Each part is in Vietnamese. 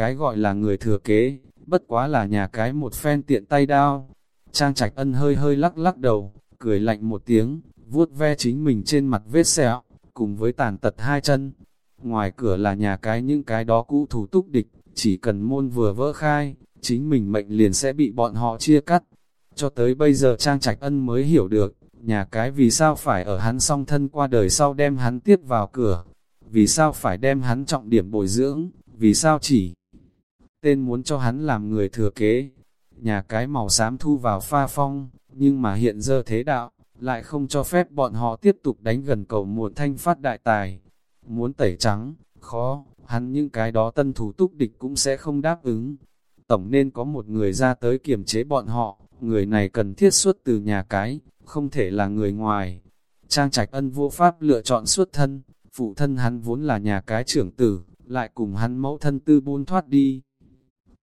cái gọi là người thừa kế, bất quá là nhà cái một phen tiện tay đao. Trang trạch ân hơi hơi lắc lắc đầu, cười lạnh một tiếng, vuốt ve chính mình trên mặt vết sẹo, cùng với tàn tật hai chân. Ngoài cửa là nhà cái những cái đó cũ thủ túc địch, chỉ cần môn vừa vỡ khai, chính mình mệnh liền sẽ bị bọn họ chia cắt. Cho tới bây giờ Trang Trạch Ân mới hiểu được, nhà cái vì sao phải ở hắn song thân qua đời sau đem hắn tiếp vào cửa, vì sao phải đem hắn trọng điểm bồi dưỡng, vì sao chỉ tên muốn cho hắn làm người thừa kế. Nhà cái màu xám thu vào pha phong, nhưng mà hiện giờ thế đạo, lại không cho phép bọn họ tiếp tục đánh gần cầu muộn thanh phát đại tài. Muốn tẩy trắng, khó, hắn những cái đó tân thủ túc địch cũng sẽ không đáp ứng. Tổng nên có một người ra tới kiềm chế bọn họ, người này cần thiết xuất từ nhà cái, không thể là người ngoài. Trang trạch ân vô pháp lựa chọn xuất thân, phụ thân hắn vốn là nhà cái trưởng tử, lại cùng hắn mẫu thân tư buôn thoát đi.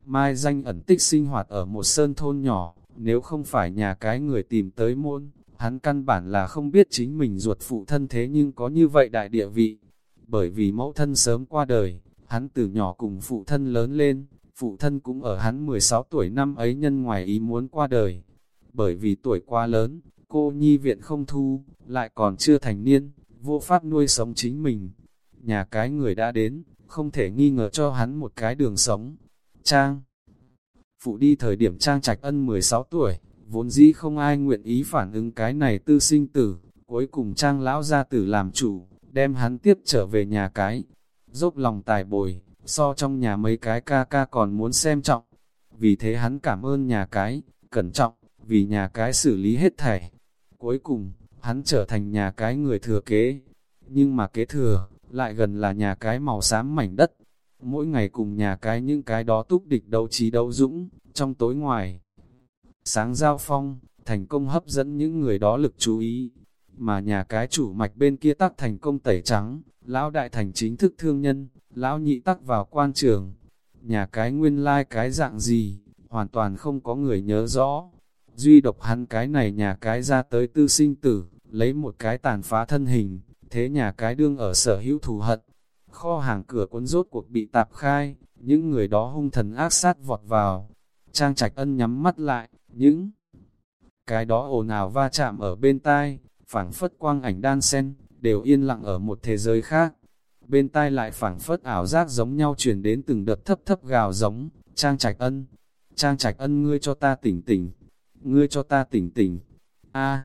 Mai danh ẩn tích sinh hoạt ở một sơn thôn nhỏ, nếu không phải nhà cái người tìm tới môn, hắn căn bản là không biết chính mình ruột phụ thân thế nhưng có như vậy đại địa vị. Bởi vì mẫu thân sớm qua đời, hắn từ nhỏ cùng phụ thân lớn lên, phụ thân cũng ở hắn 16 tuổi năm ấy nhân ngoài ý muốn qua đời. Bởi vì tuổi quá lớn, cô nhi viện không thu, lại còn chưa thành niên, vô pháp nuôi sống chính mình. Nhà cái người đã đến, không thể nghi ngờ cho hắn một cái đường sống. Trang Phụ đi thời điểm Trang Trạch Ân 16 tuổi, vốn dĩ không ai nguyện ý phản ứng cái này tư sinh tử, cuối cùng Trang lão gia tử làm chủ, đem hắn tiếp trở về nhà cái. Dốc lòng tài bồi, so trong nhà mấy cái ca ca còn muốn xem trọng. Vì thế hắn cảm ơn nhà cái, cẩn trọng, vì nhà cái xử lý hết thảy. Cuối cùng, hắn trở thành nhà cái người thừa kế. Nhưng mà kế thừa, lại gần là nhà cái màu xám mảnh đất. Mỗi ngày cùng nhà cái những cái đó túc địch đấu trí đấu dũng, trong tối ngoài. Sáng giao phong, thành công hấp dẫn những người đó lực chú ý. Mà nhà cái chủ mạch bên kia tắc thành công tẩy trắng, lão đại thành chính thức thương nhân, lão nhị tắc vào quan trường. Nhà cái nguyên lai like cái dạng gì, hoàn toàn không có người nhớ rõ. Duy độc hắn cái này nhà cái ra tới tư sinh tử, lấy một cái tàn phá thân hình, thế nhà cái đương ở sở hữu thù hận. Kho hàng cửa cuốn rốt cuộc bị tạp khai, những người đó hung thần ác sát vọt vào. Trang trạch ân nhắm mắt lại, những cái đó ồn ào va chạm ở bên tai, phảng phất quang ảnh đan sen, đều yên lặng ở một thế giới khác. Bên tai lại phảng phất ảo giác giống nhau truyền đến từng đợt thấp thấp gào giống, Trang Trạch Ân, Trang Trạch Ân ngươi cho ta tỉnh tỉnh, ngươi cho ta tỉnh tỉnh. A.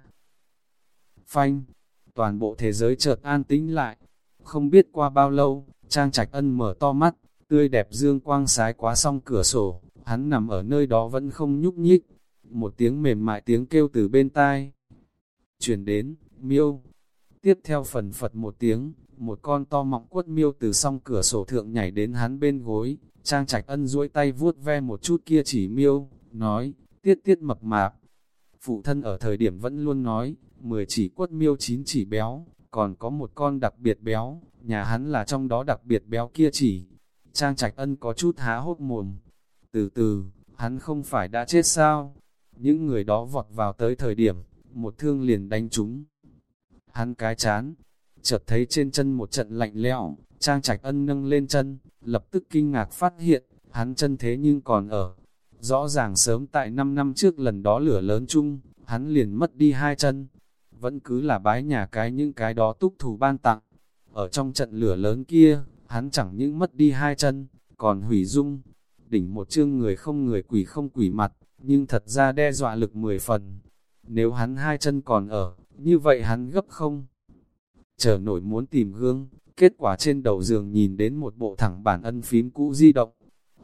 Phanh, toàn bộ thế giới chợt an tĩnh lại. Không biết qua bao lâu, Trang Trạch Ân mở to mắt, tươi đẹp dương quang sái quá song cửa sổ, hắn nằm ở nơi đó vẫn không nhúc nhích. Một tiếng mềm mại tiếng kêu từ bên tai. Chuyển đến, miêu. Tiếp theo phần phật một tiếng, một con to mọng quất miêu từ song cửa sổ thượng nhảy đến hắn bên gối. Trang Trạch Ân duỗi tay vuốt ve một chút kia chỉ miêu, nói, tiết tiết mập mạp. Phụ thân ở thời điểm vẫn luôn nói, 10 chỉ quất miêu chín chỉ béo, còn có một con đặc biệt béo, nhà hắn là trong đó đặc biệt béo kia chỉ. Trang Trạch Ân có chút há hốt mồm. Từ từ, hắn không phải đã chết sao? Những người đó vọt vào tới thời điểm, một thương liền đánh chúng. Hắn cái chán, chợt thấy trên chân một trận lạnh lẽo, Trang Trạch Ân nâng lên chân, lập tức kinh ngạc phát hiện, hắn chân thế nhưng còn ở. Rõ ràng sớm tại 5 năm trước lần đó lửa lớn chung, hắn liền mất đi hai chân. Vẫn cứ là bái nhà cái những cái đó túc thủ ban tặng. Ở trong trận lửa lớn kia, hắn chẳng những mất đi hai chân, còn hủy dung. Đỉnh một chương người không người quỷ không quỷ mặt, nhưng thật ra đe dọa lực 10 phần. Nếu hắn hai chân còn ở, như vậy hắn gấp không? Chờ nổi muốn tìm gương, kết quả trên đầu giường nhìn đến một bộ thẳng bản ân phím cũ di động.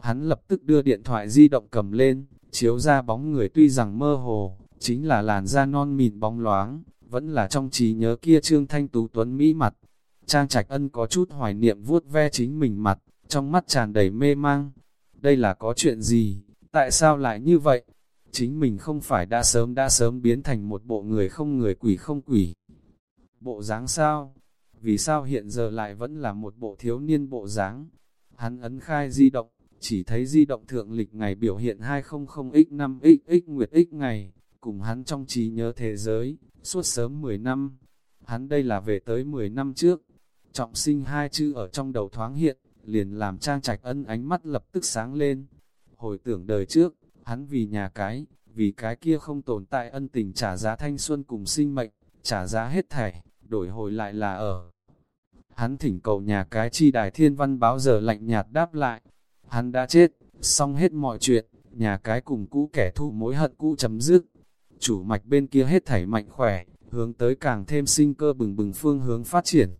Hắn lập tức đưa điện thoại di động cầm lên, chiếu ra bóng người tuy rằng mơ hồ, chính là làn da non mịn bóng loáng, vẫn là trong trí nhớ kia trương thanh tú tuấn mỹ mặt. Trang trạch ân có chút hoài niệm vuốt ve chính mình mặt, trong mắt tràn đầy mê mang. Đây là có chuyện gì? Tại sao lại như vậy? Chính mình không phải đã sớm đã sớm biến thành một bộ người không người quỷ không quỷ. Bộ dáng sao? Vì sao hiện giờ lại vẫn là một bộ thiếu niên bộ dáng? Hắn ấn khai di động, chỉ thấy di động thượng lịch ngày biểu hiện 200x5xx nguyệt x ngày, cùng hắn trong trí nhớ thế giới, suốt sớm 10 năm. Hắn đây là về tới 10 năm trước. Trọng sinh hai chữ ở trong đầu thoáng hiện, liền làm Trang Trạch Ân ánh mắt lập tức sáng lên. Hồi tưởng đời trước, hắn vì nhà cái, vì cái kia không tồn tại ân tình trả giá thanh xuân cùng sinh mệnh, trả giá hết thảy, đổi hồi lại là ở. Hắn thỉnh cầu nhà cái chi đài thiên văn báo giờ lạnh nhạt đáp lại, hắn đã chết, xong hết mọi chuyện, nhà cái cùng cũ kẻ thù mối hận cũ chấm dứt. Chủ mạch bên kia hết thảy mạnh khỏe, hướng tới càng thêm sinh cơ bừng bừng phương hướng phát triển.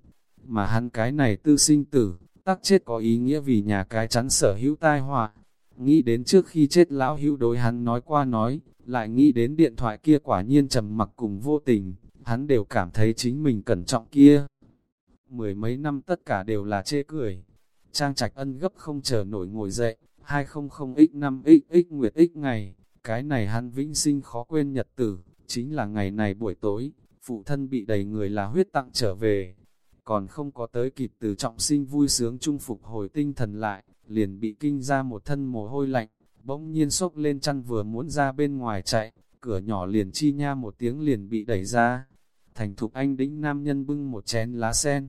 Mà hắn cái này tư sinh tử, tắc chết có ý nghĩa vì nhà cái chắn sở hữu tai họa. Nghĩ đến trước khi chết lão hữu đối hắn nói qua nói, lại nghĩ đến điện thoại kia quả nhiên trầm mặc cùng vô tình, hắn đều cảm thấy chính mình cẩn trọng kia. Mười mấy năm tất cả đều là chê cười. Trang trạch ân gấp không chờ nổi ngồi dậy, 200x5xx nguyệt x ngày, cái này hắn vĩnh sinh khó quên nhật tử, chính là ngày này buổi tối, phụ thân bị đầy người là huyết tặng trở về, còn không có tới kịp từ trọng sinh vui sướng trung phục hồi tinh thần lại, liền bị kinh ra một thân mồ hôi lạnh, bỗng nhiên sốc lên chăn vừa muốn ra bên ngoài chạy, cửa nhỏ liền chi nha một tiếng liền bị đẩy ra. Thành thục anh đĩnh nam nhân bưng một chén lá sen.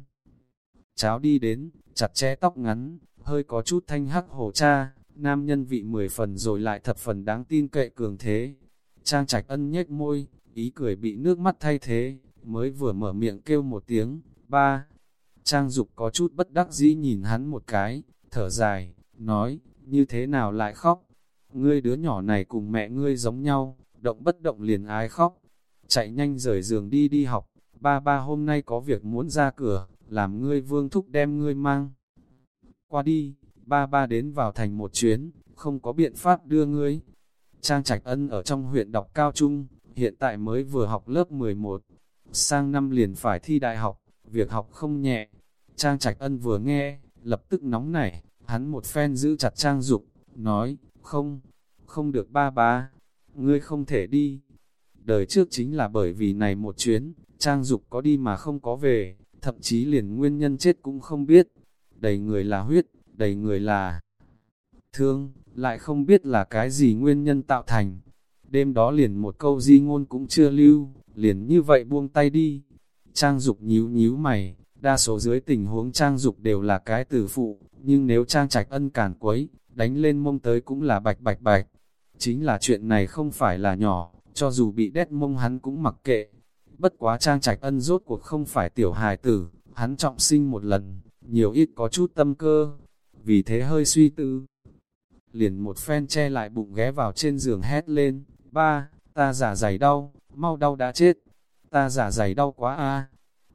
Cháo đi đến, chặt che tóc ngắn, hơi có chút thanh hắc hổ cha, nam nhân vị mười phần rồi lại thập phần đáng tin cậy cường thế. Trang trạch ân nhếch môi, ý cười bị nước mắt thay thế, mới vừa mở miệng kêu một tiếng, ba. Trang dục có chút bất đắc dĩ nhìn hắn một cái, thở dài, nói, như thế nào lại khóc? Ngươi đứa nhỏ này cùng mẹ ngươi giống nhau, động bất động liền ái khóc. Chạy nhanh rời giường đi đi học, ba ba hôm nay có việc muốn ra cửa, làm ngươi vương thúc đem ngươi mang. Qua đi, ba ba đến vào thành một chuyến, không có biện pháp đưa ngươi. Trang Trạch Ân ở trong huyện đọc cao trung, hiện tại mới vừa học lớp 11, sang năm liền phải thi đại học, việc học không nhẹ. Trang Trạch Ân vừa nghe, lập tức nóng nảy, hắn một phen giữ chặt Trang Dục, nói, không, không được ba ba, ngươi không thể đi. Đời trước chính là bởi vì này một chuyến, Trang Dục có đi mà không có về, thậm chí liền nguyên nhân chết cũng không biết. Đầy người là huyết, đầy người là thương, lại không biết là cái gì nguyên nhân tạo thành. Đêm đó liền một câu di ngôn cũng chưa lưu, liền như vậy buông tay đi. Trang Dục nhíu nhíu mày, đa số dưới tình huống Trang Dục đều là cái tử phụ, nhưng nếu Trang Trạch Ân cản quấy, đánh lên mông tới cũng là bạch bạch bạch. Chính là chuyện này không phải là nhỏ, cho dù bị đét mông hắn cũng mặc kệ. Bất quá Trang Trạch Ân rốt cuộc không phải tiểu hài tử, hắn trọng sinh một lần, nhiều ít có chút tâm cơ, vì thế hơi suy tư. Liền một phen che lại bụng ghé vào trên giường hét lên, ba, ta giả dày đau, mau đau đã chết, ta giả dày đau quá a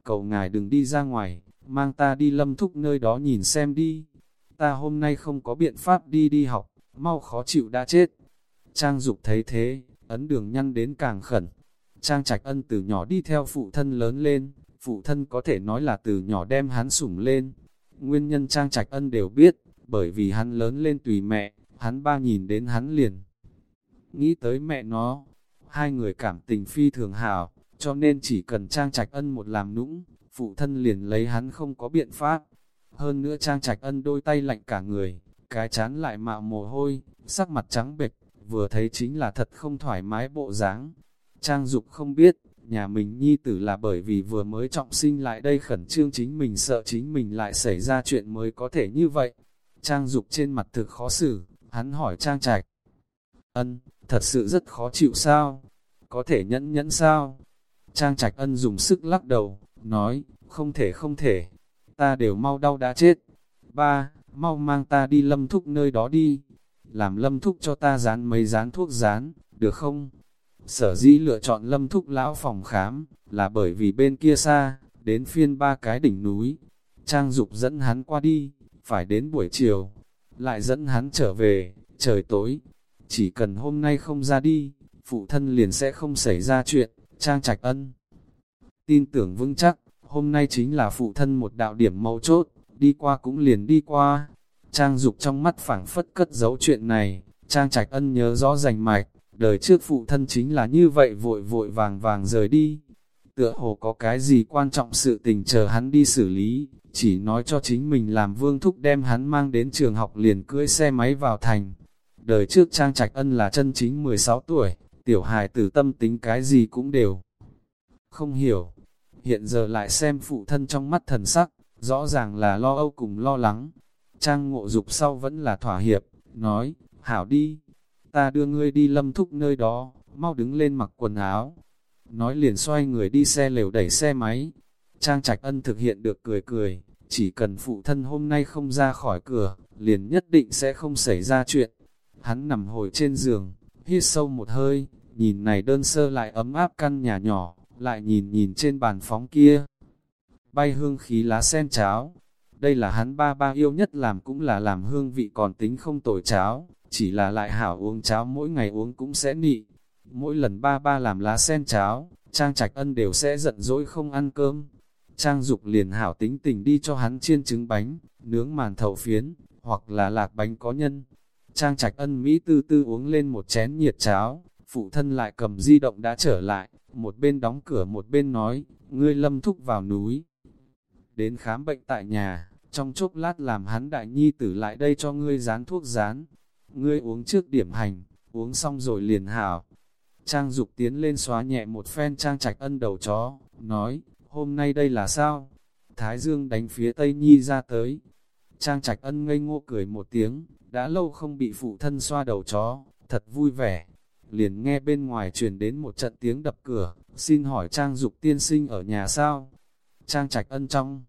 Cậu ngài đừng đi ra ngoài, mang ta đi lâm thúc nơi đó nhìn xem đi. Ta hôm nay không có biện pháp đi đi học, mau khó chịu đã chết. Trang Dục thấy thế, ấn đường nhăn đến càng khẩn. Trang Trạch Ân từ nhỏ đi theo phụ thân lớn lên, phụ thân có thể nói là từ nhỏ đem hắn sủng lên. Nguyên nhân Trang Trạch Ân đều biết, bởi vì hắn lớn lên tùy mẹ, hắn ba nhìn đến hắn liền. Nghĩ tới mẹ nó, hai người cảm tình phi thường hảo, cho nên chỉ cần Trang Trạch Ân một làm nũng, phụ thân liền lấy hắn không có biện pháp. Hơn nữa Trang Trạch Ân đôi tay lạnh cả người, cái chán lại mạo mồ hôi, sắc mặt trắng bệch, vừa thấy chính là thật không thoải mái bộ dáng. Trang Dục không biết, nhà mình nhi tử là bởi vì vừa mới trọng sinh lại đây khẩn trương chính mình sợ chính mình lại xảy ra chuyện mới có thể như vậy. Trang Dục trên mặt thực khó xử, hắn hỏi Trang Trạch. Ân, thật sự rất khó chịu sao? Có thể nhẫn nhẫn sao? Trang Trạch Ân dùng sức lắc đầu, nói, không thể không thể, ta đều mau đau đã chết. Ba, mau mang ta đi lâm thúc nơi đó đi, làm lâm thúc cho ta dán mấy dán thuốc dán, được không? Sở dĩ lựa chọn lâm thúc lão phòng khám, là bởi vì bên kia xa, đến phiên ba cái đỉnh núi. Trang Dục dẫn hắn qua đi, phải đến buổi chiều, lại dẫn hắn trở về, trời tối. Chỉ cần hôm nay không ra đi, phụ thân liền sẽ không xảy ra chuyện, Trang Trạch Ân. Tin tưởng vững chắc, hôm nay chính là phụ thân một đạo điểm mấu chốt, đi qua cũng liền đi qua. Trang Dục trong mắt phảng phất cất giấu chuyện này, Trang Trạch Ân nhớ rõ rành mạch, đời trước phụ thân chính là như vậy vội vội vàng vàng rời đi. Tựa hồ có cái gì quan trọng sự tình chờ hắn đi xử lý, chỉ nói cho chính mình làm vương thúc đem hắn mang đến trường học liền cưỡi xe máy vào thành. Đời trước Trang Trạch Ân là chân chính 16 tuổi, tiểu hài tử tâm tính cái gì cũng đều không hiểu. Hiện giờ lại xem phụ thân trong mắt thần sắc, rõ ràng là lo âu cùng lo lắng. Trang ngộ dục sau vẫn là thỏa hiệp, nói, hảo đi, ta đưa ngươi đi lâm thúc nơi đó, mau đứng lên mặc quần áo. Nói liền xoay người đi xe lều đẩy xe máy. Trang trạch ân thực hiện được cười cười, chỉ cần phụ thân hôm nay không ra khỏi cửa, liền nhất định sẽ không xảy ra chuyện. Hắn nằm hồi trên giường, hít sâu một hơi, nhìn này đơn sơ lại ấm áp căn nhà nhỏ, lại nhìn nhìn trên bàn phóng kia. Bay hương khí lá sen cháo, đây là hắn ba ba yêu nhất làm cũng là làm hương vị còn tính không tồi cháo, chỉ là lại hảo uống cháo mỗi ngày uống cũng sẽ nị. Mỗi lần ba ba làm lá sen cháo, Trang Trạch Ân đều sẽ giận dỗi không ăn cơm. Trang Dục liền hảo tính tình đi cho hắn chiên trứng bánh, nướng màn thầu phiến, hoặc là lạc bánh có nhân. Trang Trạch Ân Mỹ tư tư uống lên một chén nhiệt cháo, phụ thân lại cầm di động đã trở lại, một bên đóng cửa một bên nói, ngươi lâm thúc vào núi. Đến khám bệnh tại nhà, trong chốc lát làm hắn đại nhi tử lại đây cho ngươi dán thuốc dán. Ngươi uống trước điểm hành, uống xong rồi liền hảo. Trang Dục tiến lên xóa nhẹ một phen Trang Trạch Ân đầu chó, nói, hôm nay đây là sao? Thái Dương đánh phía Tây Nhi ra tới. Trang Trạch Ân ngây ngô cười một tiếng, đã lâu không bị phụ thân xoa đầu chó, thật vui vẻ. Liền nghe bên ngoài truyền đến một trận tiếng đập cửa, xin hỏi Trang Dục tiên sinh ở nhà sao? Trang Trạch Ân trong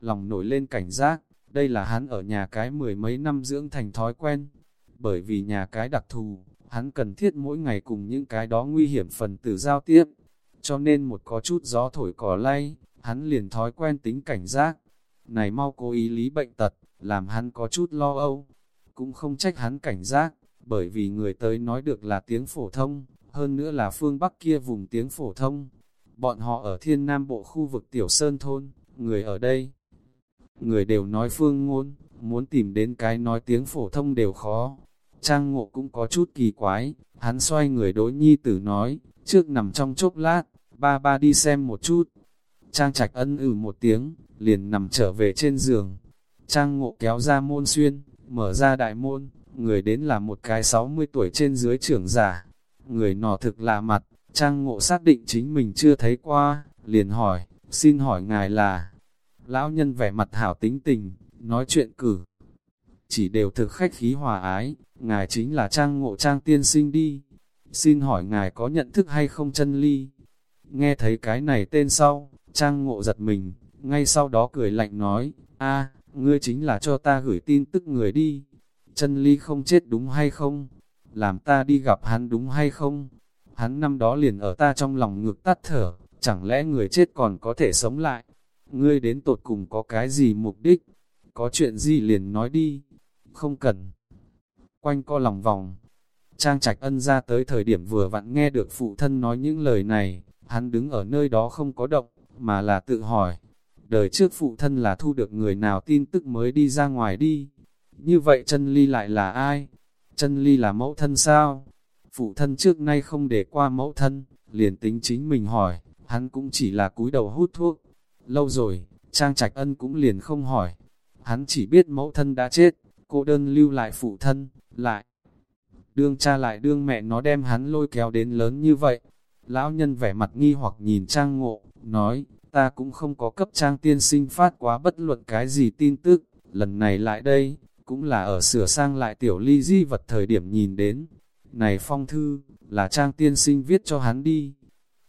lòng nổi lên cảnh giác, đây là hắn ở nhà cái mười mấy năm dưỡng thành thói quen. Bởi vì nhà cái đặc thù, hắn cần thiết mỗi ngày cùng những cái đó nguy hiểm phần tử giao tiếp. Cho nên một có chút gió thổi cỏ lay, hắn liền thói quen tính cảnh giác. Này mau cố ý lý bệnh tật, làm hắn có chút lo âu. Cũng không trách hắn cảnh giác, bởi vì người tới nói được là tiếng phổ thông, hơn nữa là phương Bắc kia vùng tiếng phổ thông. Bọn họ ở thiên nam bộ khu vực Tiểu Sơn Thôn, người ở đây. Người đều nói phương ngôn, muốn tìm đến cái nói tiếng phổ thông đều khó. Trang ngộ cũng có chút kỳ quái, hắn xoay người đối nhi tử nói, trước nằm trong chốc lát, ba ba đi xem một chút. Trang trạch ân ử một tiếng, liền nằm trở về trên giường. Trang ngộ kéo ra môn xuyên, mở ra đại môn, người đến là một cái 60 tuổi trên dưới trưởng giả. Người nọ thực lạ mặt, Trang ngộ xác định chính mình chưa thấy qua, liền hỏi, xin hỏi ngài là... Lão nhân vẻ mặt hảo tính tình, nói chuyện cử. Chỉ đều thực khách khí hòa ái, ngài chính là Trang ngộ Trang tiên sinh đi. Xin hỏi ngài có nhận thức hay không chân ly? Nghe thấy cái này tên sau, Trang ngộ giật mình, ngay sau đó cười lạnh nói, a ngươi chính là cho ta gửi tin tức người đi. Chân ly không chết đúng hay không? Làm ta đi gặp hắn đúng hay không? Hắn năm đó liền ở ta trong lòng ngược tắt thở, chẳng lẽ người chết còn có thể sống lại? Ngươi đến tột cùng có cái gì mục đích? Có chuyện gì liền nói đi? Không cần. Quanh co lòng vòng. Trang trạch ân ra tới thời điểm vừa vặn nghe được phụ thân nói những lời này, hắn đứng ở nơi đó không có động, mà là tự hỏi. Đời trước phụ thân là thu được người nào tin tức mới đi ra ngoài đi. Như vậy chân ly lại là ai? Chân ly là mẫu thân sao? Phụ thân trước nay không để qua mẫu thân, liền tính chính mình hỏi, hắn cũng chỉ là cúi đầu hút thuốc. Lâu rồi, Trang Trạch Ân cũng liền không hỏi. Hắn chỉ biết mẫu thân đã chết, cô đơn lưu lại phụ thân, lại. Đương cha lại đương mẹ nó đem hắn lôi kéo đến lớn như vậy. Lão nhân vẻ mặt nghi hoặc nhìn Trang Ngộ, nói, ta cũng không có cấp Trang tiên sinh phát quá bất luận cái gì tin tức, lần này lại đây, cũng là ở sửa sang lại tiểu ly di vật thời điểm nhìn đến. Này phong thư, là Trang tiên sinh viết cho hắn đi.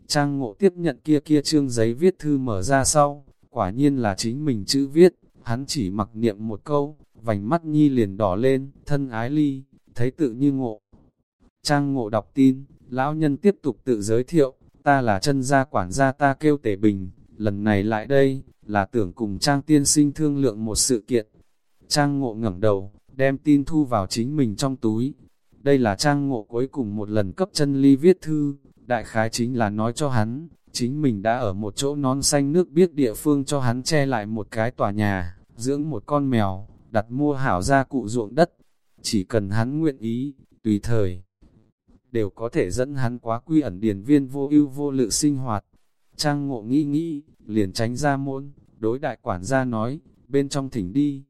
Trang ngộ tiếp nhận kia kia trương giấy viết thư mở ra sau, quả nhiên là chính mình chữ viết, hắn chỉ mặc niệm một câu, vành mắt nhi liền đỏ lên, thân ái ly, thấy tự như ngộ. Trang ngộ đọc tin, lão nhân tiếp tục tự giới thiệu, ta là chân gia quản gia ta kêu tể bình, lần này lại đây, là tưởng cùng Trang tiên sinh thương lượng một sự kiện. Trang ngộ ngẩng đầu, đem tin thu vào chính mình trong túi. Đây là Trang ngộ cuối cùng một lần cấp chân ly viết thư, đại khái chính là nói cho hắn, chính mình đã ở một chỗ non xanh nước biết địa phương cho hắn che lại một cái tòa nhà, dưỡng một con mèo, đặt mua hảo gia cụ ruộng đất. Chỉ cần hắn nguyện ý, tùy thời, đều có thể dẫn hắn quá quy ẩn điền viên vô ưu vô lự sinh hoạt. Trang ngộ nghĩ nghĩ, liền tránh ra môn, đối đại quản gia nói, bên trong thỉnh đi.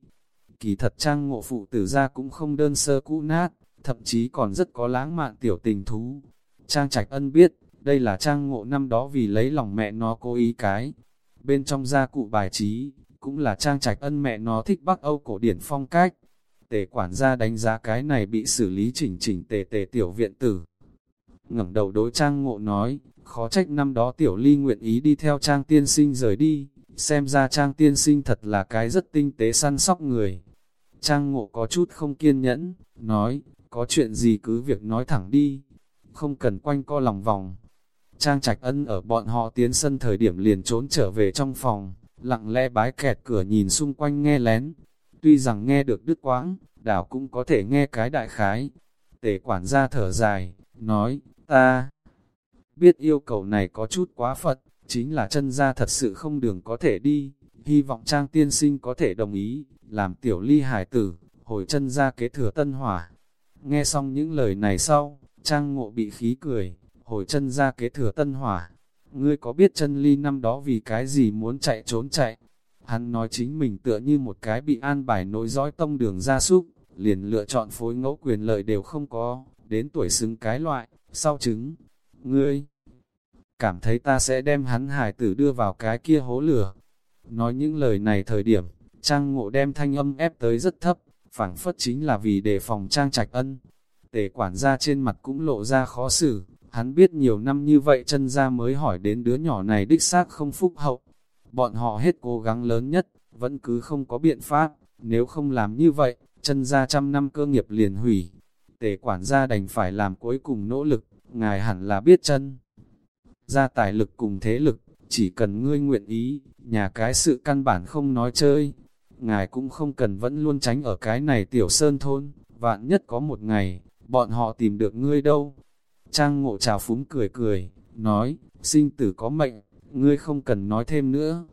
Kỳ thật trang ngộ phụ tử ra cũng không đơn sơ cũ nát, thậm chí còn rất có lãng mạn tiểu tình thú, Trang Trạch Ân biết, đây là Trang Ngộ năm đó vì lấy lòng mẹ nó cố ý cái. Bên trong gia cụ bài trí, cũng là trang trạch ân mẹ nó thích Bắc Âu cổ điển phong cách. Tề quản gia đánh giá cái này bị xử lý chỉnh chỉnh tề tề tiểu viện tử. ngẩng đầu đối trang ngộ nói, khó trách năm đó tiểu ly nguyện ý đi theo trang tiên sinh rời đi, xem ra trang tiên sinh thật là cái rất tinh tế săn sóc người. Trang ngộ có chút không kiên nhẫn, nói, có chuyện gì cứ việc nói thẳng đi, không cần quanh co lòng vòng. Trang Trạch Ân ở bọn họ tiến sân thời điểm liền trốn trở về trong phòng, lặng lẽ bái kẹt cửa nhìn xung quanh nghe lén. Tuy rằng nghe được đứt quãng, đảo cũng có thể nghe cái đại khái. Tể quản gia thở dài, nói, ta biết yêu cầu này có chút quá phật, chính là chân gia thật sự không đường có thể đi, hy vọng trang tiên sinh có thể đồng ý, làm tiểu ly hải tử, hồi chân gia kế thừa tân hỏa. Nghe xong những lời này sau, trang ngộ bị khí cười, hồi chân gia kế thừa tân hỏa. Ngươi có biết chân ly năm đó vì cái gì muốn chạy trốn chạy? Hắn nói chính mình tựa như một cái bị an bài nối dõi tông đường gia súc, liền lựa chọn phối ngẫu quyền lợi đều không có, đến tuổi xứng cái loại, sau chứng. Ngươi, cảm thấy ta sẽ đem hắn hải tử đưa vào cái kia hố lửa. Nói những lời này thời điểm, Trang ngộ đem thanh âm ép tới rất thấp, phảng phất chính là vì đề phòng Trang trạch ân. Tề quản gia trên mặt cũng lộ ra khó xử, hắn biết nhiều năm như vậy chân ra mới hỏi đến đứa nhỏ này đích xác không phúc hậu. Bọn họ hết cố gắng lớn nhất, vẫn cứ không có biện pháp, nếu không làm như vậy, chân ra trăm năm cơ nghiệp liền hủy. Tề quản gia đành phải làm cuối cùng nỗ lực, ngài hẳn là biết chân. Ra tài lực cùng thế lực, chỉ cần ngươi nguyện ý, nhà cái sự căn bản không nói chơi. Ngài cũng không cần vẫn luôn tránh ở cái này tiểu sơn thôn, vạn nhất có một ngày, bọn họ tìm được ngươi đâu. Trang ngộ trào phúng cười cười, nói, sinh tử có mệnh, ngươi không cần nói thêm nữa.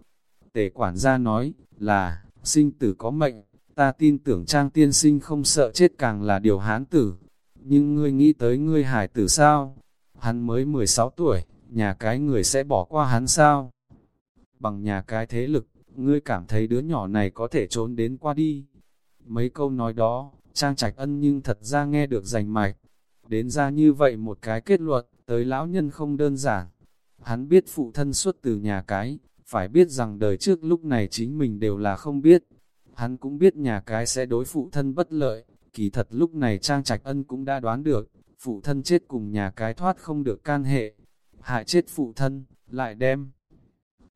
Tể quản gia nói, là, sinh tử có mệnh, ta tin tưởng trang tiên sinh không sợ chết càng là điều hán tử. Nhưng ngươi nghĩ tới ngươi hải tử sao? Hắn mới 16 tuổi, nhà cái người sẽ bỏ qua hắn sao? Bằng nhà cái thế lực, ngươi cảm thấy đứa nhỏ này có thể trốn đến qua đi. Mấy câu nói đó, Trang Trạch Ân nhưng thật ra nghe được rành mạch. Đến ra như vậy một cái kết luận, tới lão nhân không đơn giản. Hắn biết phụ thân xuất từ nhà cái, phải biết rằng đời trước lúc này chính mình đều là không biết. Hắn cũng biết nhà cái sẽ đối phụ thân bất lợi, kỳ thật lúc này Trang Trạch Ân cũng đã đoán được, phụ thân chết cùng nhà cái thoát không được can hệ. Hại chết phụ thân, lại đem.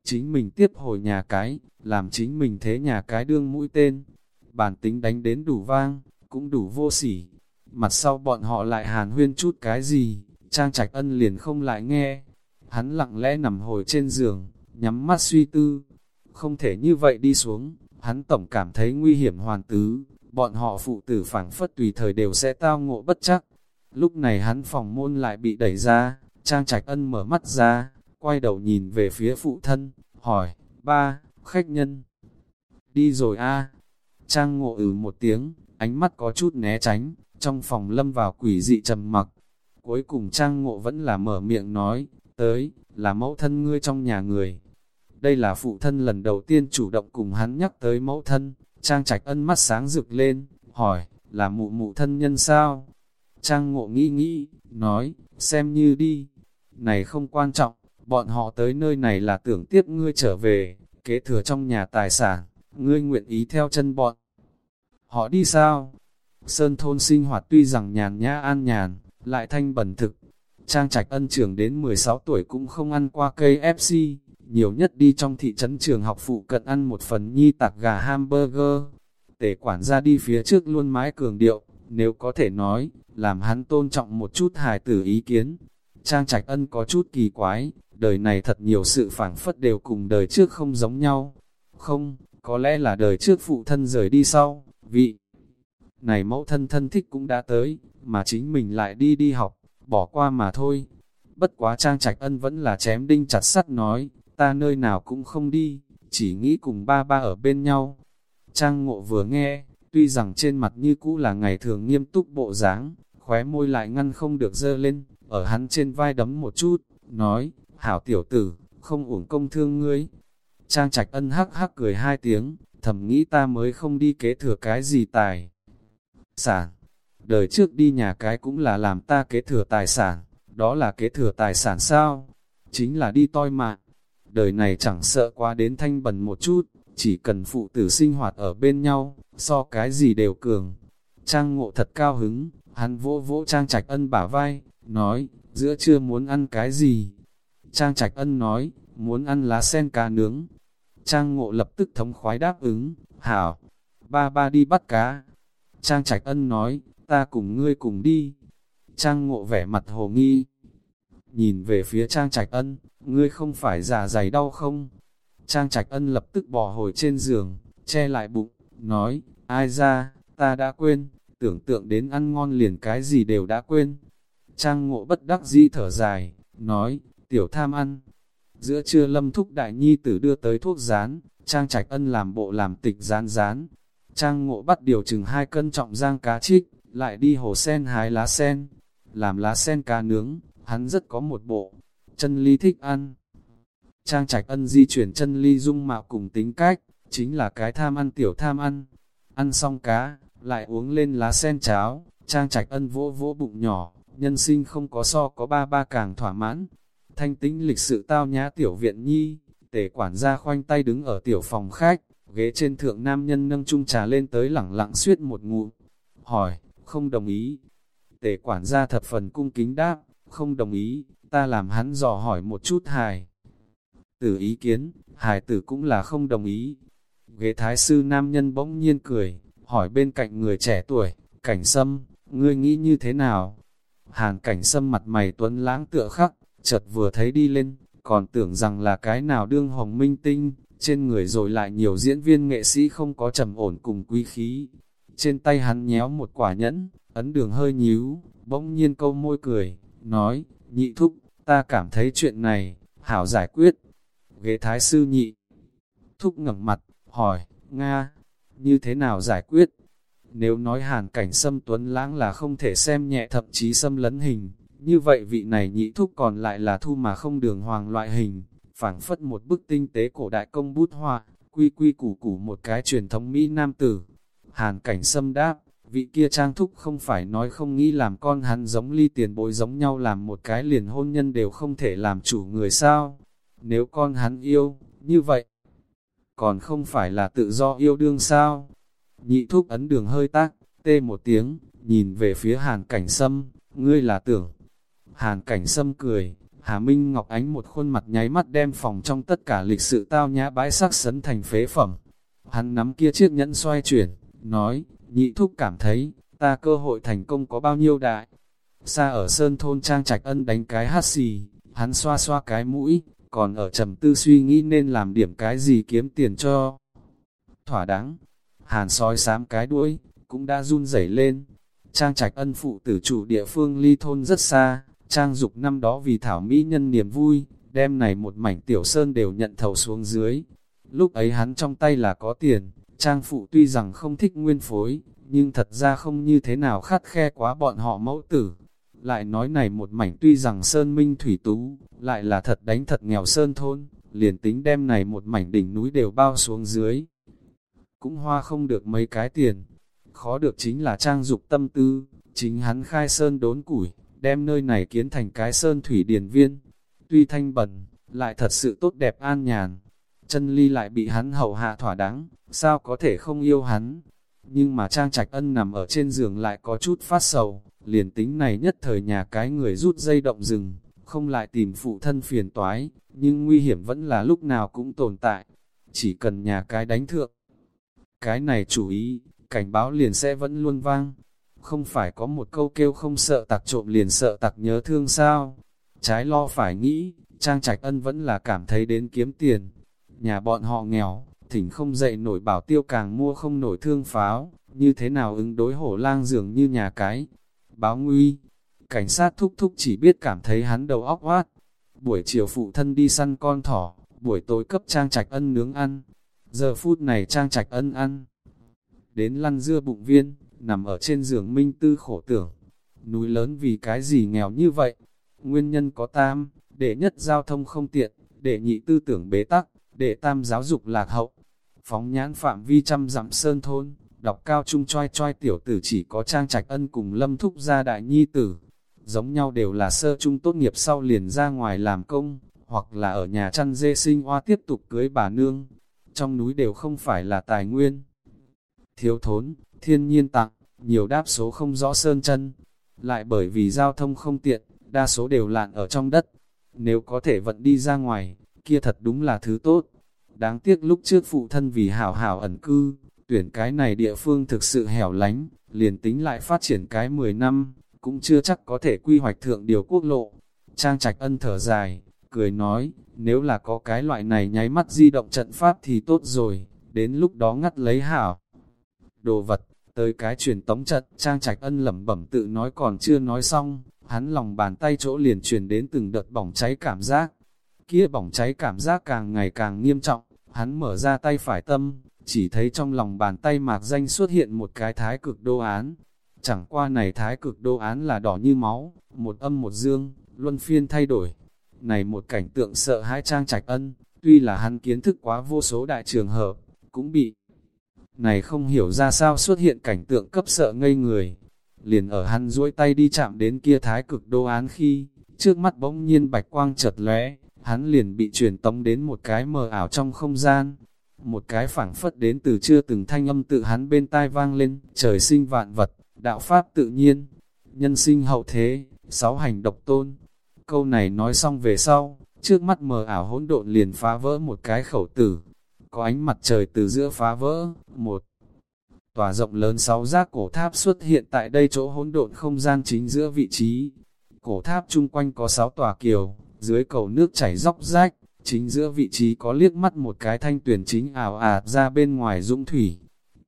Chính mình tiếp hồi nhà cái, làm chính mình thế nhà cái đương mũi tên. Bản tính đánh đến đủ vang, cũng đủ vô sỉ. Mặt sau bọn họ lại hàn huyên chút cái gì, Trang Trạch Ân liền không lại nghe. Hắn lặng lẽ nằm hồi trên giường, nhắm mắt suy tư. Không thể như vậy đi xuống, hắn tổng cảm thấy nguy hiểm hoàn tứ, bọn họ phụ tử phảng phất tùy thời đều sẽ tao ngộ bất chắc. Lúc này hắn phòng môn lại bị đẩy ra, Trang Trạch Ân mở mắt ra, quay đầu nhìn về phía phụ thân, hỏi, ba, khách nhân. Đi rồi a Trang ngộ ừ một tiếng, ánh mắt có chút né tránh, trong phòng lâm vào quỷ dị trầm mặc. Cuối cùng Trang ngộ vẫn là mở miệng nói, tới, là mẫu thân ngươi trong nhà người. Đây là phụ thân lần đầu tiên chủ động cùng hắn nhắc tới mẫu thân, Trang trạch ân mắt sáng rực lên, hỏi, là mụ mụ thân nhân sao? Trang ngộ nghĩ nghĩ, nói, xem như đi, này không quan trọng, bọn họ tới nơi này là tưởng tiếp ngươi trở về, kế thừa trong nhà tài sản, ngươi nguyện ý theo chân bọn. Họ đi sao? Sơn thôn sinh hoạt tuy rằng nhàn nhã an nhàn, lại thanh bẩn thực. Trang trạch ân trưởng đến 16 tuổi cũng không ăn qua cây FC, nhiều nhất đi trong thị trấn trường học phụ cận ăn một phần nhi tạc gà hamburger. Tể quản gia đi phía trước luôn mãi cường điệu, nếu có thể nói, làm hắn tôn trọng một chút hài tử ý kiến. Trang trạch ân có chút kỳ quái, đời này thật nhiều sự phản phất đều cùng đời trước không giống nhau. Không, có lẽ là đời trước phụ thân rời đi sau, vị này mẫu thân thân thích cũng đã tới, mà chính mình lại đi đi học, bỏ qua mà thôi. Bất quá trang trạch ân vẫn là chém đinh chặt sắt nói, ta nơi nào cũng không đi, chỉ nghĩ cùng ba ba ở bên nhau. Trang ngộ vừa nghe, tuy rằng trên mặt như cũ là ngày thường nghiêm túc bộ dáng, khóe môi lại ngăn không được dơ lên, ở hắn trên vai đấm một chút, nói, hảo tiểu tử, không uổng công thương ngươi. Trang trạch ân hắc hắc cười hai tiếng, thầm nghĩ ta mới không đi kế thừa cái gì tài. Sản, đời trước đi nhà cái cũng là làm ta kế thừa tài sản, đó là kế thừa tài sản sao? Chính là đi toi mạng. Đời này chẳng sợ qua đến thanh bẩn một chút, chỉ cần phụ tử sinh hoạt ở bên nhau, so cái gì đều cường. Trang ngộ thật cao hứng, hắn vỗ vỗ Trang Trạch Ân bả vai, nói, giữa trưa muốn ăn cái gì? Trang Trạch Ân nói, muốn ăn lá sen cá nướng. Trang ngộ lập tức thống khoái đáp ứng, hảo, ba ba đi bắt cá. Trang Trạch Ân nói, ta cùng ngươi cùng đi. Trang ngộ vẻ mặt hồ nghi. Nhìn về phía Trang Trạch Ân, ngươi không phải già dày đau không? Trang Trạch Ân lập tức bỏ hồi trên giường, che lại bụng, nói, ai ra, ta đã quên, tưởng tượng đến ăn ngon liền cái gì đều đã quên. Trang ngộ bất đắc dĩ thở dài, nói, tiểu tham ăn. Giữa trưa lâm thúc đại nhi tử đưa tới thuốc rán, Trang Trạch Ân làm bộ làm tịch rán rán. Trang ngộ bắt điều chừng hai cân trọng giang cá trích, lại đi hồ sen hái lá sen. Làm lá sen cá nướng, hắn rất có một bộ, chân ly thích ăn. Trang Trạch Ân di chuyển chân ly dung mạo cùng tính cách, chính là cái tham ăn tiểu tham ăn. Ăn xong cá, lại uống lên lá sen cháo, Trang Trạch Ân vỗ vỗ bụng nhỏ, nhân sinh không có so có ba ba càng thỏa mãn. Thanh tính lịch sự tao nhã tiểu viện nhi, tể quản gia khoanh tay đứng ở tiểu phòng khách, ghế trên thượng nam nhân nâng chung trà lên tới lẳng lặng suyết một ngụm. Hỏi, không đồng ý. Tể quản gia thập phần cung kính đáp, không đồng ý, ta làm hắn dò hỏi một chút hài. Tử ý kiến, hài tử cũng là không đồng ý. Ghế thái sư nam nhân bỗng nhiên cười, hỏi bên cạnh người trẻ tuổi, cảnh sâm, ngươi nghĩ như thế nào? Hàn cảnh sâm mặt mày tuấn lãng tựa khắc, chợt vừa thấy đi lên, còn tưởng rằng là cái nào đương hồng minh tinh, trên người rồi lại nhiều diễn viên nghệ sĩ không có trầm ổn cùng quý khí. Trên tay hắn nhéo một quả nhẫn, ấn đường hơi nhíu, bỗng nhiên câu môi cười, nói, nhị thúc, ta cảm thấy chuyện này, hảo giải quyết. Ghế thái sư nhị, thúc ngẩng mặt, hỏi, Nga, như thế nào giải quyết? Nếu nói hàn cảnh xâm tuấn lãng là không thể xem nhẹ thậm chí xâm lấn hình, như vậy vị này nhị thúc còn lại là thu mà không đường hoàng loại hình, phảng phất một bức tinh tế cổ đại công bút hoa, quy quy củ củ một cái truyền thống Mỹ Nam tử. Hàn cảnh xâm đáp, vị kia trang thúc không phải nói không nghĩ làm con hắn giống ly tiền bối giống nhau làm một cái liền hôn nhân đều không thể làm chủ người sao. Nếu con hắn yêu, như vậy, còn không phải là tự do yêu đương sao? Nhị thúc ấn đường hơi tác, tê một tiếng, nhìn về phía hàn cảnh sâm, ngươi là tưởng. Hàn cảnh sâm cười, Hà Minh Ngọc Ánh một khuôn mặt nháy mắt đem phòng trong tất cả lịch sự tao nhã bãi sắc sấn thành phế phẩm. Hắn nắm kia chiếc nhẫn xoay chuyển, nói, nhị thúc cảm thấy, ta cơ hội thành công có bao nhiêu đại. Xa ở sơn thôn trang trạch ân đánh cái hát xì, hắn xoa xoa cái mũi, còn ở trầm tư suy nghĩ nên làm điểm cái gì kiếm tiền cho. Thỏa đáng, hàn soi sám cái đuôi, cũng đã run rẩy lên. Trang trạch ân phụ tử chủ địa phương ly thôn rất xa, trang dục năm đó vì thảo mỹ nhân niềm vui, đem này một mảnh tiểu sơn đều nhận thầu xuống dưới. Lúc ấy hắn trong tay là có tiền, trang phụ tuy rằng không thích nguyên phối, nhưng thật ra không như thế nào khát khe quá bọn họ mẫu tử. Lại nói này một mảnh tuy rằng sơn minh thủy tú, lại là thật đánh thật nghèo sơn thôn, liền tính đem này một mảnh đỉnh núi đều bao xuống dưới. Cũng hoa không được mấy cái tiền, khó được chính là trang dục tâm tư, chính hắn khai sơn đốn củi, đem nơi này kiến thành cái sơn thủy điển viên. Tuy thanh bẩn, lại thật sự tốt đẹp an nhàn. Chân ly lại bị hắn hậu hạ thỏa đáng, sao có thể không yêu hắn. Nhưng mà Trang Trạch Ân nằm ở trên giường lại có chút phát sầu, liền tính này nhất thời nhà cái người rút dây động rừng, không lại tìm phụ thân phiền toái, nhưng nguy hiểm vẫn là lúc nào cũng tồn tại. Chỉ cần nhà cái đánh thượng. Cái này chủ ý, cảnh báo liền sẽ vẫn luôn vang. Không phải có một câu kêu không sợ tặc trộm liền sợ tặc nhớ thương sao. Trái lo phải nghĩ, Trang Trạch Ân vẫn là cảm thấy đến kiếm tiền. Nhà bọn họ nghèo, thỉnh không dậy nổi bảo tiêu càng mua không nổi thương pháo, như thế nào ứng đối hổ lang dường như nhà cái. Báo nguy, cảnh sát thúc thúc chỉ biết cảm thấy hắn đầu óc oát. Buổi chiều phụ thân đi săn con thỏ, buổi tối cấp Trang Trạch Ân nướng ăn. Giờ phút này Trang Trạch Ân ăn. Đến lăn dưa bụng viên, nằm ở trên giường minh tư khổ tưởng. Núi lớn vì cái gì nghèo như vậy? Nguyên nhân có tam, để nhất giao thông không tiện, để nhị tư tưởng bế tắc, để tam giáo dục lạc hậu. Phóng nhãn phạm vi trăm dặm sơn thôn, đọc cao trung choi choi tiểu tử chỉ có trang trạch ân cùng lâm thúc gia đại nhi tử. Giống nhau đều là sơ trung tốt nghiệp sau liền ra ngoài làm công, hoặc là ở nhà chăn dê sinh hoa tiếp tục cưới bà nương. trong núi đều không phải là tài nguyên. Thiếu thốn, thiên nhiên tặng, nhiều đáp số không rõ sơn chân, lại bởi vì giao thông không tiện, đa số đều lạn ở trong đất. Nếu có thể vận đi ra ngoài, kia thật đúng là thứ tốt. Đáng tiếc lúc trước phụ thân vì hảo hảo ẩn cư, tuyển cái này địa phương thực sự hẻo lánh, liền tính lại phát triển cái 10 năm, cũng chưa chắc có thể quy hoạch thượng điều quốc lộ. Trang trạch ân thở dài, cười nói, nếu là có cái loại này nháy mắt di động trận pháp thì tốt rồi, đến lúc đó ngắt lấy hảo. Đồ vật, tới cái truyền tống trận, Trang trạch ân lẩm bẩm tự nói còn chưa nói xong, hắn lòng bàn tay chỗ liền truyền đến từng đợt bỏng cháy cảm giác. Kia bỏng cháy cảm giác càng ngày càng nghiêm trọng, hắn mở ra tay phải tâm, chỉ thấy trong lòng bàn tay mạc danh xuất hiện một cái thái cực đô án. Chẳng qua này thái cực đô án là đỏ như máu, một âm một dương, luân phiên thay đổi. Này một cảnh tượng sợ hãi trang trạch ân, tuy là hắn kiến thức quá vô số đại trường hợp, cũng bị. Này không hiểu ra sao xuất hiện cảnh tượng cấp sợ ngây người. Liền ở hắn duỗi tay đi chạm đến kia thái cực đô án khi, trước mắt bỗng nhiên bạch quang chợt lóe, hắn liền bị truyền tống đến một cái mờ ảo trong không gian. Một cái phảng phất đến từ chưa từng thanh âm tự hắn bên tai vang lên, trời sinh vạn vật, đạo pháp tự nhiên, nhân sinh hậu thế, sáu hành độc tôn. Câu này nói xong về sau, trước mắt mờ ảo hỗn độn liền phá vỡ một cái khẩu tử. Có ánh mặt trời từ giữa phá vỡ, một tòa rộng lớn sáu giác cổ tháp xuất hiện tại đây chỗ hỗn độn không gian chính giữa vị trí. Cổ tháp chung quanh có sáu tòa kiều, dưới cầu nước chảy róc rách, chính giữa vị trí có liếc mắt một cái thanh tuyển chính ảo ạt ra bên ngoài dũng thủy.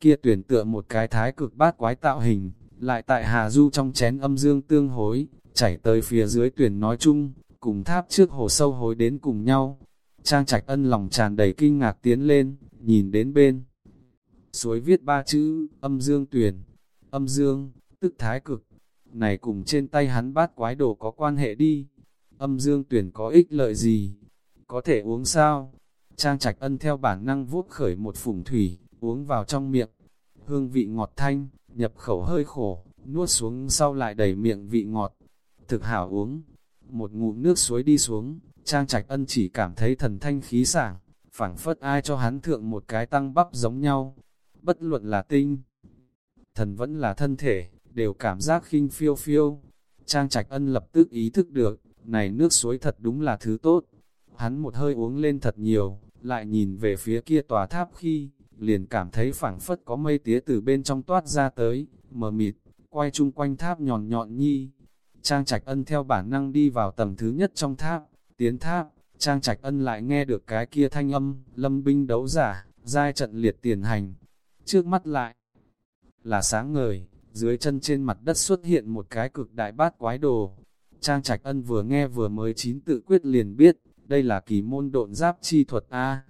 Kia tuyển tựa một cái thái cực bát quái tạo hình, lại tại Hà Du trong chén âm dương tương hối, chảy tới phía dưới tuyển nói chung, cùng tháp trước hồ sâu hối đến cùng nhau. Trang trạch ân lòng tràn đầy kinh ngạc tiến lên, nhìn đến bên. Suối viết ba chữ, âm dương tuyển, âm dương, tức thái cực. Này cùng trên tay hắn bát quái đồ có quan hệ đi. Âm dương tuyển có ích lợi gì? Có thể uống sao? Trang trạch ân theo bản năng vuốt khởi một phủng thủy, uống vào trong miệng. Hương vị ngọt thanh, nhập khẩu hơi khổ, nuốt xuống sau lại đầy miệng vị ngọt. Thực hảo uống, một ngụm nước suối đi xuống, Trang Trạch Ân chỉ cảm thấy thần thanh khí sảng, phảng phất ai cho hắn thượng một cái tăng bắp giống nhau. Bất luận là tinh, thần vẫn là thân thể, đều cảm giác khinh phiêu phiêu. Trang Trạch Ân lập tức ý thức được, này nước suối thật đúng là thứ tốt. Hắn một hơi uống lên thật nhiều, lại nhìn về phía kia tòa tháp khi, liền cảm thấy phảng phất có mây tía từ bên trong toát ra tới, mờ mịt, quay chung quanh tháp nhọn nhọn nhi. Trang Trạch Ân theo bản năng đi vào tầng thứ nhất trong tháp, tiến tháp, Trang Trạch Ân lại nghe được cái kia thanh âm, lâm binh đấu giả, giai trận liệt tiền hành. Trước mắt lại là sáng ngời, dưới chân trên mặt đất xuất hiện một cái cực đại bát quái đồ. Trang Trạch Ân vừa nghe vừa mới chín tự quyết liền biết, đây là kỳ môn độn giáp chi thuật A.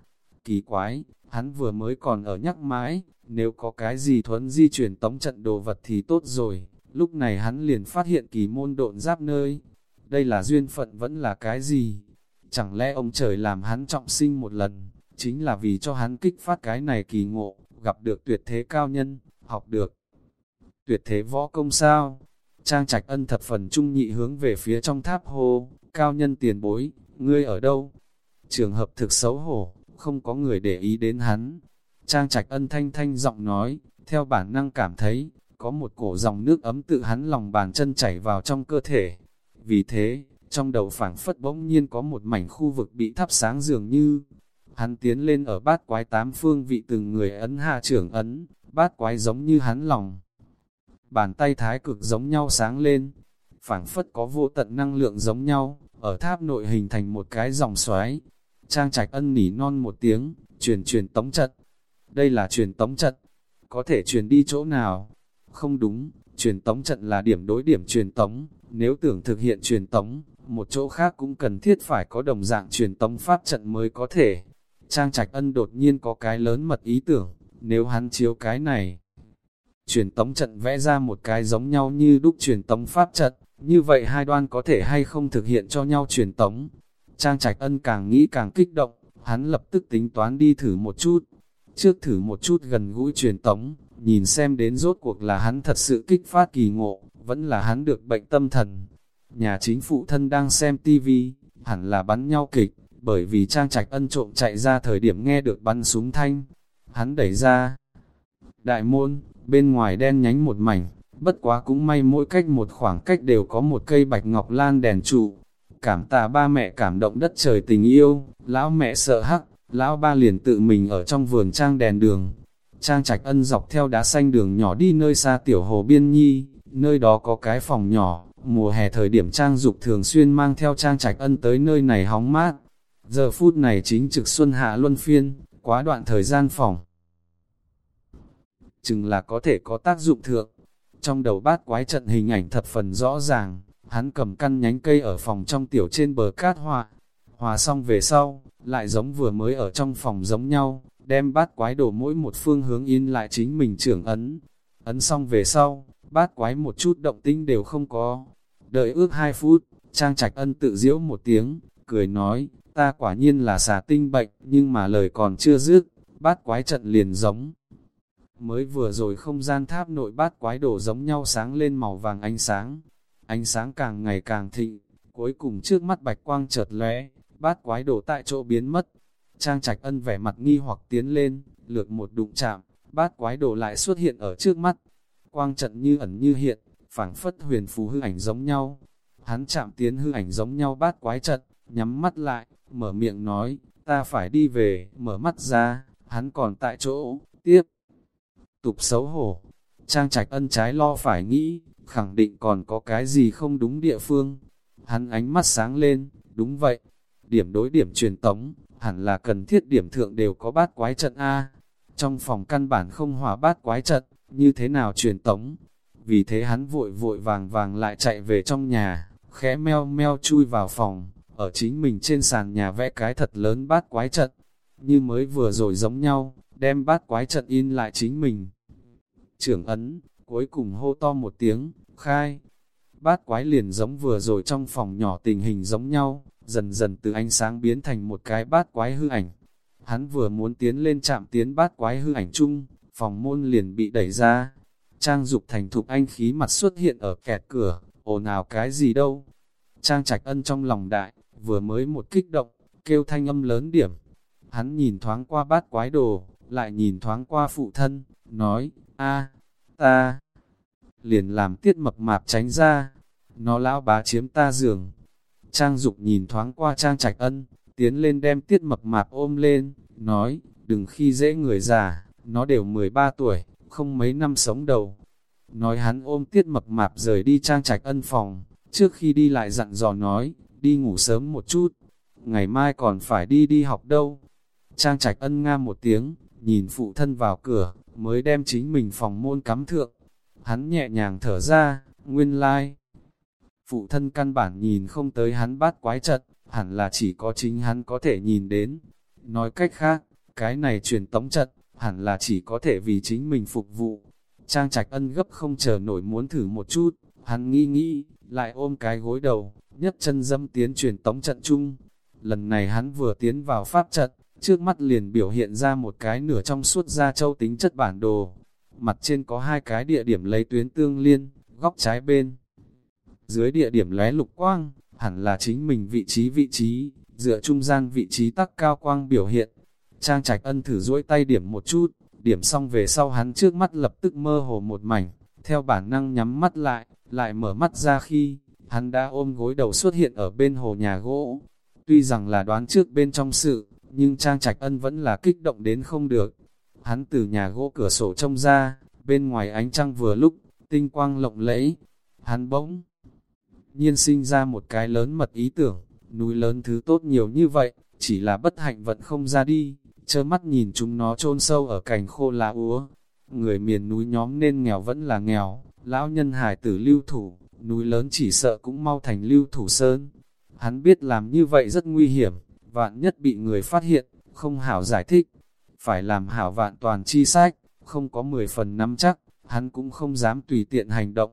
Kỳ quái, Hắn vừa mới còn ở nhắc mãi, nếu có cái gì thuấn di chuyển tống trận đồ vật thì tốt rồi, lúc này hắn liền phát hiện kỳ môn độn giáp nơi. Đây là duyên phận vẫn là cái gì? Chẳng lẽ ông trời làm hắn trọng sinh một lần, chính là vì cho hắn kích phát cái này kỳ ngộ, gặp được tuyệt thế cao nhân, học được tuyệt thế võ công sao? Trang trạch ân thập phần trung nhị hướng về phía trong tháp hô, cao nhân tiền bối, ngươi ở đâu? Trường hợp thực xấu hổ, không có người để ý đến hắn. Trang trạch ân thanh thanh giọng nói, theo bản năng cảm thấy, có một cổ dòng nước ấm tự hắn lòng bàn chân chảy vào trong cơ thể. Vì thế, trong đầu phảng phất bỗng nhiên có một mảnh khu vực bị thắp sáng dường như. Hắn tiến lên ở bát quái tám phương vị từng người ấn hạ trưởng ấn, bát quái giống như hắn lòng. Bàn tay thái cực giống nhau sáng lên, phảng phất có vô tận năng lượng giống nhau, ở tháp nội hình thành một cái dòng xoáy, Trang trạch ân nỉ non một tiếng, truyền truyền tống trận. Đây là truyền tống trận. Có thể truyền đi chỗ nào? Không đúng, truyền tống trận là điểm đối điểm truyền tống. Nếu tưởng thực hiện truyền tống, một chỗ khác cũng cần thiết phải có đồng dạng truyền tống pháp trận mới có thể. Trang trạch ân đột nhiên có cái lớn mật ý tưởng, nếu hắn chiếu cái này. Truyền tống trận vẽ ra một cái giống nhau như đúc truyền tống pháp trận, như vậy hai đoan có thể hay không thực hiện cho nhau truyền tống. Trang Trạch Ân càng nghĩ càng kích động, hắn lập tức tính toán đi thử một chút. Trước thử một chút gần gũi truyền tống, nhìn xem đến rốt cuộc là hắn thật sự kích phát kỳ ngộ, vẫn là hắn được bệnh tâm thần. Nhà chính phụ thân đang xem tivi, hẳn là bắn nhau kịch, bởi vì Trang Trạch Ân trộm chạy ra thời điểm nghe được bắn súng thanh. Hắn đẩy ra đại môn, bên ngoài đen nhánh một mảnh, bất quá cũng may mỗi cách một khoảng cách đều có một cây bạch ngọc lan đèn trụ. Cảm tạ ba mẹ cảm động đất trời tình yêu, lão mẹ sợ hắc, lão ba liền tự mình ở trong vườn trang đèn đường. Trang trạch ân dọc theo đá xanh đường nhỏ đi nơi xa tiểu hồ biên nhi, nơi đó có cái phòng nhỏ, mùa hè thời điểm trang dục thường xuyên mang theo trang trạch ân tới nơi này hóng mát. Giờ phút này chính trực xuân hạ luân phiên, quá đoạn thời gian phòng. Chừng là có thể có tác dụng thượng. Trong đầu bát quái trận hình ảnh thập phần rõ ràng, hắn cầm căn nhánh cây ở phòng trong tiểu trên bờ cát hòa. Hòa xong về sau, lại giống vừa mới ở trong phòng giống nhau, đem bát quái đổ mỗi một phương hướng in lại chính mình trưởng ấn. Ấn xong về sau, bát quái một chút động tinh đều không có. Đợi ước hai phút, Trang Trạch Ân tự diễu một tiếng, cười nói, ta quả nhiên là xà tinh bệnh, nhưng mà lời còn chưa dứt, bát quái trận liền giống. Mới vừa rồi không gian tháp nội bát quái đổ giống nhau sáng lên màu vàng ánh sáng. Ánh sáng càng ngày càng thịnh, cuối cùng trước mắt bạch quang chợt lóe, bát quái đổ tại chỗ biến mất. Trang trạch ân vẻ mặt nghi hoặc tiến lên, lược một đụng chạm, bát quái đổ lại xuất hiện ở trước mắt. Quang trận như ẩn như hiện, phảng phất huyền phù hư ảnh giống nhau. Hắn chạm tiến hư ảnh giống nhau bát quái trận, nhắm mắt lại, mở miệng nói, ta phải đi về, mở mắt ra, hắn còn tại chỗ, tiếp. Tục xấu hổ, trang trạch ân trái lo phải nghĩ, khẳng định còn có cái gì không đúng địa phương. Hắn ánh mắt sáng lên, đúng vậy, điểm đối điểm truyền tống, hẳn là cần thiết điểm thượng đều có bát quái trận A. Trong phòng căn bản không hòa bát quái trận, như thế nào truyền tống? Vì thế hắn vội vội vàng vàng lại chạy về trong nhà, khẽ meo meo chui vào phòng, ở chính mình trên sàn nhà vẽ cái thật lớn bát quái trận, như mới vừa rồi giống nhau, đem bát quái trận in lại chính mình. Trưởng ấn, cuối cùng hô to một tiếng, khai. Bát quái liền giống vừa rồi trong phòng nhỏ tình hình giống nhau, dần dần từ ánh sáng biến thành một cái bát quái hư ảnh. Hắn vừa muốn tiến lên chạm tiến bát quái hư ảnh chung, phòng môn liền bị đẩy ra. Trang dục thành thục anh khí mặt xuất hiện ở kẹt cửa, ồn ào cái gì đâu. Trang trạch ân trong lòng đại, vừa mới một kích động, kêu thanh âm lớn điểm. Hắn nhìn thoáng qua bát quái đồ, lại nhìn thoáng qua phụ thân, nói, a ta, liền làm tiết mập mạp tránh ra, nó lão bá chiếm ta giường. Trang Dục nhìn thoáng qua Trang Trạch Ân, tiến lên đem tiết mập mạp ôm lên, nói, đừng khi dễ người già, nó đều 13 tuổi, không mấy năm sống đầu. Nói hắn ôm tiết mập mạp rời đi Trang Trạch Ân phòng, trước khi đi lại dặn dò nói, đi ngủ sớm một chút, ngày mai còn phải đi đi học đâu. Trang Trạch Ân nga một tiếng, nhìn phụ thân vào cửa, mới đem chính mình phòng môn cắm thượng. Hắn nhẹ nhàng thở ra, nguyên lai. Like. Phụ thân căn bản nhìn không tới hắn bát quái trận, hẳn là chỉ có chính hắn có thể nhìn đến. Nói cách khác, cái này truyền tống trận, hẳn là chỉ có thể vì chính mình phục vụ. Trang trạch ân gấp không chờ nổi muốn thử một chút, hắn nghĩ nghĩ, lại ôm cái gối đầu, nhất chân dâm tiến truyền tống trận chung. Lần này hắn vừa tiến vào pháp trận, Trước mắt liền biểu hiện ra một cái nửa trong suốt da châu tính chất bản đồ. Mặt trên có hai cái địa điểm lấy tuyến tương liên, góc trái bên. Dưới địa điểm lóe lục quang, hẳn là chính mình vị trí vị trí, dựa trung gian vị trí tắc cao quang biểu hiện. Trang trạch ân thử duỗi tay điểm một chút, điểm xong về sau hắn trước mắt lập tức mơ hồ một mảnh, theo bản năng nhắm mắt lại, lại mở mắt ra khi, hắn đã ôm gối đầu xuất hiện ở bên hồ nhà gỗ. Tuy rằng là đoán trước bên trong sự, nhưng Trang Trạch Ân vẫn là kích động đến không được. Hắn từ nhà gỗ cửa sổ trông ra, bên ngoài ánh trăng vừa lúc, tinh quang lộng lẫy. Hắn bỗng nhiên sinh ra một cái lớn mật ý tưởng, núi lớn thứ tốt nhiều như vậy, chỉ là bất hạnh vận không ra đi, trơ mắt nhìn chúng nó chôn sâu ở cành khô lá úa. Người miền núi nhóm nên nghèo vẫn là nghèo, lão nhân hải tử lưu thủ, núi lớn chỉ sợ cũng mau thành lưu thủ sơn. Hắn biết làm như vậy rất nguy hiểm, vạn nhất bị người phát hiện, không hảo giải thích, phải làm hảo vạn toàn chi sách, không có 10 phần năm chắc, hắn cũng không dám tùy tiện hành động.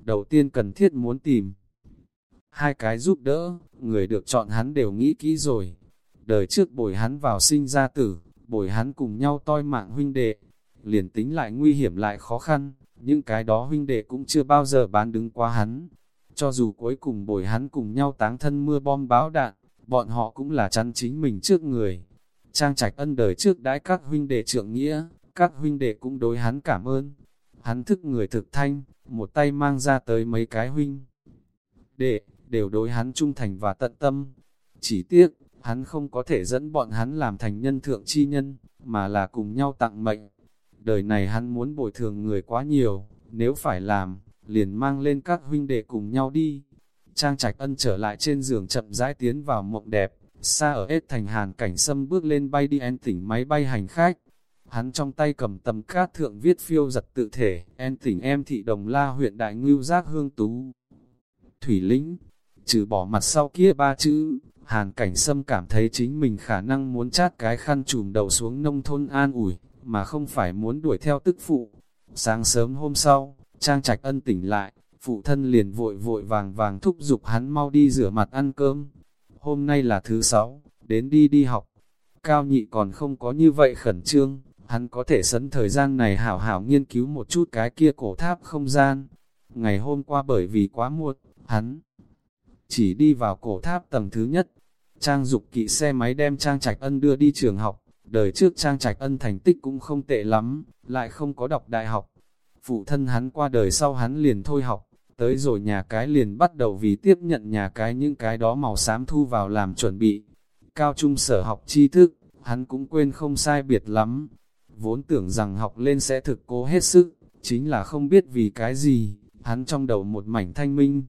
Đầu tiên cần thiết muốn tìm hai cái giúp đỡ, người được chọn hắn đều nghĩ kỹ rồi. Đời trước bồi hắn vào sinh ra tử, bồi hắn cùng nhau toi mạng huynh đệ, liền tính lại nguy hiểm lại khó khăn, những cái đó huynh đệ cũng chưa bao giờ bán đứng qua hắn. Cho dù cuối cùng bồi hắn cùng nhau táng thân mưa bom báo đạn, bọn họ cũng là chắn chính mình trước người. Trang trạch ân đời trước đãi các huynh đệ trượng nghĩa, các huynh đệ cũng đối hắn cảm ơn. Hắn thức người thực thanh, một tay mang ra tới mấy cái huynh. Đệ, đều đối hắn trung thành và tận tâm. Chỉ tiếc, hắn không có thể dẫn bọn hắn làm thành nhân thượng chi nhân, mà là cùng nhau tặng mệnh. Đời này hắn muốn bồi thường người quá nhiều, nếu phải làm, liền mang lên các huynh đệ cùng nhau đi. Trang trạch ân trở lại trên giường chậm rãi tiến vào mộng đẹp, xa ở ết thành hàn cảnh sâm bước lên bay đi en tỉnh máy bay hành khách. Hắn trong tay cầm tầm cát thượng viết phiêu giật tự thể, en tỉnh em thị đồng la huyện đại ngưu giác hương tú. Thủy lĩnh, trừ bỏ mặt sau kia ba chữ, hàn cảnh sâm cảm thấy chính mình khả năng muốn chát cái khăn trùm đầu xuống nông thôn an ủi, mà không phải muốn đuổi theo tức phụ. Sáng sớm hôm sau, Trang Trạch ân tỉnh lại, phụ thân liền vội vội vàng vàng thúc giục hắn mau đi rửa mặt ăn cơm. Hôm nay là thứ sáu, đến đi đi học. Cao nhị còn không có như vậy khẩn trương, hắn có thể sấn thời gian này hảo hảo nghiên cứu một chút cái kia cổ tháp không gian. Ngày hôm qua bởi vì quá muộn, hắn chỉ đi vào cổ tháp tầng thứ nhất. Trang dục kỵ xe máy đem Trang Trạch Ân đưa đi trường học, đời trước Trang Trạch Ân thành tích cũng không tệ lắm, lại không có đọc đại học. Phụ thân hắn qua đời sau hắn liền thôi học, tới rồi nhà cái liền bắt đầu vì tiếp nhận nhà cái những cái đó màu xám thu vào làm chuẩn bị. Cao trung sở học tri thức, hắn cũng quên không sai biệt lắm. Vốn tưởng rằng học lên sẽ thực cố hết sức, chính là không biết vì cái gì, hắn trong đầu một mảnh thanh minh.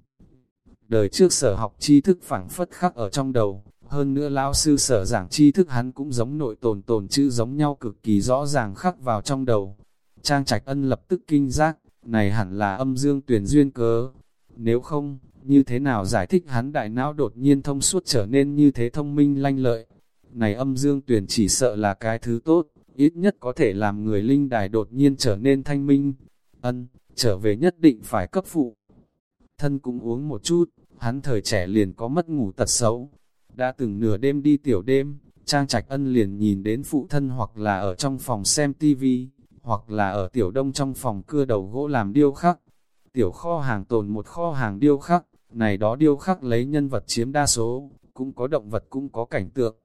Đời trước sở học tri thức phẳng phất khắc ở trong đầu, hơn nữa lão sư sở giảng tri thức hắn cũng giống nội tồn tồn chữ giống nhau cực kỳ rõ ràng khắc vào trong đầu. Trang Trạch Ân lập tức kinh giác, này hẳn là âm dương tuyển duyên cớ. Nếu không, như thế nào giải thích hắn đại não đột nhiên thông suốt trở nên như thế thông minh lanh lợi. Này âm dương tuyển chỉ sợ là cái thứ tốt, ít nhất có thể làm người linh đài đột nhiên trở nên thanh minh. Ân, trở về nhất định phải cấp phụ. Thân cũng uống một chút, hắn thời trẻ liền có mất ngủ tật xấu. Đã từng nửa đêm đi tiểu đêm, Trang Trạch Ân liền nhìn đến phụ thân hoặc là ở trong phòng xem tivi, hoặc là ở tiểu đông trong phòng cưa đầu gỗ làm điêu khắc. Tiểu kho hàng tồn một kho hàng điêu khắc, này đó điêu khắc lấy nhân vật chiếm đa số, cũng có động vật cũng có cảnh tượng.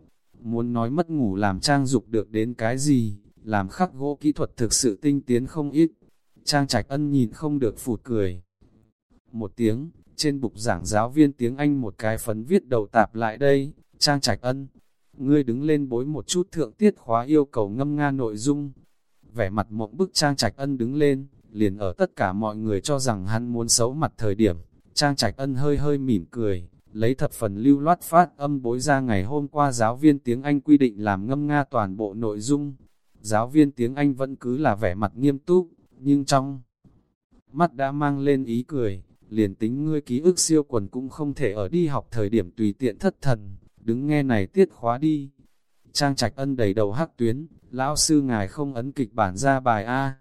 Muốn nói mất ngủ làm trang dục được đến cái gì, làm khắc gỗ kỹ thuật thực sự tinh tiến không ít. Trang trạch ân nhìn không được phụt cười. Một tiếng, trên bục giảng giáo viên tiếng Anh một cái phấn viết đầu tạp lại đây, Trang trạch ân. Ngươi đứng lên bối một chút thượng tiết khóa yêu cầu ngâm nga nội dung, vẻ mặt mộng bức Trang Trạch Ân đứng lên, liền ở tất cả mọi người cho rằng hắn muốn xấu mặt thời điểm, Trang Trạch Ân hơi hơi mỉm cười, lấy thập phần lưu loát phát âm bối ra ngày hôm qua giáo viên tiếng Anh quy định làm ngâm nga toàn bộ nội dung. Giáo viên tiếng Anh vẫn cứ là vẻ mặt nghiêm túc, nhưng trong mắt đã mang lên ý cười, liền tính ngươi ký ức siêu quần cũng không thể ở đi học thời điểm tùy tiện thất thần, đứng nghe này tiết khóa đi. Trang Trạch Ân đầy đầu hắc tuyến, lão sư ngài không ấn kịch bản ra bài A.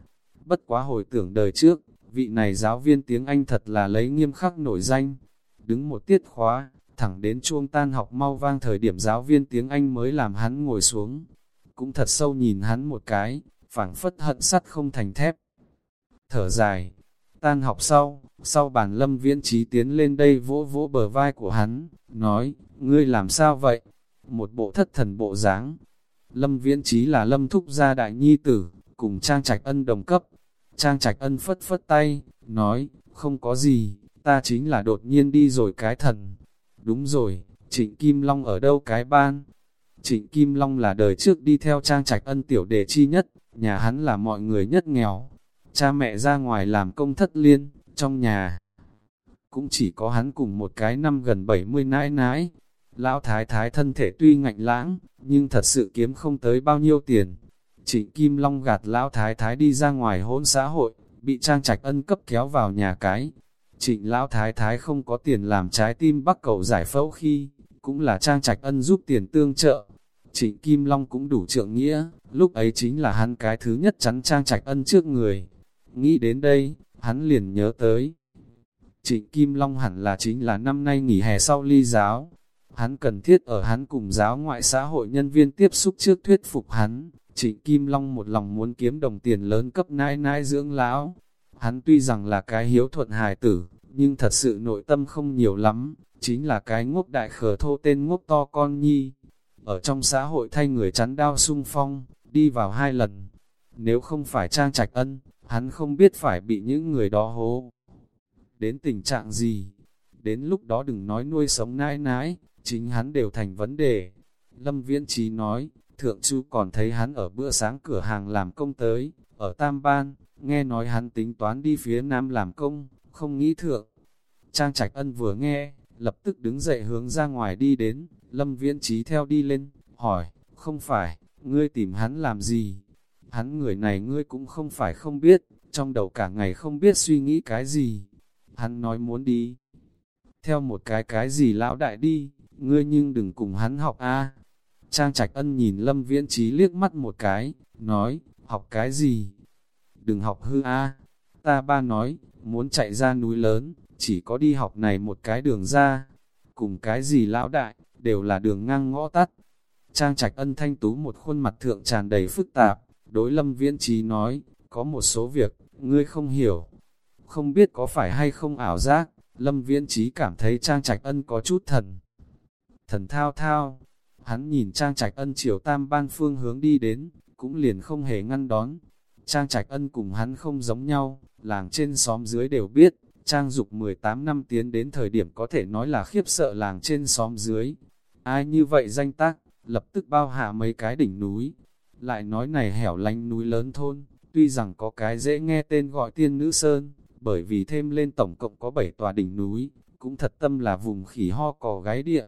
Bất quá hồi tưởng đời trước, vị này giáo viên tiếng Anh thật là lấy nghiêm khắc nổi danh. Đứng một tiết khóa, thẳng đến chuông tan học mau vang thời điểm giáo viên tiếng Anh mới làm hắn ngồi xuống. Cũng thật sâu nhìn hắn một cái, phảng phất hận sắt không thành thép. Thở dài, tan học sau, sau bàn lâm viễn trí tiến lên đây vỗ vỗ bờ vai của hắn, nói, ngươi làm sao vậy? Một bộ thất thần bộ dáng, Lâm Viễn Trí là Lâm Thúc gia đại nhi tử, cùng Trang Trạch Ân đồng cấp. Trang Trạch Ân phất phất tay, nói, không có gì, ta chính là đột nhiên đi rồi cái thần. Đúng rồi, Trịnh Kim Long ở đâu cái ban? Trịnh Kim Long là đời trước đi theo Trang Trạch Ân tiểu đề chi nhất, nhà hắn là mọi người nhất nghèo. Cha mẹ ra ngoài làm công thất liên, trong nhà cũng chỉ có hắn cùng một cái năm gần 70 nãi nãi, Lão thái thái thân thể tuy ngạnh lãng, nhưng thật sự kiếm không tới bao nhiêu tiền. Trịnh Kim Long gạt lão thái thái đi ra ngoài hỗn xã hội, bị trang trạch ân cấp kéo vào nhà cái. Trịnh lão thái thái không có tiền làm trái tim bắt cầu giải phẫu khi, cũng là trang trạch ân giúp tiền tương trợ. Trịnh Kim Long cũng đủ trượng nghĩa, lúc ấy chính là hắn cái thứ nhất chắn trang trạch ân trước người. Nghĩ đến đây, hắn liền nhớ tới. Trịnh Kim Long hẳn là chính là năm nay nghỉ hè sau ly giáo, Hắn cần thiết ở hắn cùng giáo ngoại xã hội nhân viên tiếp xúc trước thuyết phục hắn, Trịnh Kim Long một lòng muốn kiếm đồng tiền lớn cấp nãi nãi dưỡng lão. Hắn tuy rằng là cái hiếu thuận hài tử, nhưng thật sự nội tâm không nhiều lắm, chính là cái ngốc đại khờ thô tên ngốc to con nhi. Ở trong xã hội thay người chắn đao sung phong, đi vào hai lần. Nếu không phải trang trạch ân, hắn không biết phải bị những người đó hố. Đến tình trạng gì? Đến lúc đó đừng nói nuôi sống nãi nãi, chính hắn đều thành vấn đề. Lâm Viễn Trí nói, Thượng Chu còn thấy hắn ở bữa sáng cửa hàng làm công tới, ở Tam Ban, nghe nói hắn tính toán đi phía Nam làm công, không nghĩ thượng. Trang Trạch Ân vừa nghe, lập tức đứng dậy hướng ra ngoài đi đến, Lâm Viễn Trí theo đi lên, hỏi, không phải, ngươi tìm hắn làm gì? Hắn người này ngươi cũng không phải không biết, trong đầu cả ngày không biết suy nghĩ cái gì. Hắn nói muốn đi. Theo một cái cái gì lão đại đi, ngươi nhưng đừng cùng hắn học a Trang Trạch Ân nhìn Lâm Viễn Trí liếc mắt một cái, nói, học cái gì? Đừng học hư a Ta ba nói, muốn chạy ra núi lớn, chỉ có đi học này một cái đường ra. Cùng cái gì lão đại, đều là đường ngang ngõ tắt. Trang Trạch Ân thanh tú một khuôn mặt thượng tràn đầy phức tạp, đối Lâm Viễn Trí nói, có một số việc, ngươi không hiểu. Không biết có phải hay không ảo giác, Lâm Viễn Trí cảm thấy Trang Trạch Ân có chút thần. Thần thao thao, Hắn nhìn Trang Trạch Ân chiều tam ban phương hướng đi đến, cũng liền không hề ngăn đón. Trang Trạch Ân cùng hắn không giống nhau, làng trên xóm dưới đều biết, Trang Dục 18 năm tiến đến thời điểm có thể nói là khiếp sợ làng trên xóm dưới. Ai như vậy danh tác, lập tức bao hạ mấy cái đỉnh núi. Lại nói này hẻo lánh núi lớn thôn, tuy rằng có cái dễ nghe tên gọi tiên nữ sơn, bởi vì thêm lên tổng cộng có 7 tòa đỉnh núi, cũng thật tâm là vùng khỉ ho cò gái địa.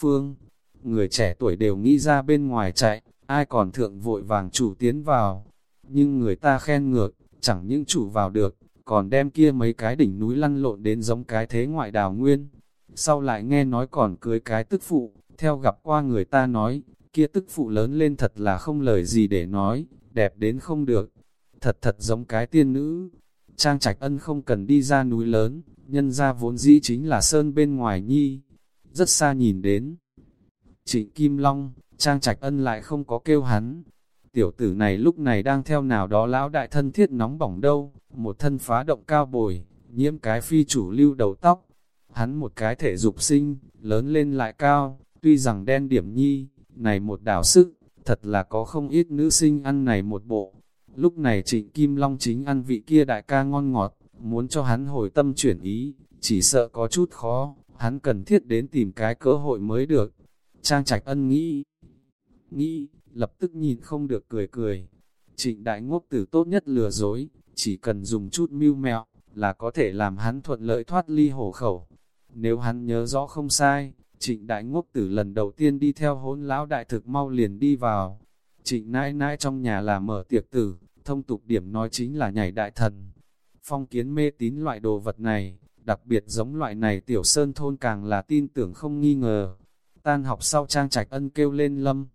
Phương, người trẻ tuổi đều nghĩ ra bên ngoài chạy, ai còn thượng vội vàng chủ tiến vào. Nhưng người ta khen ngược, chẳng những chủ vào được, còn đem kia mấy cái đỉnh núi lăn lộn đến giống cái thế ngoại đào nguyên. Sau lại nghe nói còn cưới cái tức phụ, theo gặp qua người ta nói, kia tức phụ lớn lên thật là không lời gì để nói, đẹp đến không được. Thật thật giống cái tiên nữ. Trang trạch ân không cần đi ra núi lớn, nhân ra vốn dĩ chính là sơn bên ngoài nhi. Rất xa nhìn đến. Trịnh Kim Long, Trang Trạch Ân lại không có kêu hắn. Tiểu tử này lúc này đang theo nào đó lão đại thân thiết nóng bỏng đâu, một thân phá động cao bồi, nhiễm cái phi chủ lưu đầu tóc. Hắn một cái thể dục sinh, lớn lên lại cao, tuy rằng đen điểm nhi, này một đảo sức, thật là có không ít nữ sinh ăn này một bộ. Lúc này trịnh Kim Long chính ăn vị kia đại ca ngon ngọt, muốn cho hắn hồi tâm chuyển ý, chỉ sợ có chút khó, hắn cần thiết đến tìm cái cơ hội mới được. Trang Trạch Ân nghĩ, nghĩ, lập tức nhìn không được cười cười. Trịnh đại ngốc tử tốt nhất lừa dối, chỉ cần dùng chút mưu mẹo, là có thể làm hắn thuận lợi thoát ly hổ khẩu. Nếu hắn nhớ rõ không sai, trịnh đại ngốc tử lần đầu tiên đi theo hốn lão đại thực mau liền đi vào. Trịnh nãi nãi trong nhà là mở tiệc tử, thông tục điểm nói chính là nhảy đại thần. Phong kiến mê tín loại đồ vật này, đặc biệt giống loại này tiểu sơn thôn càng là tin tưởng không nghi ngờ, Tan học sau Trang Trạch Ân kêu lên lâm.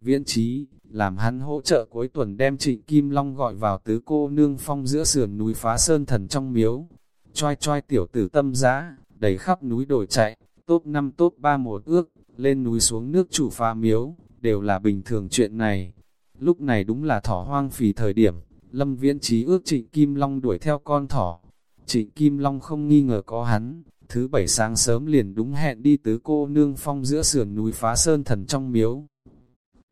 Viễn trí, làm hắn hỗ trợ cuối tuần đem trịnh Kim Long gọi vào tứ cô nương phong giữa sườn núi phá sơn thần trong miếu. Choi choi tiểu tử tâm giá, đầy khắp núi đổi chạy, top 5 top 3 một ước, lên núi xuống nước chủ phá miếu, đều là bình thường chuyện này. Lúc này đúng là thỏ hoang phì thời điểm, Lâm Viễn Trí ước Trịnh Kim Long đuổi theo con thỏ. Trịnh Kim Long không nghi ngờ có hắn, Thứ bảy sáng sớm liền đúng hẹn đi tứ cô nương phong giữa sườn núi phá sơn thần trong miếu.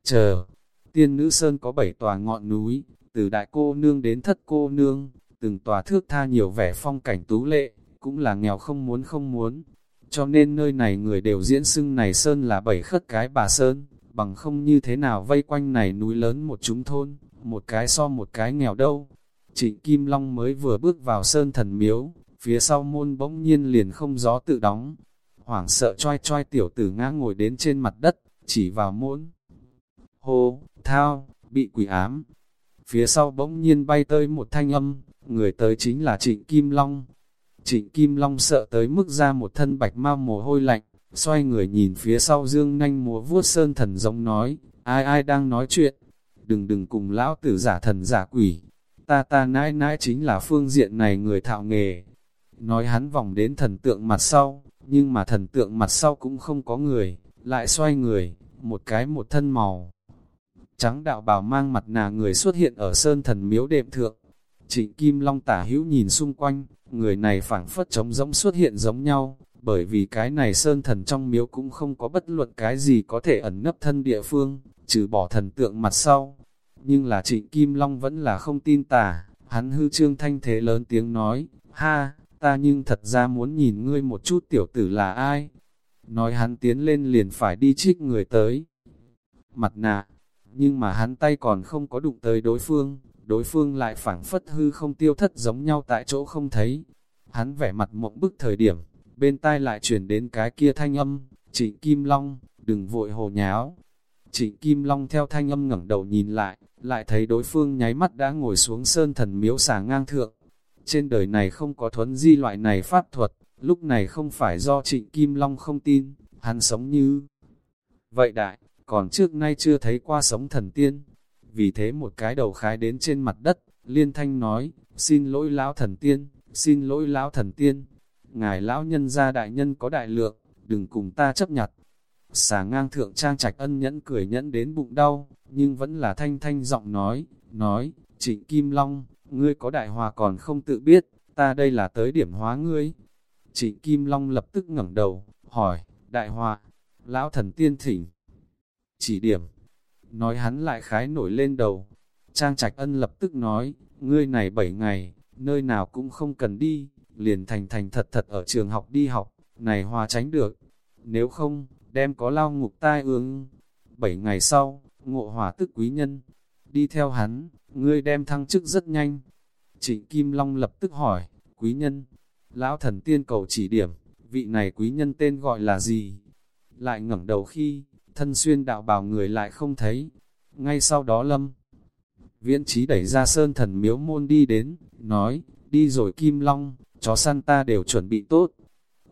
Chờ, tiên nữ sơn có bảy tòa ngọn núi, từ đại cô nương đến thất cô nương, từng tòa thước tha nhiều vẻ phong cảnh tú lệ, cũng là nghèo không muốn không muốn. Cho nên nơi này người đều diễn xưng này sơn là bảy khất cái bà sơn, bằng không như thế nào vây quanh này núi lớn một chúng thôn, một cái so một cái nghèo đâu. Trịnh Kim Long mới vừa bước vào sơn thần miếu, phía sau môn bỗng nhiên liền không gió tự đóng. Hoảng sợ choi choi tiểu tử ngã ngồi đến trên mặt đất, chỉ vào môn. Hô, thao, bị quỷ ám. Phía sau bỗng nhiên bay tới một thanh âm, người tới chính là Trịnh Kim Long. Trịnh Kim Long sợ tới mức ra một thân bạch mau mồ hôi lạnh, xoay người nhìn phía sau dương nhanh múa vuốt sơn thần giống nói, ai ai đang nói chuyện, đừng đừng cùng lão tử giả thần giả quỷ, ta ta nãi nãi chính là phương diện này người thạo nghề, nói hắn vòng đến thần tượng mặt sau, nhưng mà thần tượng mặt sau cũng không có người, lại xoay người, một cái một thân màu. Trắng đạo bào mang mặt nà người xuất hiện ở sơn thần miếu đệm thượng. Trịnh Kim Long tả hữu nhìn xung quanh, người này phảng phất trống rỗng xuất hiện giống nhau, bởi vì cái này sơn thần trong miếu cũng không có bất luận cái gì có thể ẩn nấp thân địa phương, trừ bỏ thần tượng mặt sau. Nhưng là trịnh Kim Long vẫn là không tin tả, hắn hư trương thanh thế lớn tiếng nói, ha, ta nhưng thật ra muốn nhìn ngươi một chút tiểu tử là ai. Nói hắn tiến lên liền phải đi trích người tới. Mặt nạ, nhưng mà hắn tay còn không có đụng tới đối phương, đối phương lại phảng phất hư không tiêu thất giống nhau tại chỗ không thấy. Hắn vẻ mặt mộng bức thời điểm, bên tai lại chuyển đến cái kia thanh âm, trịnh Kim Long, đừng vội hồ nháo. Trịnh Kim Long theo thanh âm ngẩng đầu nhìn lại, lại thấy đối phương nháy mắt đã ngồi xuống sơn thần miếu xà ngang thượng. Trên đời này không có thuấn di loại này pháp thuật, lúc này không phải do trịnh Kim Long không tin, hắn sống như... Vậy đại, còn trước nay chưa thấy qua sống thần tiên. Vì thế một cái đầu khái đến trên mặt đất, liên thanh nói, xin lỗi lão thần tiên, xin lỗi lão thần tiên. Ngài lão nhân gia đại nhân có đại lượng, đừng cùng ta chấp nhặt. Xà ngang thượng trang trạch ân nhẫn cười nhẫn đến bụng đau, nhưng vẫn là thanh thanh giọng nói, nói, trịnh Kim Long, ngươi có đại hòa còn không tự biết, ta đây là tới điểm hóa ngươi. Trịnh Kim Long lập tức ngẩng đầu, hỏi, đại hòa, lão thần tiên thỉnh chỉ điểm. Nói hắn lại khái nổi lên đầu. Trang Trạch Ân lập tức nói, ngươi này bảy ngày, nơi nào cũng không cần đi, liền thành thành thật thật ở trường học đi học, này hòa tránh được. Nếu không, đem có lao ngục tai ương. Bảy ngày sau, ngộ hỏa tức quý nhân. Đi theo hắn, ngươi đem thăng chức rất nhanh. Trịnh Kim Long lập tức hỏi, quý nhân, lão thần tiên cầu chỉ điểm, vị này quý nhân tên gọi là gì? Lại ngẩng đầu khi, thân xuyên đạo bào người lại không thấy. Ngay sau đó lâm, viễn trí đẩy ra sơn thần miếu môn đi đến, nói, đi rồi Kim Long, chó săn ta đều chuẩn bị tốt.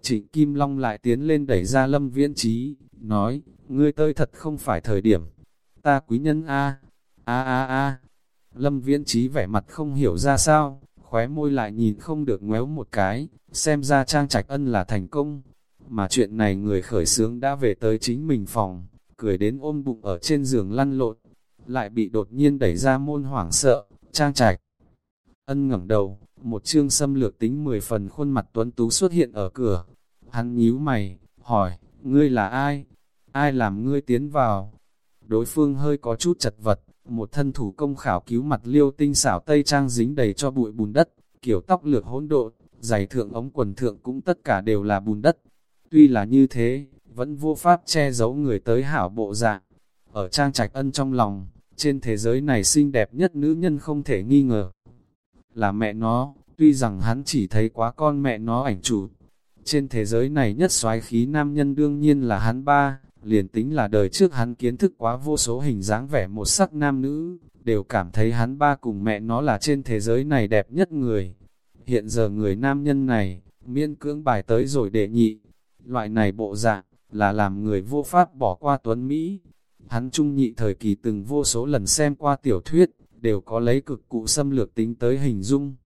Trịnh Kim Long lại tiến lên đẩy ra lâm viễn trí, nói, ngươi tơi thật không phải thời điểm. Ta quý nhân A, A A A. Lâm viễn trí vẻ mặt không hiểu ra sao, khóe môi lại nhìn không được ngoéo một cái, xem ra trang trạch ân là thành công. Mà chuyện này người khởi sướng đã về tới chính mình phòng, cười đến ôm bụng ở trên giường lăn lộn, lại bị đột nhiên đẩy ra môn hoảng sợ, trang trạch. Ân ngẩng đầu, một chương xâm lược tính 10 phần khuôn mặt tuấn tú xuất hiện ở cửa. Hắn nhíu mày, hỏi, ngươi là ai? Ai làm ngươi tiến vào? Đối phương hơi có chút chật vật, một thân thủ công khảo cứu mặt liêu tinh xảo tây trang dính đầy cho bụi bùn đất, kiểu tóc lược hỗn độn, giày thượng ống quần thượng cũng tất cả đều là bùn đất. Tuy là như thế, vẫn vô pháp che giấu người tới hảo bộ dạng. Ở trang trạch ân trong lòng, trên thế giới này xinh đẹp nhất nữ nhân không thể nghi ngờ. Là mẹ nó, tuy rằng hắn chỉ thấy quá con mẹ nó ảnh chủ Trên thế giới này nhất soái khí nam nhân đương nhiên là hắn ba, liền tính là đời trước hắn kiến thức quá vô số hình dáng vẻ một sắc nam nữ, đều cảm thấy hắn ba cùng mẹ nó là trên thế giới này đẹp nhất người. Hiện giờ người nam nhân này, miên cưỡng bài tới rồi đệ nhị, loại này bộ dạng, là làm người vô pháp bỏ qua Tuấn Mỹ. Hắn trung nhị thời kỳ từng vô số lần xem qua tiểu thuyết, đều có lấy cực cụ xâm lược tính tới hình dung.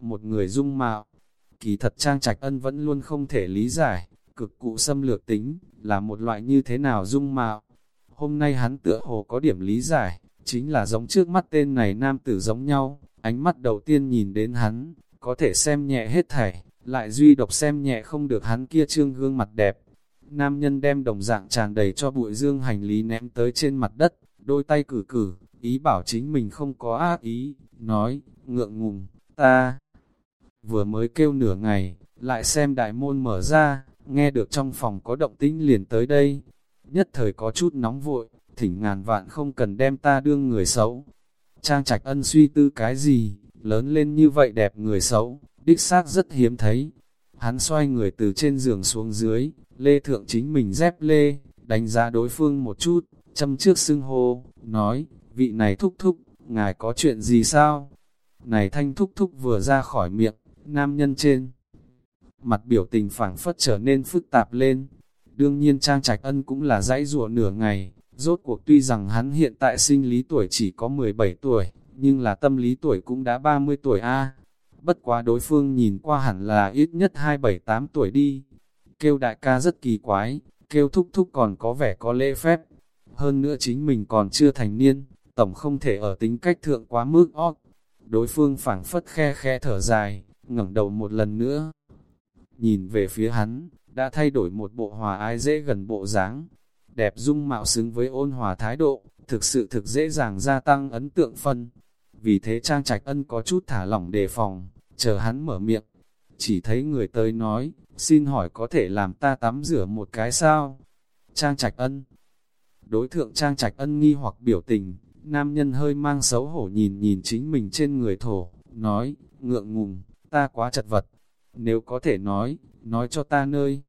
Một người dung mạo, kỳ thật Trang Trạch Ân vẫn luôn không thể lý giải, cực cụ xâm lược tính, là một loại như thế nào dung mạo. Hôm nay hắn tựa hồ có điểm lý giải, chính là giống trước mắt tên này nam tử giống nhau, ánh mắt đầu tiên nhìn đến hắn, có thể xem nhẹ hết thảy, lại duy độc xem nhẹ không được hắn kia trương gương mặt đẹp, Nam nhân đem đồng dạng tràn đầy cho bụi dương hành lý ném tới trên mặt đất, đôi tay cử cử, ý bảo chính mình không có ác ý, nói, ngượng ngùng, ta vừa mới kêu nửa ngày, lại xem đại môn mở ra, nghe được trong phòng có động tĩnh liền tới đây. Nhất thời có chút nóng vội, thỉnh ngàn vạn không cần đem ta đương người xấu. Trang trạch ân suy tư cái gì, lớn lên như vậy đẹp người xấu, đích xác rất hiếm thấy. Hắn xoay người từ trên giường xuống dưới, Lê Thượng chính mình dép lê, đánh giá đối phương một chút, châm trước xưng hô, nói, vị này thúc thúc, ngài có chuyện gì sao? Này thanh thúc thúc vừa ra khỏi miệng, nam nhân trên. Mặt biểu tình phảng phất trở nên phức tạp lên. Đương nhiên Trang Trạch Ân cũng là dãy rùa nửa ngày, rốt cuộc tuy rằng hắn hiện tại sinh lý tuổi chỉ có 17 tuổi, nhưng là tâm lý tuổi cũng đã 30 tuổi a. Bất quá đối phương nhìn qua hẳn là ít nhất 2-7-8 tuổi đi, kêu đại ca rất kỳ quái, kêu thúc thúc còn có vẻ có lễ phép. Hơn nữa chính mình còn chưa thành niên, tổng không thể ở tính cách thượng quá mức ót. Đối phương phảng phất khe khe thở dài, ngẩng đầu một lần nữa. nhìn về phía hắn, đã thay đổi một bộ hòa ai dễ gần bộ dáng, đẹp dung mạo xứng với ôn hòa thái độ, thực sự thực dễ dàng gia tăng ấn tượng phân. Vì thế Trang Trạch Ân có chút thả lỏng đề phòng, chờ hắn mở miệng. Chỉ thấy người tới nói, xin hỏi có thể làm ta tắm rửa một cái sao? Trang Trạch Ân Đối thượng Trang Trạch Ân nghi hoặc biểu tình, nam nhân hơi mang xấu hổ nhìn nhìn chính mình trên người thổ, nói, ngượng ngùng, ta quá chật vật. Nếu có thể nói, nói cho ta nơi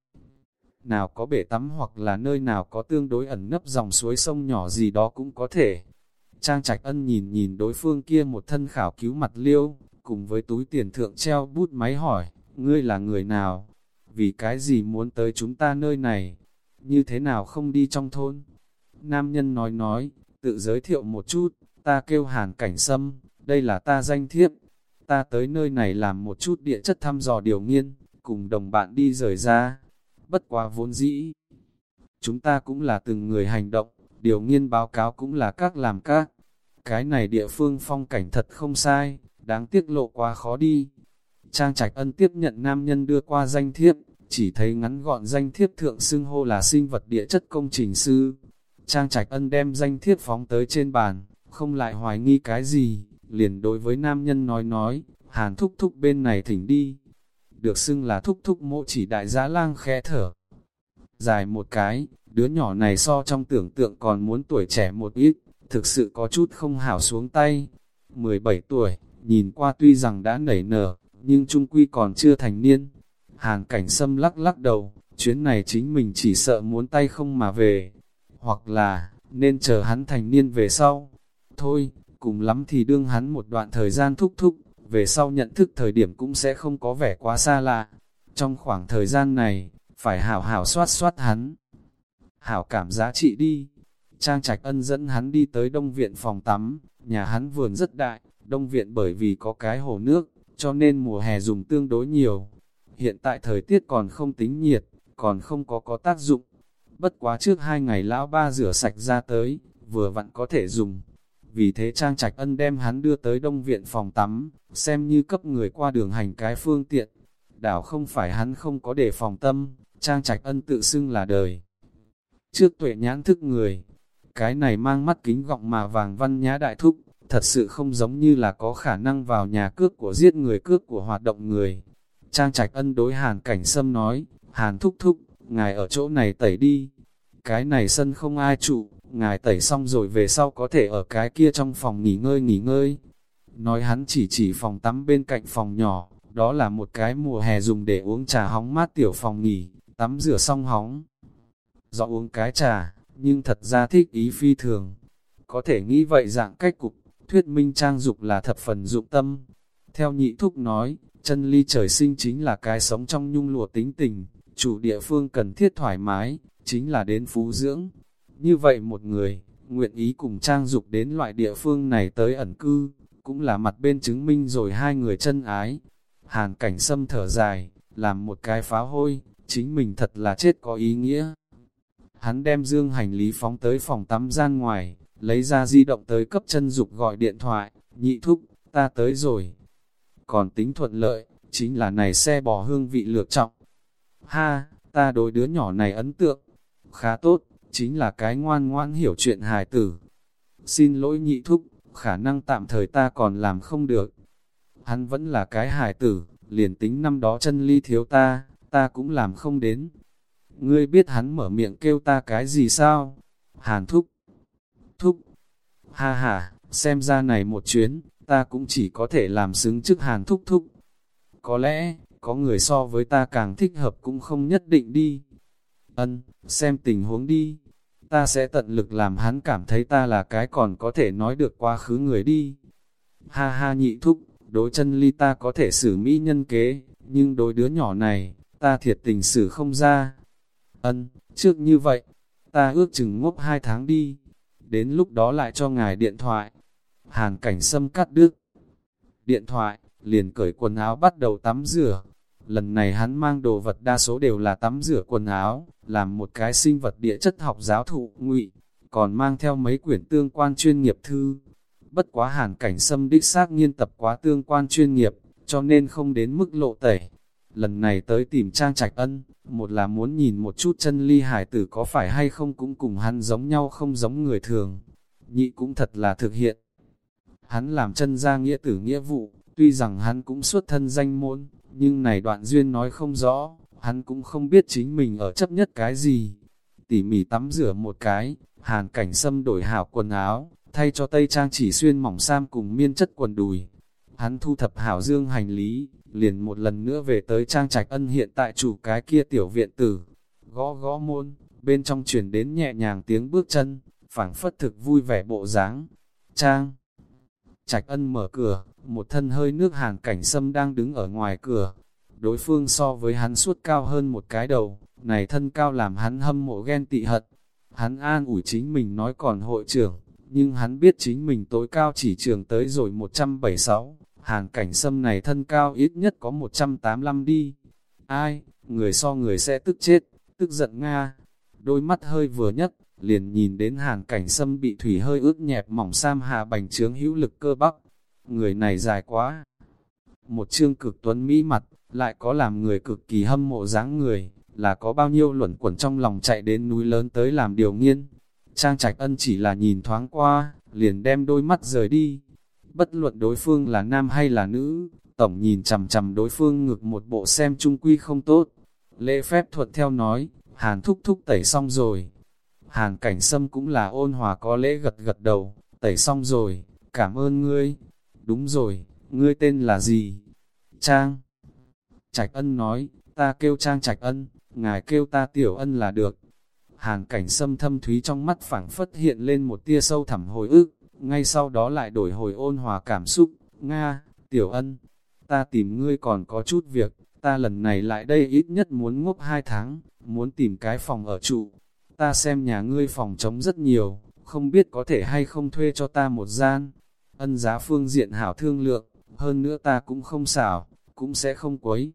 nào có bể tắm hoặc là nơi nào có tương đối ẩn nấp dòng suối sông nhỏ gì đó cũng có thể. Trang Trạch Ân nhìn nhìn đối phương kia một thân khảo cứu mặt liêu, cùng với túi tiền thượng treo bút máy hỏi, ngươi là người nào? Vì cái gì muốn tới chúng ta nơi này? Như thế nào không đi trong thôn? Nam nhân nói nói, tự giới thiệu một chút, ta kêu hàn cảnh sâm, đây là ta danh thiếp. Ta tới nơi này làm một chút địa chất thăm dò điều nghiên, cùng đồng bạn đi rời ra. Bất quá vốn dĩ. Chúng ta cũng là từng người hành động, điều nghiên báo cáo cũng là các làm các. Cái này địa phương phong cảnh thật không sai, đáng tiếc lộ quá khó đi. Trang Trạch Ân tiếp nhận nam nhân đưa qua danh thiếp, chỉ thấy ngắn gọn danh thiếp thượng xưng hô là sinh vật địa chất công trình sư. Trang Trạch Ân đem danh thiếp phóng tới trên bàn, không lại hoài nghi cái gì, liền đối với nam nhân nói nói, hàn thúc thúc bên này thỉnh đi. Được xưng là thúc thúc mộ chỉ đại giá lang khẽ thở. Dài một cái, đứa nhỏ này so trong tưởng tượng còn muốn tuổi trẻ một ít, thực sự có chút không hảo xuống tay. 17 tuổi, nhìn qua tuy rằng đã nảy nở, nhưng trung quy còn chưa thành niên. Hàn cảnh sâm lắc lắc đầu, chuyến này chính mình chỉ sợ muốn tay không mà về. Hoặc là, nên chờ hắn thành niên về sau. Thôi, cùng lắm thì đương hắn một đoạn thời gian thúc thúc, về sau nhận thức thời điểm cũng sẽ không có vẻ quá xa lạ. Trong khoảng thời gian này, phải hảo hảo soát soát hắn. Hảo cảm giá trị đi. Trang Trạch Ân dẫn hắn đi tới Đông Viện phòng tắm, nhà hắn vườn rất đại, Đông Viện bởi vì có cái hồ nước, cho nên mùa hè dùng tương đối nhiều. Hiện tại thời tiết còn không tính nhiệt, còn không có có tác dụng. Bất quá trước hai ngày lão ba rửa sạch ra tới, vừa vặn có thể dùng. Vì thế Trang Trạch Ân đem hắn đưa tới Đông Viện phòng tắm, xem như cấp người qua đường hành cái phương tiện. Đảo không phải hắn không có để phòng tâm, Trang Trạch Ân tự xưng là đời. Trước tuệ nhãn thức người, cái này mang mắt kính gọng mà vàng văn nhã đại thúc, thật sự không giống như là có khả năng vào nhà cước của giết người cước của hoạt động người. Trang Trạch Ân đối Hàn Cảnh Sâm nói, Hàn thúc thúc, ngài ở chỗ này tẩy đi. Cái này sân không ai trụ, ngài tẩy xong rồi về sau có thể ở cái kia trong phòng nghỉ ngơi nghỉ ngơi. Nói hắn chỉ chỉ phòng tắm bên cạnh phòng nhỏ, đó là một cái mùa hè dùng để uống trà hóng mát tiểu phòng nghỉ, tắm rửa xong hóng. Do uống cái trà, nhưng thật ra thích ý phi thường. Có thể nghĩ vậy dạng cách cục, thuyết minh trang dục là thập phần dụng tâm. Theo nhị thúc nói, chân ly trời sinh chính là cái sống trong nhung lụa tính tình, chủ địa phương cần thiết thoải mái, chính là đến phú dưỡng. Như vậy một người, nguyện ý cùng trang dục đến loại địa phương này tới ẩn cư, cũng là mặt bên chứng minh rồi hai người chân ái. Hàn cảnh sâm thở dài, làm một cái phá hôi, chính mình thật là chết có ý nghĩa. Hắn đem dương hành lý phóng tới phòng tắm gian ngoài, lấy ra di động tới cấp chân dục gọi điện thoại, nhị thúc, ta tới rồi. Còn tính thuận lợi, chính là này xe bò hương vị lược trọng. Ha, ta đối đứa nhỏ này ấn tượng, khá tốt, chính là cái ngoan ngoãn hiểu chuyện hài tử. Xin lỗi nhị thúc, khả năng tạm thời ta còn làm không được. Hắn vẫn là cái hài tử, liền tính năm đó chân ly thiếu ta, ta cũng làm không đến. Ngươi biết hắn mở miệng kêu ta cái gì sao? Hàn thúc. Thúc. Ha ha, xem ra này một chuyến, ta cũng chỉ có thể làm xứng trước hàn thúc thúc. Có lẽ, có người so với ta càng thích hợp cũng không nhất định đi. Ân, xem tình huống đi. Ta sẽ tận lực làm hắn cảm thấy ta là cái còn có thể nói được quá khứ người đi. Ha ha nhị thúc, đối chân ly ta có thể xử mỹ nhân kế, nhưng đối đứa nhỏ này, ta thiệt tình xử không ra. Ân, trước như vậy, ta ước chừng ngốc hai tháng đi, đến lúc đó lại cho ngài điện thoại. Hàn cảnh sâm cắt đứt điện thoại, liền cởi quần áo bắt đầu tắm rửa. Lần này hắn mang đồ vật đa số đều là tắm rửa quần áo, làm một cái sinh vật địa chất học giáo thụ ngụy, còn mang theo mấy quyển tương quan chuyên nghiệp thư. Bất quá hàn cảnh sâm đích xác nghiên tập quá tương quan chuyên nghiệp, cho nên không đến mức lộ tẩy lần này tới tìm Trang Trạch Ân, một là muốn nhìn một chút chân ly hải tử có phải hay không cũng cùng hắn giống nhau không giống người thường, nhị cũng thật là thực hiện. Hắn làm chân ra nghĩa tử nghĩa vụ, tuy rằng hắn cũng xuất thân danh môn, nhưng này đoạn duyên nói không rõ, hắn cũng không biết chính mình ở chấp nhất cái gì. Tỉ mỉ tắm rửa một cái, hàn cảnh sâm đổi hảo quần áo, thay cho tây trang chỉ xuyên mỏng sam cùng miên chất quần đùi. Hắn thu thập hảo dương hành lý, liền một lần nữa về tới trang trạch ân hiện tại chủ cái kia tiểu viện tử. Gõ gõ môn, bên trong truyền đến nhẹ nhàng tiếng bước chân, phảng phất thực vui vẻ bộ dáng. Trang Trạch ân mở cửa, một thân hơi nước hàn cảnh sâm đang đứng ở ngoài cửa. Đối phương so với hắn suốt cao hơn một cái đầu, này thân cao làm hắn hâm mộ ghen tị hận. Hắn an ủi chính mình nói còn hội trưởng, nhưng hắn biết chính mình tối cao chỉ trường tới rồi 176, hàn cảnh sâm này thân cao ít nhất có 185 đi. Ai, người so người sẽ tức chết, tức giận Nga. Đôi mắt hơi vừa nhất, liền nhìn đến hàn cảnh sâm bị thủy hơi ướt nhẹp mỏng sam hạ bành trướng hữu lực cơ bắp. Người này dài quá. Một chương cực tuấn mỹ mặt, lại có làm người cực kỳ hâm mộ dáng người, là có bao nhiêu luẩn quẩn trong lòng chạy đến núi lớn tới làm điều nghiên. Trang Trạch Ân chỉ là nhìn thoáng qua, liền đem đôi mắt rời đi. Bất luận đối phương là nam hay là nữ, tổng nhìn chầm chầm đối phương ngược một bộ xem trung quy không tốt. Lễ phép thuật theo nói, Hàn thúc thúc tẩy xong rồi. Hàn cảnh sâm cũng là ôn hòa có lễ gật gật đầu, tẩy xong rồi, cảm ơn ngươi. Đúng rồi, ngươi tên là gì? Trang. Trạch ân nói, ta kêu Trang Trạch ân, ngài kêu ta tiểu ân là được. Hàn cảnh sâm thâm thúy trong mắt phảng phất hiện lên một tia sâu thẳm hồi ức, ngay sau đó lại đổi hồi ôn hòa cảm xúc, Nga, tiểu ân, ta tìm ngươi còn có chút việc, ta lần này lại đây ít nhất muốn ngốc hai tháng, muốn tìm cái phòng ở trụ. Ta xem nhà ngươi phòng trống rất nhiều, không biết có thể hay không thuê cho ta một gian. Ân giá phương diện hảo thương lượng, hơn nữa ta cũng không xảo, cũng sẽ không quấy.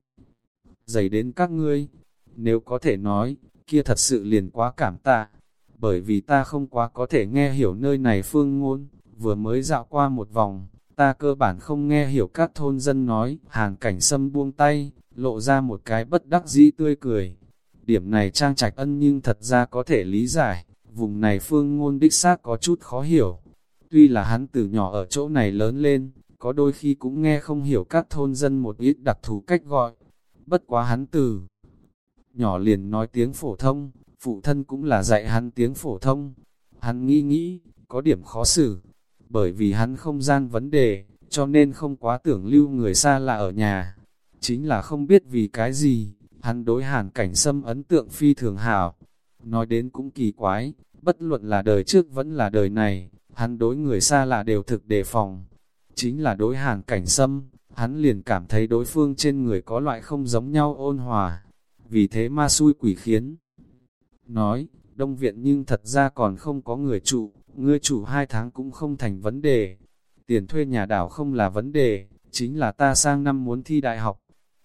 Dày đến các ngươi, nếu có thể nói, kia thật sự liền quá cảm tạ, bởi vì ta không quá có thể nghe hiểu nơi này phương ngôn, vừa mới dạo qua một vòng, ta cơ bản không nghe hiểu các thôn dân nói, hàn cảnh sâm buông tay, lộ ra một cái bất đắc dĩ tươi cười. Điểm này trang trạch ân nhưng thật ra có thể lý giải, vùng này phương ngôn đích xác có chút khó hiểu. Tuy là hắn từ nhỏ ở chỗ này lớn lên, có đôi khi cũng nghe không hiểu các thôn dân một ít đặc thù cách gọi. Bất quá hắn từ nhỏ liền nói tiếng phổ thông, phụ thân cũng là dạy hắn tiếng phổ thông. Hắn nghĩ nghĩ, có điểm khó xử, bởi vì hắn không gian vấn đề, cho nên không quá tưởng lưu người xa lạ ở nhà. Chính là không biết vì cái gì, hắn đối hàn cảnh xâm ấn tượng phi thường hảo. Nói đến cũng kỳ quái, bất luận là đời trước vẫn là đời này, hắn đối người xa lạ đều thực đề phòng. Chính là đối hàn cảnh xâm, hắn liền cảm thấy đối phương trên người có loại không giống nhau ôn hòa. Vì thế ma xui quỷ khiến. Nói, đông viện nhưng thật ra còn không có người trụ, ngươi chủ hai tháng cũng không thành vấn đề. Tiền thuê nhà đảo không là vấn đề, chính là ta sang năm muốn thi đại học.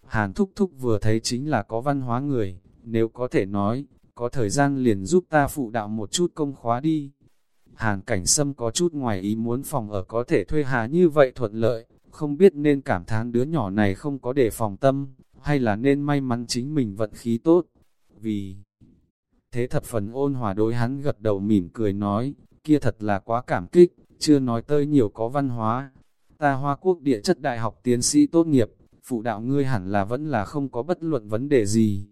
Hàn Thúc Thúc vừa thấy chính là có văn hóa người, nếu có thể nói, có thời gian liền giúp ta phụ đạo một chút công khóa đi. Hàn Cảnh Sâm có chút ngoài ý muốn phòng ở có thể thuê hà như vậy thuận lợi, không biết nên cảm thán đứa nhỏ này không có để phòng tâm, hay là nên may mắn chính mình vận khí tốt. Vì thế thập phần ôn hòa đối hắn gật đầu mỉm cười nói, kia thật là quá cảm kích, chưa nói tới nhiều có văn hóa. Ta Hoa Quốc địa chất đại học tiến sĩ tốt nghiệp, phụ đạo ngươi hẳn là vẫn là không có bất luận vấn đề gì.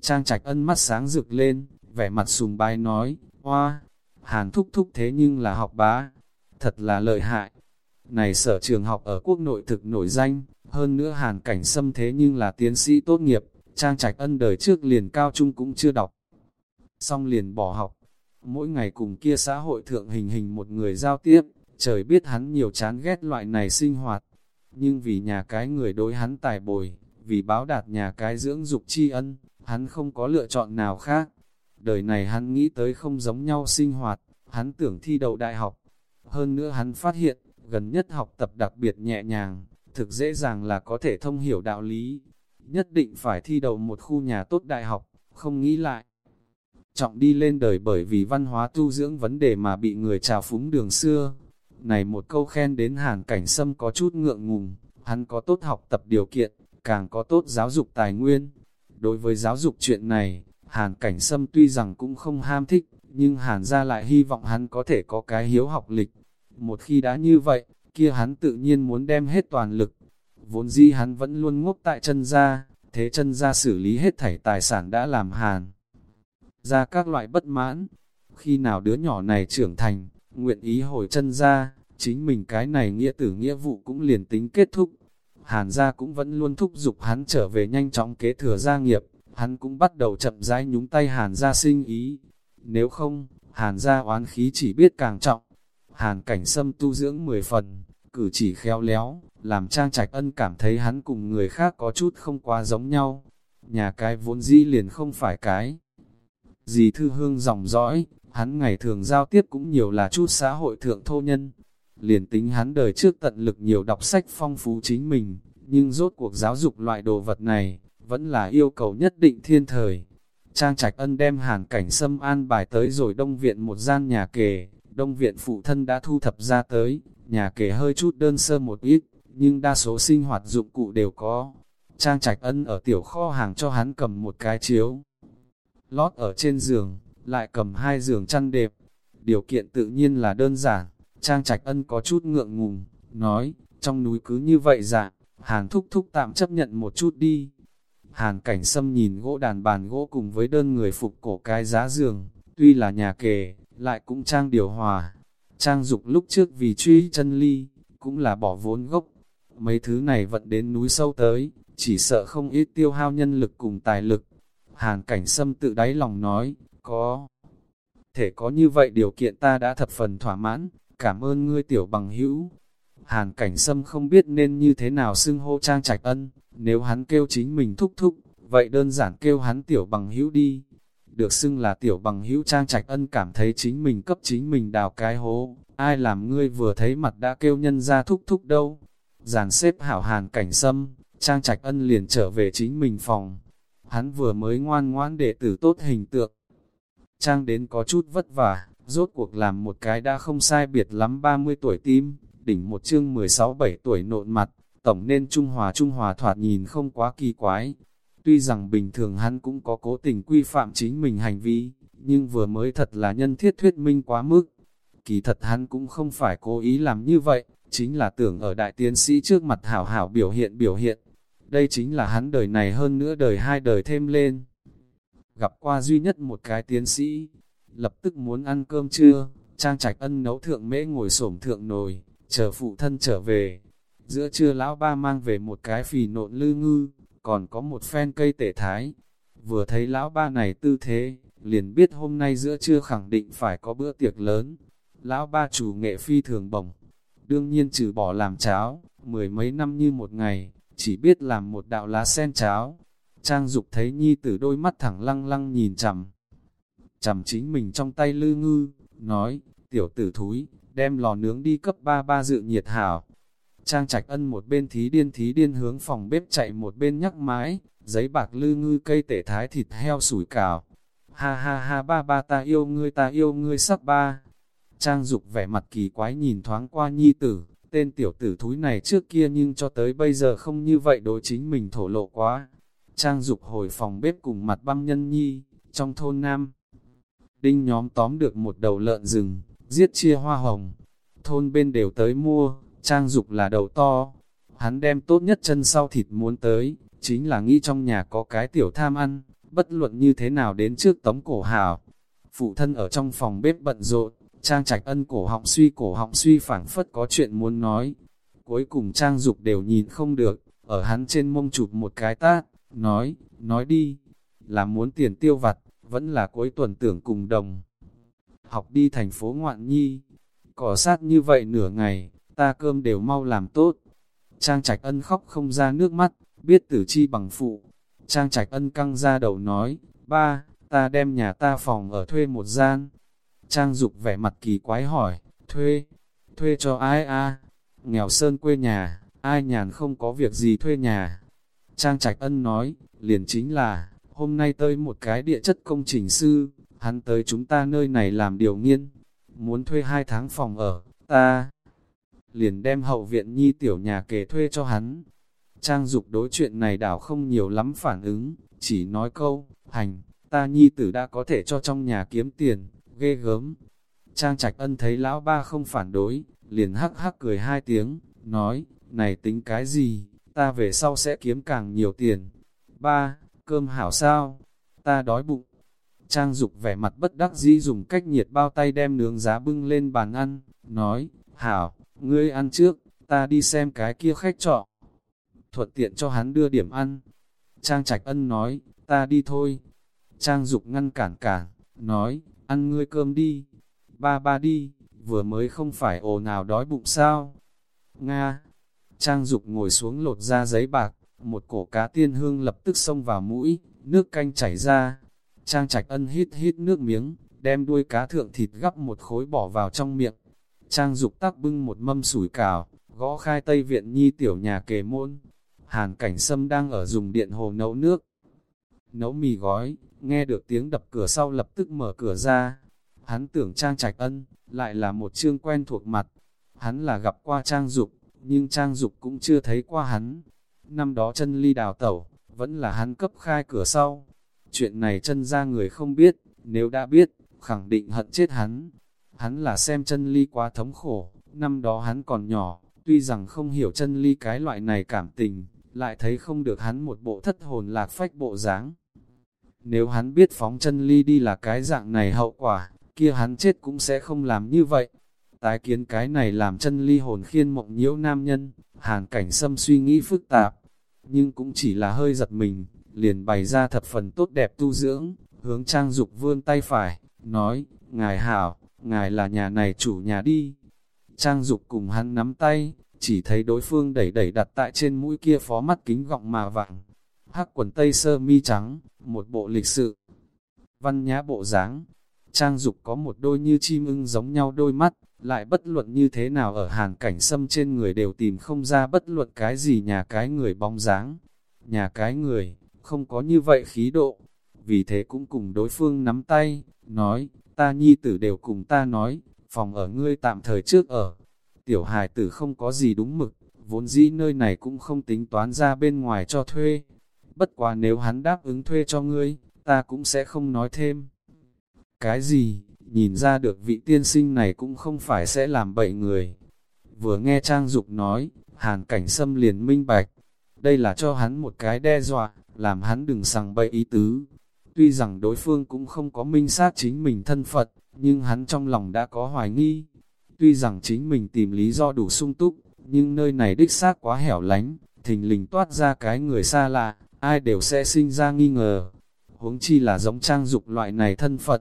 Trang trạch ân mắt sáng rực lên, vẻ mặt sùng bái nói, hoa, hàn thúc thúc thế nhưng là học bá, thật là lợi hại. Này sở trường học ở quốc nội thực nổi danh, hơn nữa hàn cảnh xâm thế nhưng là tiến sĩ tốt nghiệp, trang trạch ân đời trước liền cao trung cũng chưa đọc. Xong liền bỏ học, mỗi ngày cùng kia xã hội thượng hình hình một người giao tiếp, trời biết hắn nhiều chán ghét loại này sinh hoạt. Nhưng vì nhà cái người đối hắn tài bồi, vì báo đạt nhà cái dưỡng dục tri ân, hắn không có lựa chọn nào khác. Đời này hắn nghĩ tới không giống nhau sinh hoạt, hắn tưởng thi đậu đại học. Hơn nữa hắn phát hiện, gần nhất học tập đặc biệt nhẹ nhàng, thực dễ dàng là có thể thông hiểu đạo lý. Nhất định phải thi đậu một khu nhà tốt đại học, không nghĩ lại. Trọng đi lên đời bởi vì văn hóa tu dưỡng vấn đề mà bị người trào phúng đường xưa. Này một câu khen đến hàn cảnh sâm có chút ngượng ngùng, hắn có tốt học tập điều kiện, càng có tốt giáo dục tài nguyên. Đối với giáo dục chuyện này, Hàn Cảnh Sâm tuy rằng cũng không ham thích, nhưng Hàn ra lại hy vọng hắn có thể có cái hiếu học lịch. Một khi đã như vậy, kia hắn tự nhiên muốn đem hết toàn lực. Vốn dĩ hắn vẫn luôn ngốc tại chân ra, thế chân ra xử lý hết thảy tài sản đã làm Hàn. Ra các loại bất mãn, khi nào đứa nhỏ này trưởng thành, nguyện ý hồi chân ra, chính mình cái này nghĩa tử nghĩa vụ cũng liền tính kết thúc. Hàn gia cũng vẫn luôn thúc giục hắn trở về nhanh chóng kế thừa gia nghiệp, hắn cũng bắt đầu chậm rãi nhúng tay Hàn gia sinh ý. Nếu không, Hàn gia oán khí chỉ biết càng trọng. Hàn cảnh sâm tu dưỡng 10 phần, cử chỉ khéo léo, làm Trang Trạch Ân cảm thấy hắn cùng người khác có chút không quá giống nhau. Nhà cái vốn dĩ liền không phải cái. Gì thư hương dòng dõi, hắn ngày thường giao tiếp cũng nhiều là chút xã hội thượng thô nhân. Liền tính hắn đời trước tận lực nhiều đọc sách phong phú chính mình, nhưng rốt cuộc giáo dục loại đồ vật này, vẫn là yêu cầu nhất định thiên thời. Trang Trạch Ân đem hàn cảnh xâm an bài tới rồi đông viện một gian nhà kề, đông viện phụ thân đã thu thập ra tới, nhà kề hơi chút đơn sơ một ít, nhưng đa số sinh hoạt dụng cụ đều có. Trang Trạch Ân ở tiểu kho hàng cho hắn cầm một cái chiếu, lót ở trên giường, lại cầm hai giường chăn đẹp. Điều kiện tự nhiên là đơn giản, Trang Trạch Ân có chút ngượng ngùng, nói, trong núi cứ như vậy dạng, Hàn thúc thúc tạm chấp nhận một chút đi. Hàn cảnh sâm nhìn gỗ đàn bàn gỗ cùng với đơn người phục cổ cái giá giường, tuy là nhà kề, lại cũng trang điều hòa. Trang dục lúc trước vì truy chân ly, cũng là bỏ vốn gốc. Mấy thứ này vận đến núi sâu tới, chỉ sợ không ít tiêu hao nhân lực cùng tài lực. Hàn cảnh sâm tự đáy lòng nói, có. Thể có như vậy điều kiện ta đã thập phần thỏa mãn, cảm ơn ngươi tiểu bằng hữu. Hàn cảnh sâm không biết nên như thế nào xưng hô trang trạch ân, nếu hắn kêu chính mình thúc thúc, vậy đơn giản kêu hắn tiểu bằng hữu đi. Được xưng là tiểu bằng hữu trang trạch ân cảm thấy chính mình cấp chính mình đào cái hố, ai làm ngươi vừa thấy mặt đã kêu nhân ra thúc thúc đâu. Giàn xếp hảo hàn cảnh sâm, trang trạch ân liền trở về chính mình phòng. Hắn vừa mới ngoan ngoãn đệ tử tốt hình tượng. Trang đến có chút vất vả, rốt cuộc làm một cái đã không sai biệt lắm 30 tuổi tim, đỉnh một chương 16-7 tuổi nộn mặt, tổng nên Trung Hòa Trung Hòa thoạt nhìn không quá kỳ quái. Tuy rằng bình thường hắn cũng có cố tình quy phạm chính mình hành vi, nhưng vừa mới thật là nhân thiết thuyết minh quá mức. Kỳ thật hắn cũng không phải cố ý làm như vậy, chính là tưởng ở đại tiến sĩ trước mặt hảo hảo biểu hiện biểu hiện. Đây chính là hắn đời này hơn nữa đời hai đời thêm lên. Gặp qua duy nhất một cái tiến sĩ, lập tức muốn ăn cơm trưa, Trang Trạch Ân nấu thượng mễ ngồi xổm thượng nồi, chờ phụ thân trở về. Giữa trưa lão ba mang về một cái phì nộn lư ngư, còn có một phen cây tể thái. Vừa thấy lão ba này tư thế, liền biết hôm nay giữa trưa khẳng định phải có bữa tiệc lớn. Lão ba chủ nghệ phi thường bổng, đương nhiên trừ bỏ làm cháo, mười mấy năm như một ngày, chỉ biết làm một đạo lá sen cháo. Trang Dục thấy nhi tử đôi mắt thẳng lăng lăng nhìn chằm, chằm chính mình trong tay lư ngư, nói, tiểu tử thúi, đem lò nướng đi cấp ba ba dự nhiệt hảo. Trang trạch ân một bên thí điên thí điên hướng phòng bếp chạy một bên nhắc mãi, giấy bạc lư ngư cây tể thái thịt heo sủi cảo. Ha ha ha ba ba ta yêu ngươi ta yêu ngươi sắc ba. Trang dục vẻ mặt kỳ quái nhìn thoáng qua nhi tử, tên tiểu tử thúi này trước kia nhưng cho tới bây giờ không như vậy đối chính mình thổ lộ quá. Trang dục hồi phòng bếp cùng mặt băng nhân nhi, trong thôn Nam. Đinh nhóm tóm được một đầu lợn rừng, giết chia hoa hồng. Thôn bên đều tới mua, trang dục là đầu to. Hắn đem tốt nhất chân sau thịt muốn tới, chính là nghĩ trong nhà có cái tiểu tham ăn, bất luận như thế nào đến trước tống cổ hào. Phụ thân ở trong phòng bếp bận rộn, trang trạch ân cổ họng suy cổ họng suy phảng phất có chuyện muốn nói. Cuối cùng trang dục đều nhìn không được, ở hắn trên mông chụp một cái tát, nói, nói đi, là muốn tiền tiêu vặt, vẫn là cuối tuần tưởng cùng đồng. Học đi thành phố ngoạn nhi, cỏ sát như vậy nửa ngày, ta cơm đều mau làm tốt. Trang trạch ân khóc không ra nước mắt, biết tử chi bằng phụ. Trang trạch ân căng ra đầu nói, ba, ta đem nhà ta phòng ở thuê một gian. Trang dục vẻ mặt kỳ quái hỏi, thuê, thuê cho ai a? Nghèo sơn quê nhà, ai nhàn không có việc gì thuê nhà. Trang trạch ân nói, liền chính là, hôm nay tới một cái địa chất công trình sư, hắn tới chúng ta nơi này làm điều nghiên, muốn thuê hai tháng phòng ở, ta liền đem hậu viện nhi tiểu nhà kể thuê cho hắn. Trang Dục đối chuyện này đảo không nhiều lắm phản ứng, chỉ nói câu, hành, ta nhi tử đã có thể cho trong nhà kiếm tiền, ghê gớm. Trang Trạch Ân thấy lão ba không phản đối, liền hắc hắc cười hai tiếng, nói, này tính cái gì, ta về sau sẽ kiếm càng nhiều tiền. Ba, cơm hảo sao? Ta đói bụng. Trang Dục vẻ mặt bất đắc dĩ dùng cách nhiệt bao tay đem nướng giá bưng lên bàn ăn, nói, hảo, ngươi ăn trước, ta đi xem cái kia khách trọ. Thuận tiện cho hắn đưa điểm ăn. Trang Trạch Ân nói, ta đi thôi. Trang Dục ngăn cản cản, nói, ăn ngươi cơm đi. Ba ba đi, vừa mới không phải ồ nào đói bụng sao. Nga. Trang Dục ngồi xuống lột ra giấy bạc, một cổ cá tiên hương lập tức xông vào mũi, nước canh chảy ra. Trang Trạch Ân hít hít nước miếng, đem đuôi cá thượng thịt gắp một khối bỏ vào trong miệng. Trang Dục tắc bưng một mâm sủi cảo, gõ khai Tây Viện Nhi tiểu nhà kề môn. Hàn cảnh sâm đang ở dùng điện hồ nấu nước. Nấu mì gói, nghe được tiếng đập cửa sau lập tức mở cửa ra. Hắn tưởng Trang Trạch Ân, lại là một chương quen thuộc mặt. Hắn là gặp qua Trang Dục, nhưng Trang Dục cũng chưa thấy qua hắn. Năm đó chân ly đào tẩu, vẫn là hắn cấp khai cửa sau. Chuyện này chân ra người không biết, nếu đã biết, khẳng định hận chết hắn. Hắn là xem chân ly quá thống khổ, năm đó hắn còn nhỏ, tuy rằng không hiểu chân ly cái loại này cảm tình, lại thấy không được hắn một bộ thất hồn lạc phách bộ dáng. Nếu hắn biết phóng chân ly đi là cái dạng này hậu quả, kia hắn chết cũng sẽ không làm như vậy. Tái kiến cái này làm chân ly hồn khiên mộng nhiễu nam nhân, hàn cảnh xâm suy nghĩ phức tạp, nhưng cũng chỉ là hơi giật mình, liền bày ra thập phần tốt đẹp tu dưỡng, hướng trang dục vươn tay phải, nói, Ngài hảo, Ngài là nhà này chủ nhà đi. Trang dục cùng hắn nắm tay, chỉ thấy đối phương đẩy đẩy đặt tại trên mũi kia phó mắt kính gọng mà vàng. Hắc quần tây sơ mi trắng, một bộ lịch sự. Văn nhã bộ dáng Trang dục có một đôi như chim ưng giống nhau đôi mắt, lại bất luận như thế nào ở hàn cảnh sâm trên người đều tìm không ra bất luận cái gì nhà cái người bóng dáng. Nhà cái người, không có như vậy khí độ. Vì thế cũng cùng đối phương nắm tay, nói, ta nhi tử đều cùng ta nói, phòng ở ngươi tạm thời trước ở. Tiểu hài tử không có gì đúng mực, vốn dĩ nơi này cũng không tính toán ra bên ngoài cho thuê. Bất quá nếu hắn đáp ứng thuê cho ngươi, ta cũng sẽ không nói thêm. Cái gì, nhìn ra được vị tiên sinh này cũng không phải sẽ làm bậy người. Vừa nghe Trang Dục nói, hàn cảnh xâm liền minh bạch. Đây là cho hắn một cái đe dọa, làm hắn đừng sằng bậy ý tứ. Tuy rằng đối phương cũng không có minh xác chính mình thân Phật, nhưng hắn trong lòng đã có hoài nghi. Tuy rằng chính mình tìm lý do đủ sung túc, nhưng nơi này đích xác quá hẻo lánh, thình lình toát ra cái người xa lạ, ai đều sẽ sinh ra nghi ngờ. Huống chi là giống trang dục loại này thân phận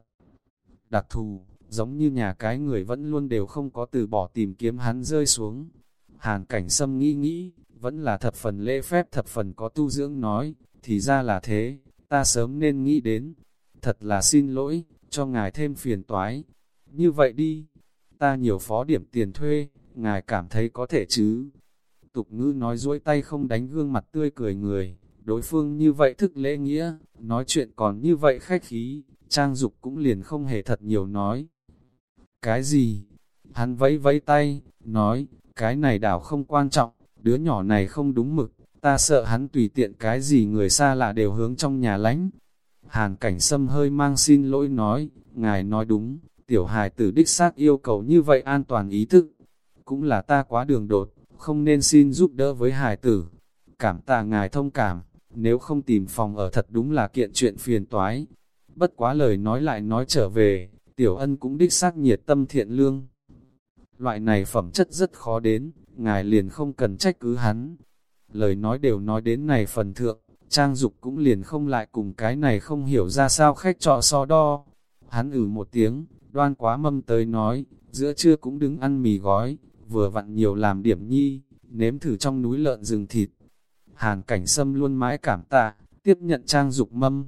Đặc thù, giống như nhà cái người vẫn luôn đều không có từ bỏ tìm kiếm hắn rơi xuống. Hàn cảnh sâm nghĩ nghĩ, vẫn là thập phần lễ phép thập phần có tu dưỡng nói, thì ra là thế, ta sớm nên nghĩ đến, thật là xin lỗi, cho ngài thêm phiền toái. Như vậy đi, ta nhiều phó điểm tiền thuê, ngài cảm thấy có thể chứ. Tục ngữ nói duỗi tay không đánh gương mặt tươi cười người, đối phương như vậy thức lễ nghĩa, nói chuyện còn như vậy khách khí, trang dục cũng liền không hề thật nhiều nói. Cái gì? Hắn vẫy vẫy tay, nói, cái này đảo không quan trọng, đứa nhỏ này không đúng mực, ta sợ hắn tùy tiện cái gì người xa lạ đều hướng trong nhà lánh. Hàn cảnh sâm hơi mang xin lỗi nói, ngài nói đúng, tiểu hài tử đích xác yêu cầu như vậy an toàn ý thức. Cũng là ta quá đường đột, không nên xin giúp đỡ với hài tử. Cảm tạ ngài thông cảm, nếu không tìm phòng ở thật đúng là kiện chuyện phiền toái. Bất quá lời nói lại nói trở về, tiểu ân cũng đích xác nhiệt tâm thiện lương. Loại này phẩm chất rất khó đến, ngài liền không cần trách cứ hắn, lời nói đều nói đến này phần thượng, Trang Dục cũng liền không lại cùng cái này không hiểu ra sao khách trọ so đo. Hắn ử một tiếng, đoan quá mâm tới nói, giữa trưa cũng đứng ăn mì gói, vừa vặn nhiều làm điểm nhi, nếm thử trong núi lợn rừng thịt. Hàn cảnh sâm luôn mãi cảm tạ, tiếp nhận Trang Dục mâm.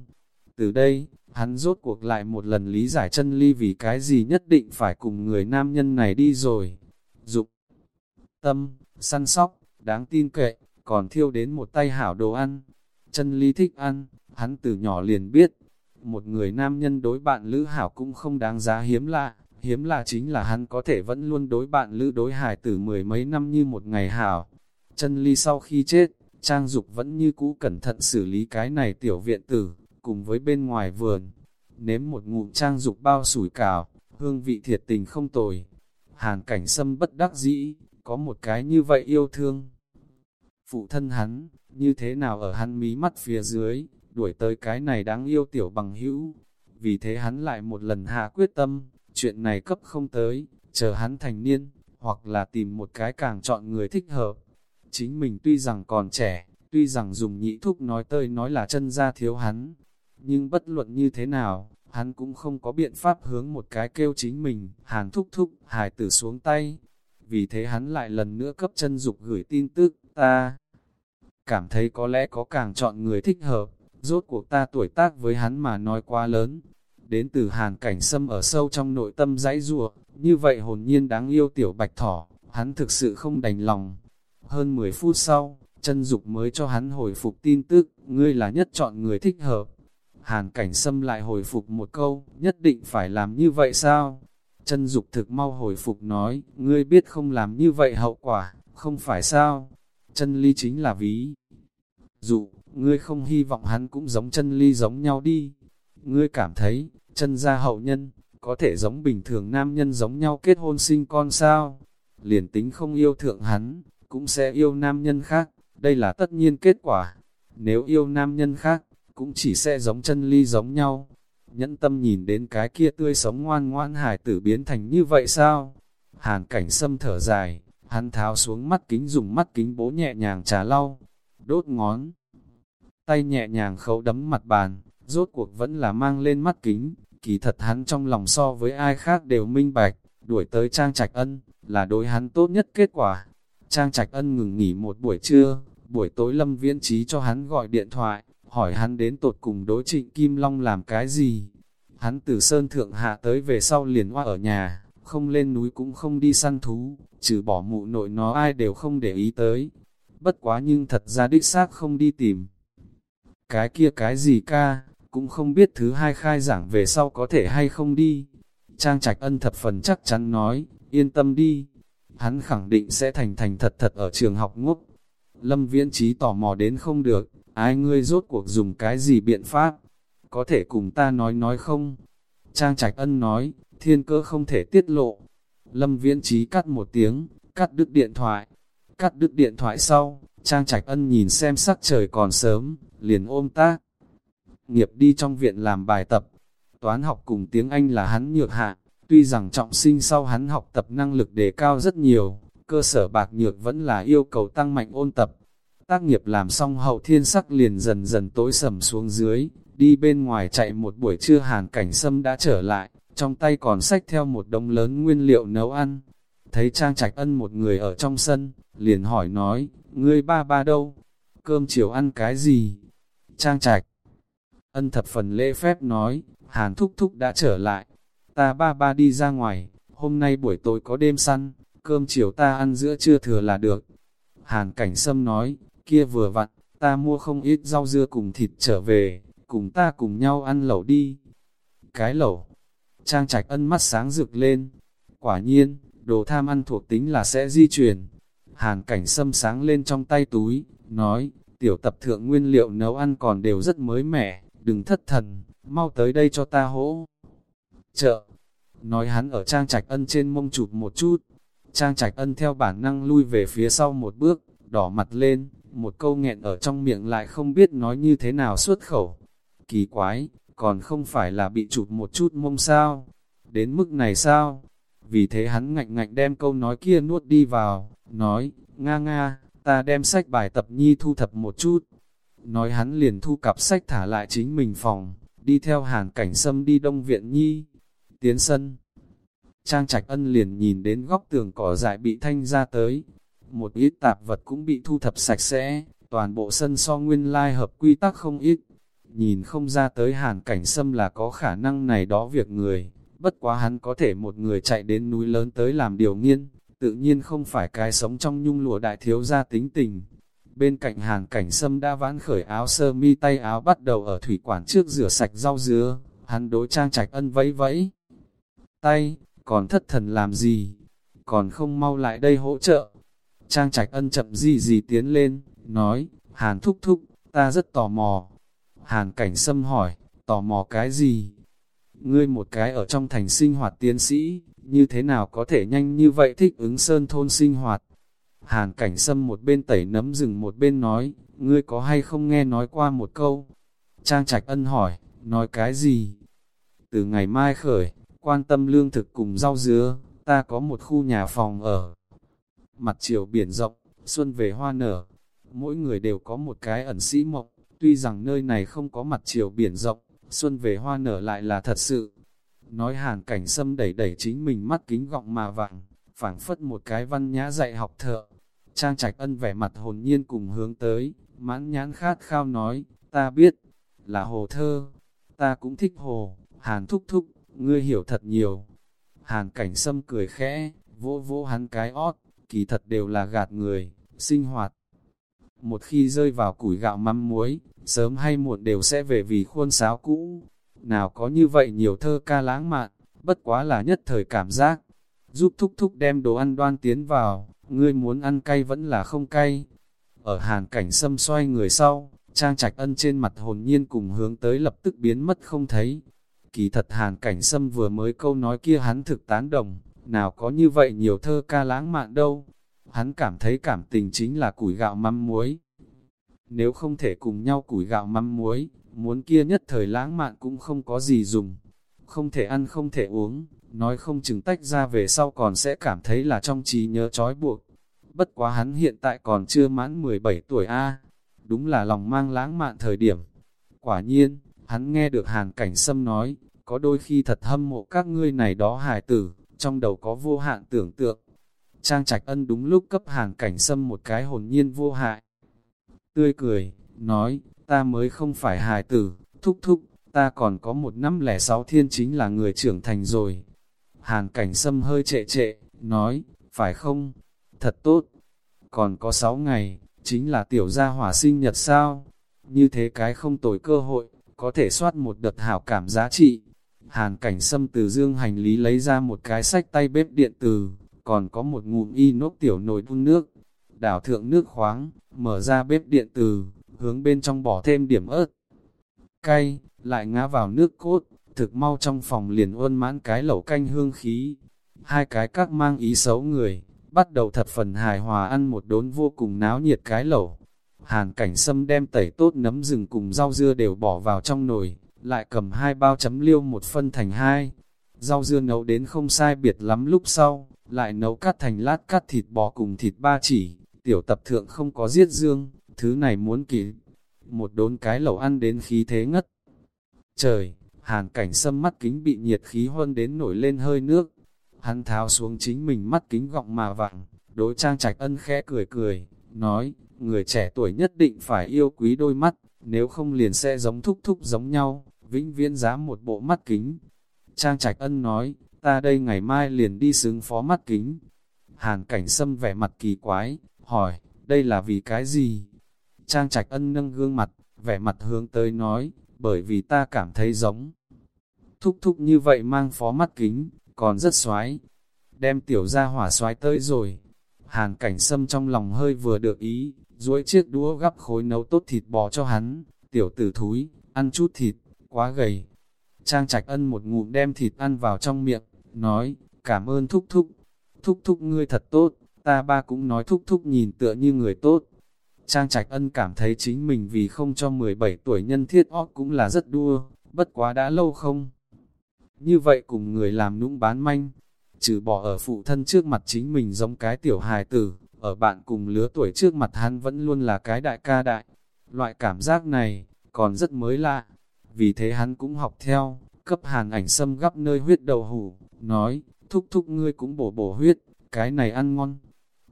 Từ đây, hắn rốt cuộc lại một lần lý giải chân ly vì cái gì nhất định phải cùng người nam nhân này đi rồi. Dục, tâm, săn sóc, đáng tin cậy, còn thiêu đến một tay hảo đồ ăn. Chân ly thích ăn, hắn từ nhỏ liền biết, một người nam nhân đối bạn lữ hảo cũng không đáng giá hiếm lạ, hiếm lạ chính là hắn có thể vẫn luôn đối bạn lữ đối hải tử mười mấy năm như một ngày hảo. Chân ly sau khi chết, Trang Dục vẫn như cũ cẩn thận xử lý cái này tiểu viện tử, cùng với bên ngoài vườn. Nếm một ngụm Trang Dục bao sủi cảo, hương vị thiệt tình không tồi. Hàn cảnh sâm bất đắc dĩ, có một cái như vậy yêu thương. Phụ thân hắn, như thế nào ở hắn mí mắt phía dưới, đuổi tới cái này đáng yêu tiểu bằng hữu. Vì thế hắn lại một lần hạ quyết tâm, chuyện này cấp không tới, chờ hắn thành niên, hoặc là tìm một cái càng chọn người thích hợp. Chính mình tuy rằng còn trẻ, tuy rằng dùng nhị thúc nói tơi nói là chân ra thiếu hắn, nhưng bất luận như thế nào, hắn cũng không có biện pháp hướng một cái kêu chính mình, hàn thúc thúc, hài tử xuống tay. Vì thế hắn lại lần nữa cấp chân dục gửi tin tức, ta cảm thấy có lẽ có càng chọn người thích hợp, rốt cuộc ta tuổi tác với hắn mà nói quá lớn. Đến từ hàn cảnh sâm ở sâu trong nội tâm dãy rùa, như vậy hồn nhiên đáng yêu tiểu bạch thỏ, hắn thực sự không đành lòng. Hơn 10 phút sau, chân dục mới cho hắn hồi phục tin tức, ngươi là nhất chọn người thích hợp. Hàn cảnh xâm lại hồi phục một câu, nhất định phải làm như vậy sao? Chân dục thực mau hồi phục nói, ngươi biết không làm như vậy hậu quả, không phải sao? Chân ly chính là ví. Dụ, ngươi không hy vọng hắn cũng giống chân ly giống nhau đi. Ngươi cảm thấy, chân gia hậu nhân, có thể giống bình thường nam nhân giống nhau kết hôn sinh con sao? Liền tính không yêu thượng hắn, cũng sẽ yêu nam nhân khác, đây là tất nhiên kết quả. Nếu yêu nam nhân khác, cũng chỉ sẽ giống chân ly giống nhau. Nhẫn tâm nhìn đến cái kia tươi sống ngoan ngoan hải tử biến thành như vậy sao? Hàn cảnh sâm thở dài, hắn tháo xuống mắt kính dùng mắt kính bố nhẹ nhàng trà lau, đốt ngón. Tay nhẹ nhàng khấu đấm mặt bàn, rốt cuộc vẫn là mang lên mắt kính, kỳ thật hắn trong lòng so với ai khác đều minh bạch, đuổi tới Trang Trạch Ân, là đối hắn tốt nhất kết quả. Trang Trạch Ân ngừng nghỉ một buổi trưa, buổi tối Lâm Viễn Trí cho hắn gọi điện thoại, hỏi hắn đến tột cùng đối trịnh Kim Long làm cái gì. Hắn từ Sơn Thượng Hạ tới về sau liền hoa ở nhà, không lên núi cũng không đi săn thú, trừ bỏ mụ nội nó ai đều không để ý tới. Bất quá nhưng thật ra đích xác không đi tìm. Cái kia cái gì ca, cũng không biết thứ hai khai giảng về sau có thể hay không đi. Trang Trạch Ân thập phần chắc chắn nói, yên tâm đi, hắn khẳng định sẽ thành thành thật thật ở trường học ngốc. Lâm Viễn Trí tò mò đến không được, ai ngươi rốt cuộc dùng cái gì biện pháp, có thể cùng ta nói nói không? Trang Trạch Ân nói, thiên cơ không thể tiết lộ. Lâm Viễn Trí cắt một tiếng, cắt đứt điện thoại. Cắt đứt điện thoại sau, Trang Trạch Ân nhìn xem sắc trời còn sớm, liền ôm tác. Nghiệp đi trong viện làm bài tập. Toán học cùng tiếng Anh là hắn nhược hạ, tuy rằng trọng sinh sau hắn học tập năng lực đề cao rất nhiều, cơ sở bạc nhược vẫn là yêu cầu tăng mạnh ôn tập. Tác nghiệp làm xong hậu thiên sắc liền dần dần tối sầm xuống dưới, đi bên ngoài chạy một buổi trưa hàn cảnh sâm đã trở lại, trong tay còn sách theo một đống lớn nguyên liệu nấu ăn. Thấy Trang Trạch Ân một người ở trong sân, liền hỏi nói, ngươi ba ba đâu? Cơm chiều ăn cái gì? Trang Trạch Ân thập phần lễ phép nói, Hàn Thúc Thúc đã trở lại, ta ba ba đi ra ngoài, hôm nay buổi tối có đêm săn, cơm chiều ta ăn giữa trưa thừa là được. Hàn Cảnh Sâm nói, kia vừa vặn, ta mua không ít rau dưa cùng thịt trở về, cùng ta cùng nhau ăn lẩu đi. Cái lẩu, Trang Trạch Ân mắt sáng rực lên, quả nhiên, đồ tham ăn thuộc tính là sẽ di chuyển. Hàn Cảnh Sâm sáng lên trong tay túi, nói, tiểu tập thượng nguyên liệu nấu ăn còn đều rất mới mẻ, đừng thất thần, mau tới đây cho ta hỗ. Chợ, nói hắn ở trang trạch ân trên mông chụp một chút, trang trạch ân theo bản năng lui về phía sau một bước, đỏ mặt lên, một câu nghẹn ở trong miệng lại không biết nói như thế nào xuất khẩu. Kỳ quái, còn không phải là bị chụp một chút mông sao, đến mức này sao? Vì thế hắn ngạnh ngạnh đem câu nói kia nuốt đi vào, nói, nga nga, ta đem sách bài tập nhi thu thập một chút. Nói hắn liền thu cặp sách thả lại chính mình phòng, đi theo hàn cảnh sâm đi đông viện nhi, tiến sân. Trang trạch ân liền nhìn đến góc tường cỏ dại bị thanh ra tới, một ít tạp vật cũng bị thu thập sạch sẽ, toàn bộ sân so nguyên lai hợp quy tắc không ít. Nhìn không ra tới hàn cảnh sâm là có khả năng này đó việc người, bất quá hắn có thể một người chạy đến núi lớn tới làm điều nghiên, tự nhiên không phải cái sống trong nhung lụa đại thiếu gia tính tình. Bên cạnh hàn cảnh sâm đã vãn khởi áo sơ mi tay áo bắt đầu ở thủy quản trước rửa sạch rau dứa, hắn đối trang trạch ân vẫy vẫy. Tay, còn thất thần làm gì? Còn không mau lại đây hỗ trợ. Trang trạch ân chậm gì gì tiến lên, nói, Hàn thúc thúc, ta rất tò mò. Hàn cảnh sâm hỏi, tò mò cái gì? Ngươi một cái ở trong thành sinh hoạt tiến sĩ, như thế nào có thể nhanh như vậy thích ứng sơn thôn sinh hoạt? Hàn cảnh sâm một bên tẩy nấm rừng một bên nói, ngươi có hay không nghe nói qua một câu? Trang trạch ân hỏi, nói cái gì? Từ ngày mai khởi, quan tâm lương thực cùng rau dứa, ta có một khu nhà phòng ở. Mặt chiều biển rộng, xuân về hoa nở, mỗi người đều có một cái ẩn sĩ mộng, tuy rằng nơi này không có mặt chiều biển rộng, xuân về hoa nở lại là thật sự. Nói hàn cảnh sâm đẩy đẩy chính mình mắt kính gọng mà vàng, phảng phất một cái văn nhã dạy học thợ. Trang trạch ân vẻ mặt hồn nhiên cùng hướng tới, mãn nhãn khát khao nói, ta biết, là hồ thơ, ta cũng thích hồ, hàn thúc thúc, ngươi hiểu thật nhiều. Hàn cảnh sâm cười khẽ, vỗ vỗ hắn cái ót, kỳ thật đều là gạt người, sinh hoạt. Một khi rơi vào củi gạo mắm muối, sớm hay muộn đều sẽ về vì khuôn sáo cũ. Nào có như vậy nhiều thơ ca lãng mạn, bất quá là nhất thời cảm giác. Giúp thúc thúc đem đồ ăn đoan tiến vào, ngươi muốn ăn cay vẫn là không cay. Ở hàn cảnh sâm xoay người sau, trang trạch ân trên mặt hồn nhiên cùng hướng tới lập tức biến mất không thấy. Kỳ thật hàn cảnh sâm vừa mới câu nói kia hắn thực tán đồng, nào có như vậy nhiều thơ ca lãng mạn đâu. Hắn cảm thấy cảm tình chính là củi gạo mắm muối. Nếu không thể cùng nhau củi gạo mắm muối, muốn kia nhất thời lãng mạn cũng không có gì dùng. Không thể ăn không thể uống, nói không chừng tách ra về sau còn sẽ cảm thấy là trong trí nhớ trói buộc. Bất quá hắn hiện tại còn chưa mãn 17 tuổi A, đúng là lòng mang lãng mạn thời điểm. Quả nhiên, hắn nghe được hàn cảnh sâm nói, có đôi khi thật hâm mộ các ngươi này đó hài tử, trong đầu có vô hạn tưởng tượng. Trang trạch ân đúng lúc cấp hàn cảnh sâm một cái hồn nhiên vô hại. Tươi cười, nói, ta mới không phải hài tử, thúc thúc, ta còn có một năm lẻ sáu thiên chính là người trưởng thành rồi. Hàn cảnh sâm hơi trệ trệ, nói, phải không? Thật tốt. Còn có sáu ngày, chính là tiểu gia hỏa sinh nhật sao? Như thế cái không tồi cơ hội, có thể soát một đợt hảo cảm giá trị. Hàn cảnh sâm từ dương hành lý lấy ra một cái sách tay bếp điện từ, còn có một ngụm y nốt tiểu nồi đun nước. Đảo thượng nước khoáng, mở ra bếp điện từ, hướng bên trong bỏ thêm điểm ớt. Cay, lại ngã vào nước cốt, thực mau trong phòng liền uôn mãn cái lẩu canh hương khí. Hai cái các mang ý xấu người, bắt đầu thật phần hài hòa ăn một đốn vô cùng náo nhiệt cái lẩu. Hàn cảnh sâm đem tẩy tốt nấm rừng cùng rau dưa đều bỏ vào trong nồi, lại cầm hai bao chấm liêu một phân thành hai. Rau dưa nấu đến không sai biệt lắm lúc sau, lại nấu cắt thành lát cắt thịt bò cùng thịt ba chỉ, tiểu tập thượng không có giết dương, thứ này muốn kỳ. Một đốn cái lẩu ăn đến khí thế ngất. Trời, hàn cảnh sâm mắt kính bị nhiệt khí hơn đến nổi lên hơi nước. Hắn tháo xuống chính mình mắt kính gọng mà vặn. đối trang trạch ân khẽ cười cười, nói, người trẻ tuổi nhất định phải yêu quý đôi mắt, nếu không liền sẽ giống thúc thúc giống nhau, vĩnh viễn giá một bộ mắt kính. Trang Trạch Ân nói, ta đây ngày mai liền đi xứng phó mắt kính. Hàn cảnh sâm vẻ mặt kỳ quái, hỏi, đây là vì cái gì? Trang Trạch Ân nâng gương mặt, vẻ mặt hướng tới nói, bởi vì ta cảm thấy giống. Thúc thúc như vậy mang phó mắt kính, còn rất xoái. Đem tiểu ra hỏa xoái tới rồi. Hàn cảnh sâm trong lòng hơi vừa được ý, duỗi chiếc đũa gắp khối nấu tốt thịt bò cho hắn, tiểu tử thúi, ăn chút thịt, quá gầy. Trang trạch ân một ngụm đem thịt ăn vào trong miệng, nói, cảm ơn thúc thúc, thúc thúc ngươi thật tốt, ta ba cũng nói thúc thúc nhìn tựa như người tốt. Trang trạch ân cảm thấy chính mình vì không cho 17 tuổi nhân thiết óc cũng là rất đua, bất quá đã lâu không. Như vậy cùng người làm nũng bán manh, trừ bỏ ở phụ thân trước mặt chính mình giống cái tiểu hài tử, ở bạn cùng lứa tuổi trước mặt hắn vẫn luôn là cái đại ca đại. Loại cảm giác này, còn rất mới lạ. Vì thế hắn cũng học theo, cấp hàn ảnh xâm gắp nơi huyết đầu hủ, nói, thúc thúc ngươi cũng bổ bổ huyết, cái này ăn ngon.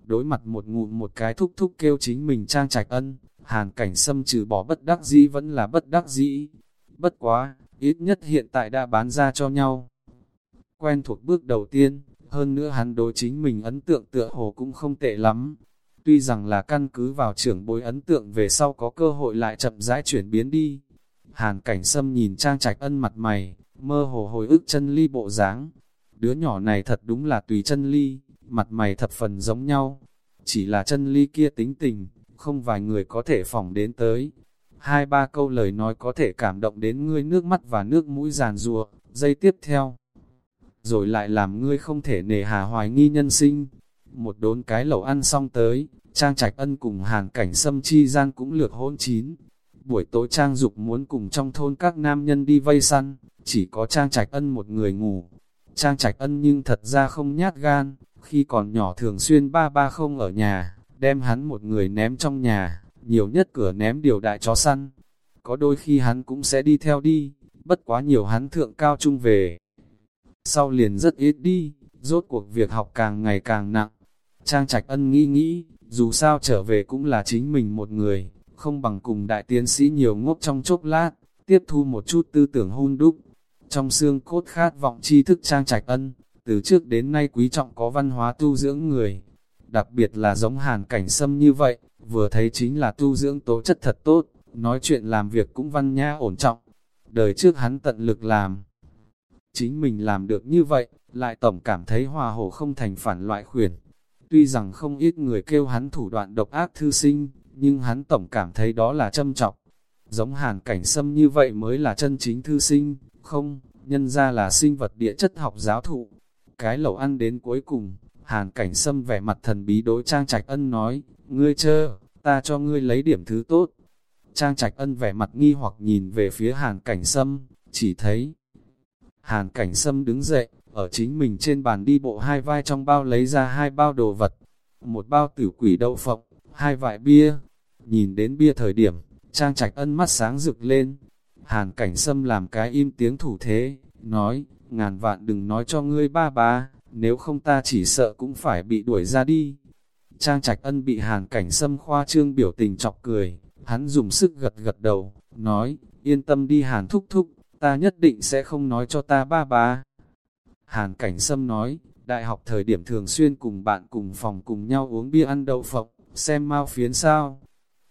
Đối mặt một ngụm một cái thúc thúc kêu chính mình trang trạch ân, hàn cảnh xâm trừ bỏ bất đắc dĩ vẫn là bất đắc dĩ. Bất quá, ít nhất hiện tại đã bán ra cho nhau. Quen thuộc bước đầu tiên, hơn nữa hắn đối chính mình ấn tượng tựa hồ cũng không tệ lắm. Tuy rằng là căn cứ vào trưởng bối ấn tượng về sau có cơ hội lại chậm rãi chuyển biến đi. Hàn cảnh sâm nhìn trang trạch ân mặt mày, mơ hồ hồi ức chân ly bộ dáng. Đứa nhỏ này thật đúng là tùy chân ly, mặt mày thập phần giống nhau. Chỉ là chân ly kia tính tình, không vài người có thể phỏng đến tới. Hai ba câu lời nói có thể cảm động đến ngươi nước mắt và nước mũi giàn rùa, dây tiếp theo. Rồi lại làm ngươi không thể nề hà hoài nghi nhân sinh. Một đốn cái lẩu ăn xong tới, Trang Trạch Ân cùng hàn cảnh sâm chi gian cũng lược hôn chín. Buổi tối Trang Dục muốn cùng trong thôn các nam nhân đi vây săn, chỉ có Trang Trạch Ân một người ngủ. Trang Trạch Ân nhưng thật ra không nhát gan, khi còn nhỏ thường xuyên ba ba không ở nhà, đem hắn một người ném trong nhà, nhiều nhất cửa ném điều đại chó săn. Có đôi khi hắn cũng sẽ đi theo đi, bất quá nhiều hắn thượng cao trung về. Sau liền rất ít đi, rốt cuộc việc học càng ngày càng nặng. Trang Trạch Ân nghĩ nghĩ, dù sao trở về cũng là chính mình một người, không bằng cùng đại tiến sĩ nhiều ngốc trong chốc lát, tiếp thu một chút tư tưởng hôn đúc. Trong xương cốt khát vọng tri thức Trang Trạch Ân, từ trước đến nay quý trọng có văn hóa tu dưỡng người. Đặc biệt là giống hàn cảnh sâm như vậy, vừa thấy chính là tu dưỡng tố chất thật tốt, nói chuyện làm việc cũng văn nhã ổn trọng. Đời trước hắn tận lực làm. Chính mình làm được như vậy, lại tổng cảm thấy hòa hổ không thành phản loại khuyển. Tuy rằng không ít người kêu hắn thủ đoạn độc ác thư sinh, nhưng hắn tổng cảm thấy đó là châm trọng. Giống hàn cảnh sâm như vậy mới là chân chính thư sinh, không, nhân ra là sinh vật địa chất học giáo thụ. Cái lẩu ăn đến cuối cùng, hàn cảnh sâm vẻ mặt thần bí đối Trang Trạch Ân nói, ngươi chơ, ta cho ngươi lấy điểm thứ tốt. Trang Trạch Ân vẻ mặt nghi hoặc nhìn về phía hàn cảnh sâm, chỉ thấy. Hàn cảnh sâm đứng dậy, ở chính mình trên bàn đi bộ hai vai trong bao lấy ra hai bao đồ vật. Một bao tử quỷ đậu phộng, hai vại bia. Nhìn đến bia thời điểm, Trang Trạch Ân mắt sáng rực lên. Hàn cảnh sâm làm cái im tiếng thủ thế, nói, ngàn vạn đừng nói cho ngươi ba ba, nếu không ta chỉ sợ cũng phải bị đuổi ra đi. Trang Trạch Ân bị hàn cảnh sâm khoa trương biểu tình chọc cười, hắn dùng sức gật gật đầu, nói, yên tâm đi hàn thúc thúc, ta nhất định sẽ không nói cho ta ba ba. Hàn cảnh sâm nói, đại học thời điểm thường xuyên cùng bạn cùng phòng cùng nhau uống bia ăn đậu phộng, xem mau phiến sao.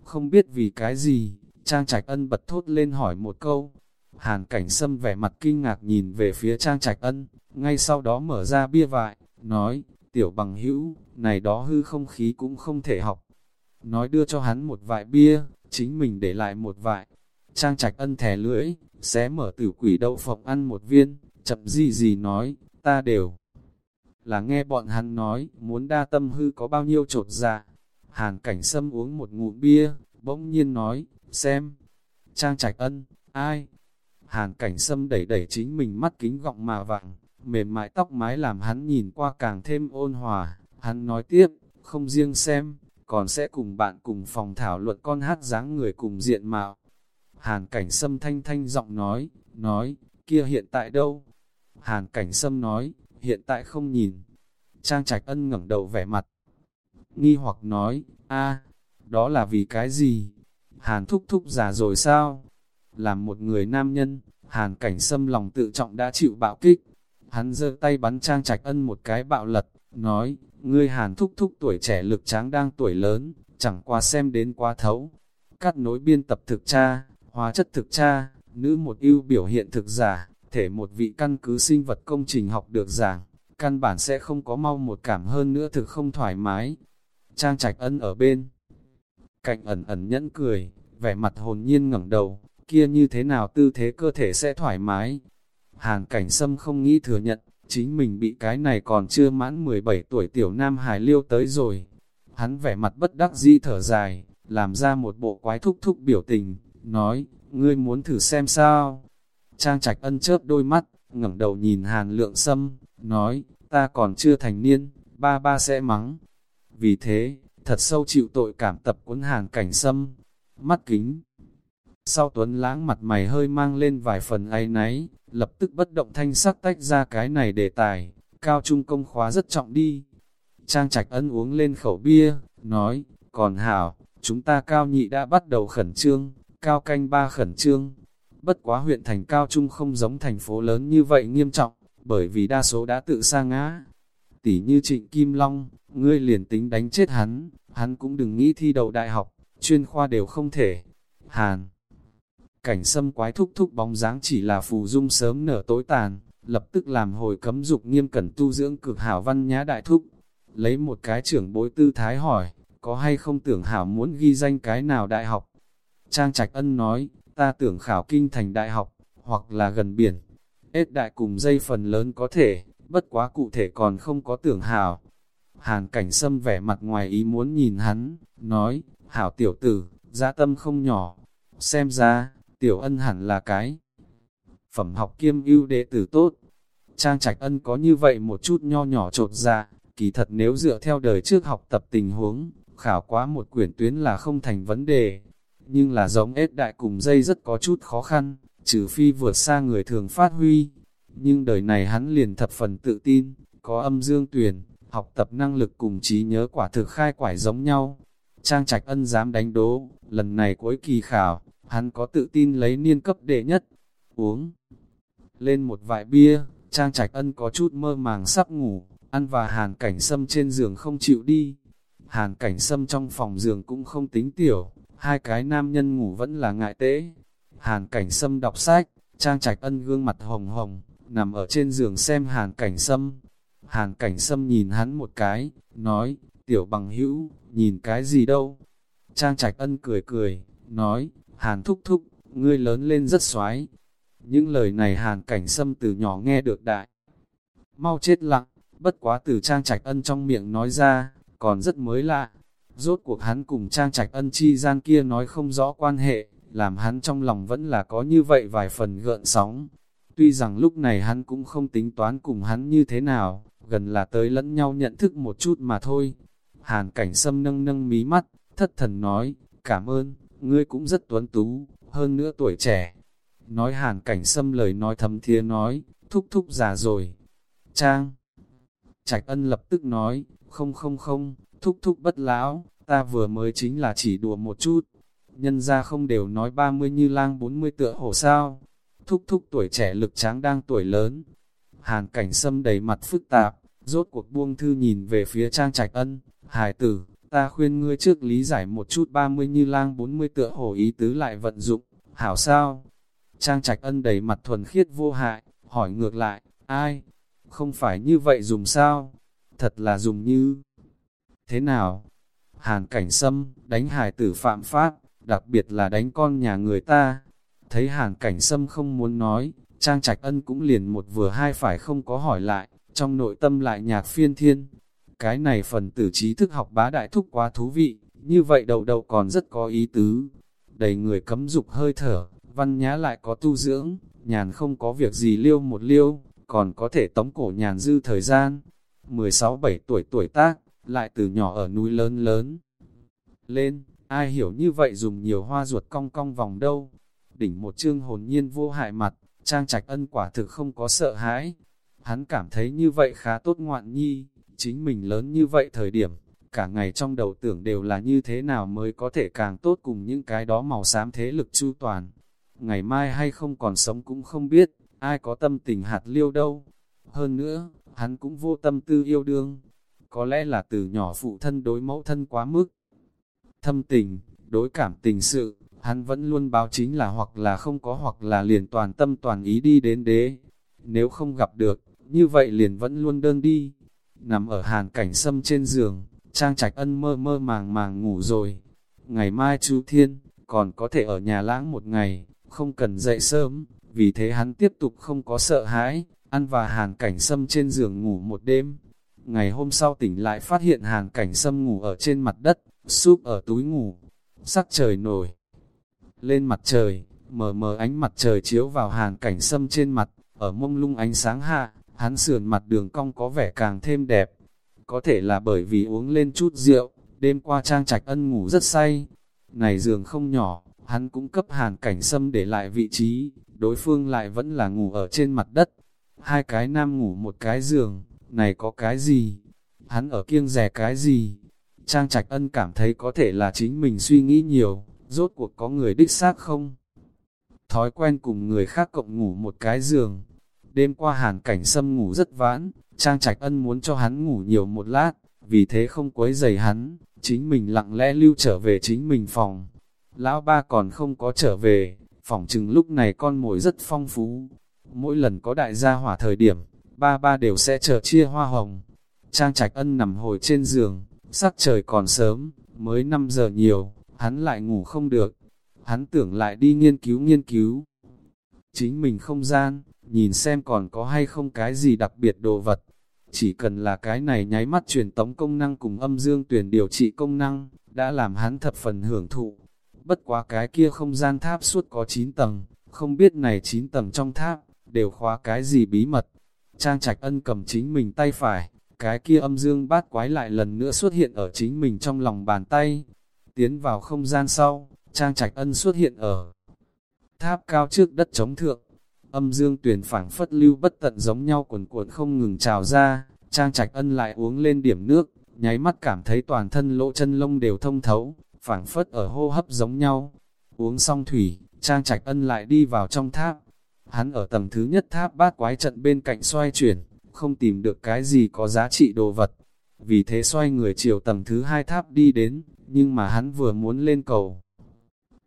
Không biết vì cái gì, Trang Trạch Ân bật thốt lên hỏi một câu. Hàn cảnh sâm vẻ mặt kinh ngạc nhìn về phía Trang Trạch Ân, ngay sau đó mở ra bia vại, nói, tiểu bằng hữu, này đó hư không khí cũng không thể học. Nói đưa cho hắn một vại bia, chính mình để lại một vại. Trang Trạch Ân thẻ lưỡi, xé mở tử quỷ đậu phộng ăn một viên, chậm gì gì nói, ta đều là nghe bọn hắn nói, muốn đa tâm hư có bao nhiêu trột dạ. Hàn cảnh sâm uống một ngụm bia, bỗng nhiên nói, xem. Trang trạch ân, ai? Hàn cảnh sâm đẩy đẩy chính mình mắt kính gọng mà vặn mềm mại tóc mái làm hắn nhìn qua càng thêm ôn hòa. Hắn nói tiếp, không riêng xem, còn sẽ cùng bạn cùng phòng thảo luận con hát dáng người cùng diện mạo. Hàn cảnh sâm thanh thanh giọng nói, nói, kia hiện tại đâu? Hàn cảnh sâm nói, hiện tại không nhìn. Trang trạch ân ngẩng đầu vẻ mặt. Nghi hoặc nói, a đó là vì cái gì? Hàn thúc thúc già rồi sao? Làm một người nam nhân, hàn cảnh sâm lòng tự trọng đã chịu bạo kích. Hắn giơ tay bắn trang trạch ân một cái bạo lật, nói, ngươi hàn thúc thúc tuổi trẻ lực tráng đang tuổi lớn, chẳng qua xem đến quá thấu. Cắt nối biên tập thực tra, hóa chất thực tra, nữ một ưu biểu hiện thực giả, thể một vị căn cứ sinh vật công trình học được giảng, căn bản sẽ không có mau một cảm hơn nữa thực không thoải mái. Trang trạch ân ở bên, cạnh ẩn ẩn nhẫn cười, vẻ mặt hồn nhiên ngẩng đầu, kia như thế nào tư thế cơ thể sẽ thoải mái. Hàn cảnh sâm không nghĩ thừa nhận, chính mình bị cái này còn chưa mãn 17 tuổi tiểu nam hài liêu tới rồi. Hắn vẻ mặt bất đắc dĩ thở dài, làm ra một bộ quái thúc thúc biểu tình, nói, ngươi muốn thử xem sao. Trang trạch ân chớp đôi mắt, ngẩng đầu nhìn hàn lượng sâm, nói, ta còn chưa thành niên, ba ba sẽ mắng. Vì thế, thật sâu chịu tội cảm tập cuốn hàn cảnh sâm, mắt kính. Sau tuấn lãng mặt mày hơi mang lên vài phần ai náy, lập tức bất động thanh sắc tách ra cái này đề tài, cao trung công khóa rất trọng đi. Trang trạch ân uống lên khẩu bia, nói, còn hảo, chúng ta cao nhị đã bắt đầu khẩn trương, cao canh ba khẩn trương, Bất quá huyện thành cao trung không giống thành phố lớn như vậy nghiêm trọng, bởi vì đa số đã tự sa ngã. Tỷ như trịnh Kim Long, ngươi liền tính đánh chết hắn, hắn cũng đừng nghĩ thi đầu đại học, chuyên khoa đều không thể. Hàn Cảnh sâm quái thúc thúc bóng dáng chỉ là phù dung sớm nở tối tàn, lập tức làm hồi cấm dục nghiêm cẩn tu dưỡng cực hảo văn nhã đại thúc. Lấy một cái trưởng bối tư thái hỏi, có hay không tưởng hảo muốn ghi danh cái nào đại học? Trang Trạch Ân nói, ta tưởng khảo kinh thành đại học, hoặc là gần biển. Ết đại cùng dây phần lớn có thể, bất quá cụ thể còn không có tưởng hảo. Hàn cảnh sâm vẻ mặt ngoài ý muốn nhìn hắn, nói, hảo tiểu tử, giá tâm không nhỏ. Xem ra, tiểu ân hẳn là cái. Phẩm học kiêm ưu đệ tử tốt. Trang trạch ân có như vậy một chút nho nhỏ trột ra, kỳ thật nếu dựa theo đời trước học tập tình huống, khảo quá một quyển tuyến là không thành vấn đề. Nhưng là giống ếch đại cùng dây rất có chút khó khăn, trừ phi vượt xa người thường phát huy. Nhưng đời này hắn liền thập phần tự tin, có âm dương tuyển, học tập năng lực cùng trí nhớ quả thực khai quải giống nhau. Trang Trạch Ân dám đánh đố, lần này cuối kỳ khảo, hắn có tự tin lấy niên cấp đệ nhất. Uống lên một vại bia, Trang Trạch Ân có chút mơ màng sắp ngủ, ăn và hàn cảnh sâm trên giường không chịu đi. Hàn cảnh sâm trong phòng giường cũng không tính tiểu, hai cái nam nhân ngủ vẫn là ngại tế. Hàn cảnh sâm đọc sách, Trang Trạch Ân gương mặt hồng hồng, nằm ở trên giường xem hàn cảnh sâm. Hàn cảnh sâm nhìn hắn một cái, nói, tiểu bằng hữu, nhìn cái gì đâu. Trang Trạch Ân cười cười, nói, hàn thúc thúc, ngươi lớn lên rất xoái. Những lời này hàn cảnh sâm từ nhỏ nghe được đại. Mau chết lặng, bất quá từ Trang Trạch Ân trong miệng nói ra, còn rất mới lạ. Rốt cuộc hắn cùng Trang Trạch Ân chi gian kia nói không rõ quan hệ, làm hắn trong lòng vẫn là có như vậy vài phần gợn sóng. Tuy rằng lúc này hắn cũng không tính toán cùng hắn như thế nào, gần là tới lẫn nhau nhận thức một chút mà thôi. Hàn cảnh sâm nâng nâng mí mắt, thất thần nói, cảm ơn, ngươi cũng rất tuấn tú, hơn nữa tuổi trẻ. Nói hàn cảnh sâm lời nói thấm thía nói, thúc thúc già rồi. Trang Trạch ân lập tức nói, không không không, thúc thúc bất lão, ta vừa mới chính là chỉ đùa một chút. Nhân ra không đều nói 30 như lang 40 tựa hổ sao. Thúc thúc tuổi trẻ lực tráng đang tuổi lớn. Hàn cảnh sâm đầy mặt phức tạp, rốt cuộc buông thư nhìn về phía trang trạch ân. Hải tử, ta khuyên ngươi trước lý giải một chút 30 như lang 40 tựa hổ ý tứ lại vận dụng, hảo sao? Trang trạch ân đầy mặt thuần khiết vô hại, hỏi ngược lại, ai? Không phải như vậy dùng sao? Thật là dùng như... Thế nào? Hàn cảnh sâm, đánh hải tử phạm pháp, đặc biệt là đánh con nhà người ta. Thấy hàn cảnh sâm không muốn nói, Trang Trạch Ân cũng liền một vừa hai phải không có hỏi lại, trong nội tâm lại nhạc phiên thiên. Cái này phần tử trí thức học bá đại thúc quá thú vị, như vậy đầu đầu còn rất có ý tứ. Đầy người cấm dục hơi thở, văn nhã lại có tu dưỡng, nhàn không có việc gì liêu một liêu, còn có thể tống cổ nhàn dư thời gian. 16-7 tuổi tuổi tác, lại từ nhỏ ở núi lớn lớn. Lên, ai hiểu như vậy dùng nhiều hoa ruột cong cong vòng đâu. Đỉnh một chương hồn nhiên vô hại mặt, trang trạch ân quả thực không có sợ hãi. Hắn cảm thấy như vậy khá tốt ngoạn nhi, chính mình lớn như vậy thời điểm, cả ngày trong đầu tưởng đều là như thế nào mới có thể càng tốt cùng những cái đó màu xám thế lực chu toàn. Ngày mai hay không còn sống cũng không biết, ai có tâm tình hạt liêu đâu. Hơn nữa, hắn cũng vô tâm tư yêu đương. Có lẽ là từ nhỏ phụ thân đối mẫu thân quá mức. Thâm tình, đối cảm tình sự, hắn vẫn luôn báo chính là hoặc là không có hoặc là liền toàn tâm toàn ý đi đến đế. Nếu không gặp được, như vậy liền vẫn luôn đơn đi. Nằm ở hàn cảnh sâm trên giường, Trang Trạch Ân mơ mơ màng màng ngủ rồi. Ngày mai chú Thiên, còn có thể ở nhà lãng một ngày, không cần dậy sớm, vì thế hắn tiếp tục không có sợ hãi, ăn và hàn cảnh sâm trên giường ngủ một đêm. Ngày hôm sau tỉnh lại phát hiện hàn cảnh sâm ngủ ở trên mặt đất, súp ở túi ngủ, sắc trời nổi. Lên mặt trời, mờ mờ ánh mặt trời chiếu vào hàn cảnh sâm trên mặt, ở mông lung ánh sáng hạ, hắn sườn mặt đường cong có vẻ càng thêm đẹp. Có thể là bởi vì uống lên chút rượu, đêm qua trang trạch ân ngủ rất say. Này giường không nhỏ, hắn cũng cấp hàn cảnh sâm để lại vị trí, đối phương lại vẫn là ngủ ở trên mặt đất. Hai cái nam ngủ một cái giường, này có cái gì? Hắn ở kiêng rẻ cái gì? Trang Trạch Ân cảm thấy có thể là chính mình suy nghĩ nhiều, rốt cuộc có người đích xác không? Thói quen cùng người khác cộng ngủ một cái giường. Đêm qua hàn cảnh sâm ngủ rất vãn, Trang Trạch Ân muốn cho hắn ngủ nhiều một lát, vì thế không quấy giày hắn, chính mình lặng lẽ lưu trở về chính mình phòng. Lão ba còn không có trở về, phòng chừng lúc này con mồi rất phong phú. Mỗi lần có đại gia hỏa thời điểm, ba ba đều sẽ chờ chia hoa hồng. Trang Trạch Ân nằm hồi trên giường, sắc trời còn sớm, mới 5 giờ nhiều, hắn lại ngủ không được. Hắn tưởng lại đi nghiên cứu nghiên cứu. Chính mình không gian, nhìn xem còn có hay không cái gì đặc biệt đồ vật. Chỉ cần là cái này nháy mắt truyền tống công năng cùng âm dương tuyển điều trị công năng, đã làm hắn thập phần hưởng thụ. Bất quá cái kia không gian tháp suốt có 9 tầng, không biết này 9 tầng trong tháp, đều khóa cái gì bí mật. Trang trạch ân cầm chính mình tay phải, cái kia âm dương bát quái lại lần nữa xuất hiện ở chính mình trong lòng bàn tay. Tiến vào không gian sau, Trang trạch ân xuất hiện ở tháp cao trước đất chống thượng. Âm dương tuyển phảng phất lưu bất tận giống nhau cuồn cuộn không ngừng trào ra, Trang trạch ân lại uống lên điểm nước, nháy mắt cảm thấy toàn thân lỗ chân lông đều thông thấu, phảng phất ở hô hấp giống nhau. Uống xong thủy, Trang Trạch Ân lại đi vào trong tháp. Hắn ở tầng thứ nhất tháp bát quái trận bên cạnh xoay chuyển, không tìm được cái gì có giá trị đồ vật. Vì thế xoay người chiều tầng thứ hai tháp đi đến, nhưng mà hắn vừa muốn lên cầu.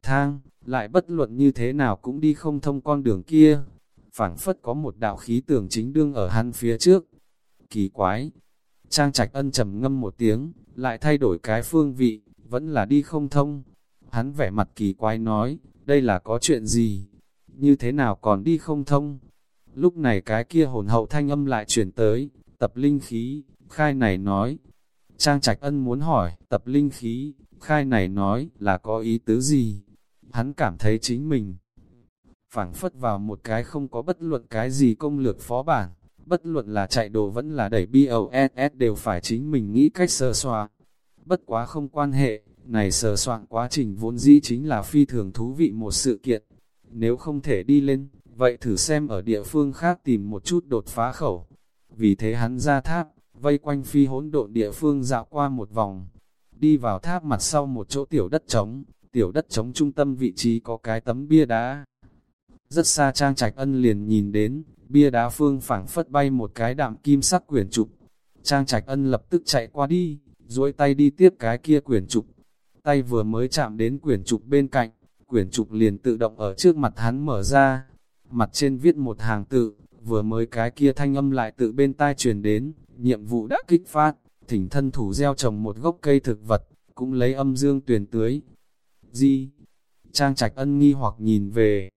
Thang, lại bất luận như thế nào cũng đi không thông con đường kia. phảng phất có một đạo khí tưởng chính đương ở hắn phía trước. Kỳ quái! Trang Trạch Ân trầm ngâm một tiếng, lại thay đổi cái phương vị, vẫn là đi không thông. Hắn vẻ mặt kỳ quái nói, đây là có chuyện gì? Như thế nào còn đi không thông? Lúc này cái kia hồn hậu thanh âm lại chuyển tới, tập linh khí, khai này nói. Trang Trạch Ân muốn hỏi, tập linh khí, khai này nói là có ý tứ gì? Hắn cảm thấy chính mình phảng phất vào một cái không có bất luận cái gì công lược phó bản, bất luận là chạy đồ vẫn là đẩy BOSS đều phải chính mình nghĩ cách sơ xoa. Bất quá không quan hệ, này sờ soạn quá trình vốn dĩ chính là phi thường thú vị một sự kiện. Nếu không thể đi lên, vậy thử xem ở địa phương khác tìm một chút đột phá khẩu. Vì thế hắn ra tháp, vây quanh phi hỗn độn địa phương dạo qua một vòng. Đi vào tháp mặt sau một chỗ tiểu đất trống, tiểu đất trống trung tâm vị trí có cái tấm bia đá. Rất xa trang trạch ân liền nhìn đến, bia đá phương phảng phất bay một cái đạm kim sắc quyển trục. Trang trạch ân lập tức chạy qua đi, duỗi tay đi tiếp cái kia quyển trục, tay vừa mới chạm đến quyển trục bên cạnh, quyển trục liền tự động ở trước mặt hắn mở ra, mặt trên viết một hàng tự, vừa mới cái kia thanh âm lại tự bên tai truyền đến, nhiệm vụ đã kích phát, thỉnh thân thủ gieo trồng một gốc cây thực vật, cũng lấy âm dương tuyển tưới. Di, Trang Trạch ân nghi hoặc nhìn về,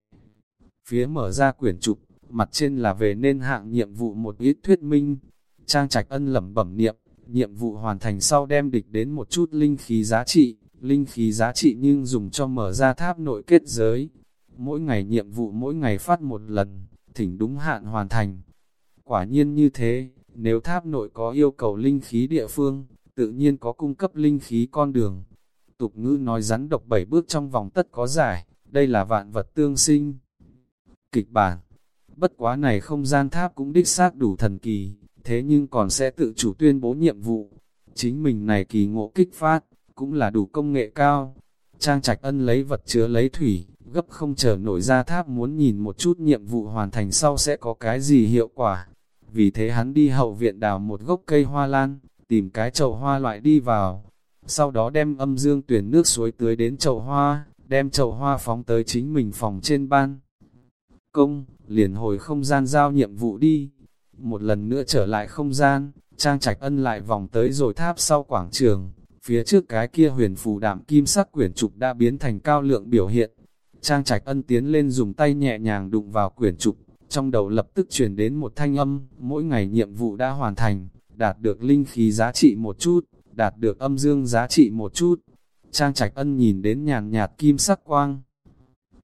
phía mở ra quyển trục, mặt trên là về nên hạng nhiệm vụ một ít thuyết minh. Trang Trạch ân lẩm bẩm niệm, nhiệm vụ hoàn thành sau đem địch đến một chút linh khí giá trị, linh khí giá trị nhưng dùng cho mở ra tháp nội kết giới. Mỗi ngày nhiệm vụ mỗi ngày phát một lần, thỉnh đúng hạn hoàn thành. Quả nhiên như thế, nếu tháp nội có yêu cầu linh khí địa phương, tự nhiên có cung cấp linh khí con đường. Tục ngữ nói rắn độc bảy bước trong vòng tất có giải, đây là vạn vật tương sinh. Kịch bản Bất quá này không gian tháp cũng đích xác đủ thần kỳ, thế nhưng còn sẽ tự chủ tuyên bố nhiệm vụ. Chính mình này kỳ ngộ kích phát, cũng là đủ công nghệ cao. Trang trạch ân lấy vật chứa lấy thủy, gấp không chờ nổi ra tháp muốn nhìn một chút nhiệm vụ hoàn thành sau sẽ có cái gì hiệu quả. Vì thế hắn đi hậu viện đào một gốc cây hoa lan, tìm cái chậu hoa loại đi vào. Sau đó đem âm dương tuyển nước suối tưới đến chậu hoa, đem chậu hoa phóng tới chính mình phòng trên ban. Công, liền hồi không gian giao nhiệm vụ đi. Một lần nữa trở lại không gian, Trang Trạch Ân lại vòng tới rồi tháp sau quảng trường, Phía trước cái kia huyền phù đạm kim sắc quyển trục đã biến thành cao lượng biểu hiện. Trang trạch ân tiến lên dùng tay nhẹ nhàng đụng vào quyển trục, trong đầu lập tức truyền đến một thanh âm, mỗi ngày nhiệm vụ đã hoàn thành, đạt được linh khí giá trị một chút, đạt được âm dương giá trị một chút. Trang trạch ân nhìn đến nhàn nhạt kim sắc quang.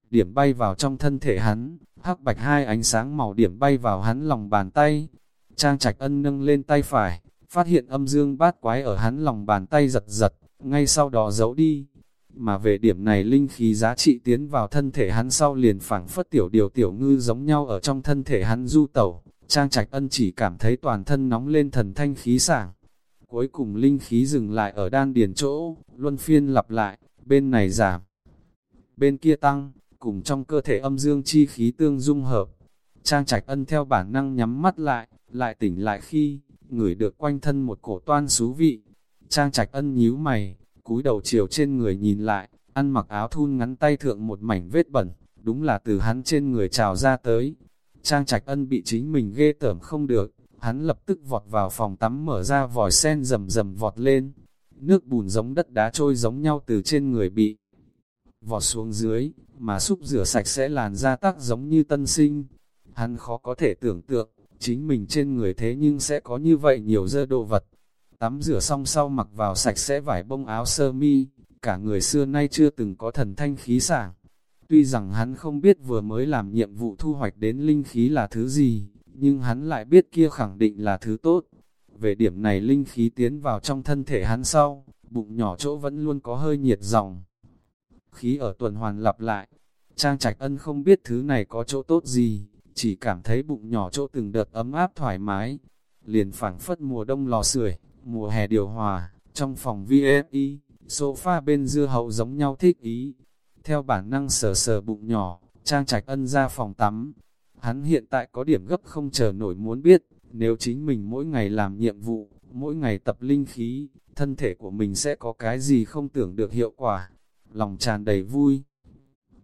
Điểm bay vào trong thân thể hắn, hắc bạch hai ánh sáng màu điểm bay vào hắn lòng bàn tay. Trang trạch ân nâng lên tay phải, phát hiện âm dương bát quái ở hắn lòng bàn tay giật giật, ngay sau đó giấu đi. Mà về điểm này linh khí giá trị tiến vào thân thể hắn sau liền phảng phất tiểu điều tiểu ngư giống nhau ở trong thân thể hắn du tẩu, trang trạch ân chỉ cảm thấy toàn thân nóng lên thần thanh khí sảng. Cuối cùng linh khí dừng lại ở đan điền chỗ, luân phiên lặp lại, bên này giảm, bên kia tăng, cùng trong cơ thể âm dương chi khí tương dung hợp. Trang trạch ân theo bản năng nhắm mắt lại, lại tỉnh lại khi, ngửi được quanh thân một cổ toan xú vị. Trang trạch ân nhíu mày, cúi đầu chiều trên người nhìn lại, ăn mặc áo thun ngắn tay thượng một mảnh vết bẩn, đúng là từ hắn trên người trào ra tới. Trang trạch ân bị chính mình ghê tởm không được, hắn lập tức vọt vào phòng tắm mở ra vòi sen rầm rầm vọt lên. nước bùn giống đất đá trôi giống nhau từ trên người bị vọt xuống dưới, mà súc rửa sạch sẽ làn da tắc giống như tân sinh. Hắn khó có thể tưởng tượng, chính mình trên người thế nhưng sẽ có như vậy nhiều dơ đồ vật. Tắm rửa xong sau mặc vào sạch sẽ vải bông áo sơ mi, cả người xưa nay chưa từng có thần thanh khí sảng. Tuy rằng hắn không biết vừa mới làm nhiệm vụ thu hoạch đến linh khí là thứ gì, nhưng hắn lại biết kia khẳng định là thứ tốt. Về điểm này linh khí tiến vào trong thân thể hắn sau, bụng nhỏ chỗ vẫn luôn có hơi nhiệt dòng. Khí ở tuần hoàn lặp lại, Trang Trạch Ân không biết thứ này có chỗ tốt gì, chỉ cảm thấy bụng nhỏ chỗ từng đợt ấm áp thoải mái. Liền phảng phất mùa đông lò sưởi, mùa hè điều hòa, trong phòng VFI, sofa bên dưa hậu giống nhau thích ý. Theo bản năng sờ sờ bụng nhỏ, Trang Trạch Ân ra phòng tắm. Hắn hiện tại có điểm gấp không chờ nổi muốn biết, nếu chính mình mỗi ngày làm nhiệm vụ, mỗi ngày tập linh khí, thân thể của mình sẽ có cái gì không tưởng được hiệu quả. Lòng tràn đầy vui.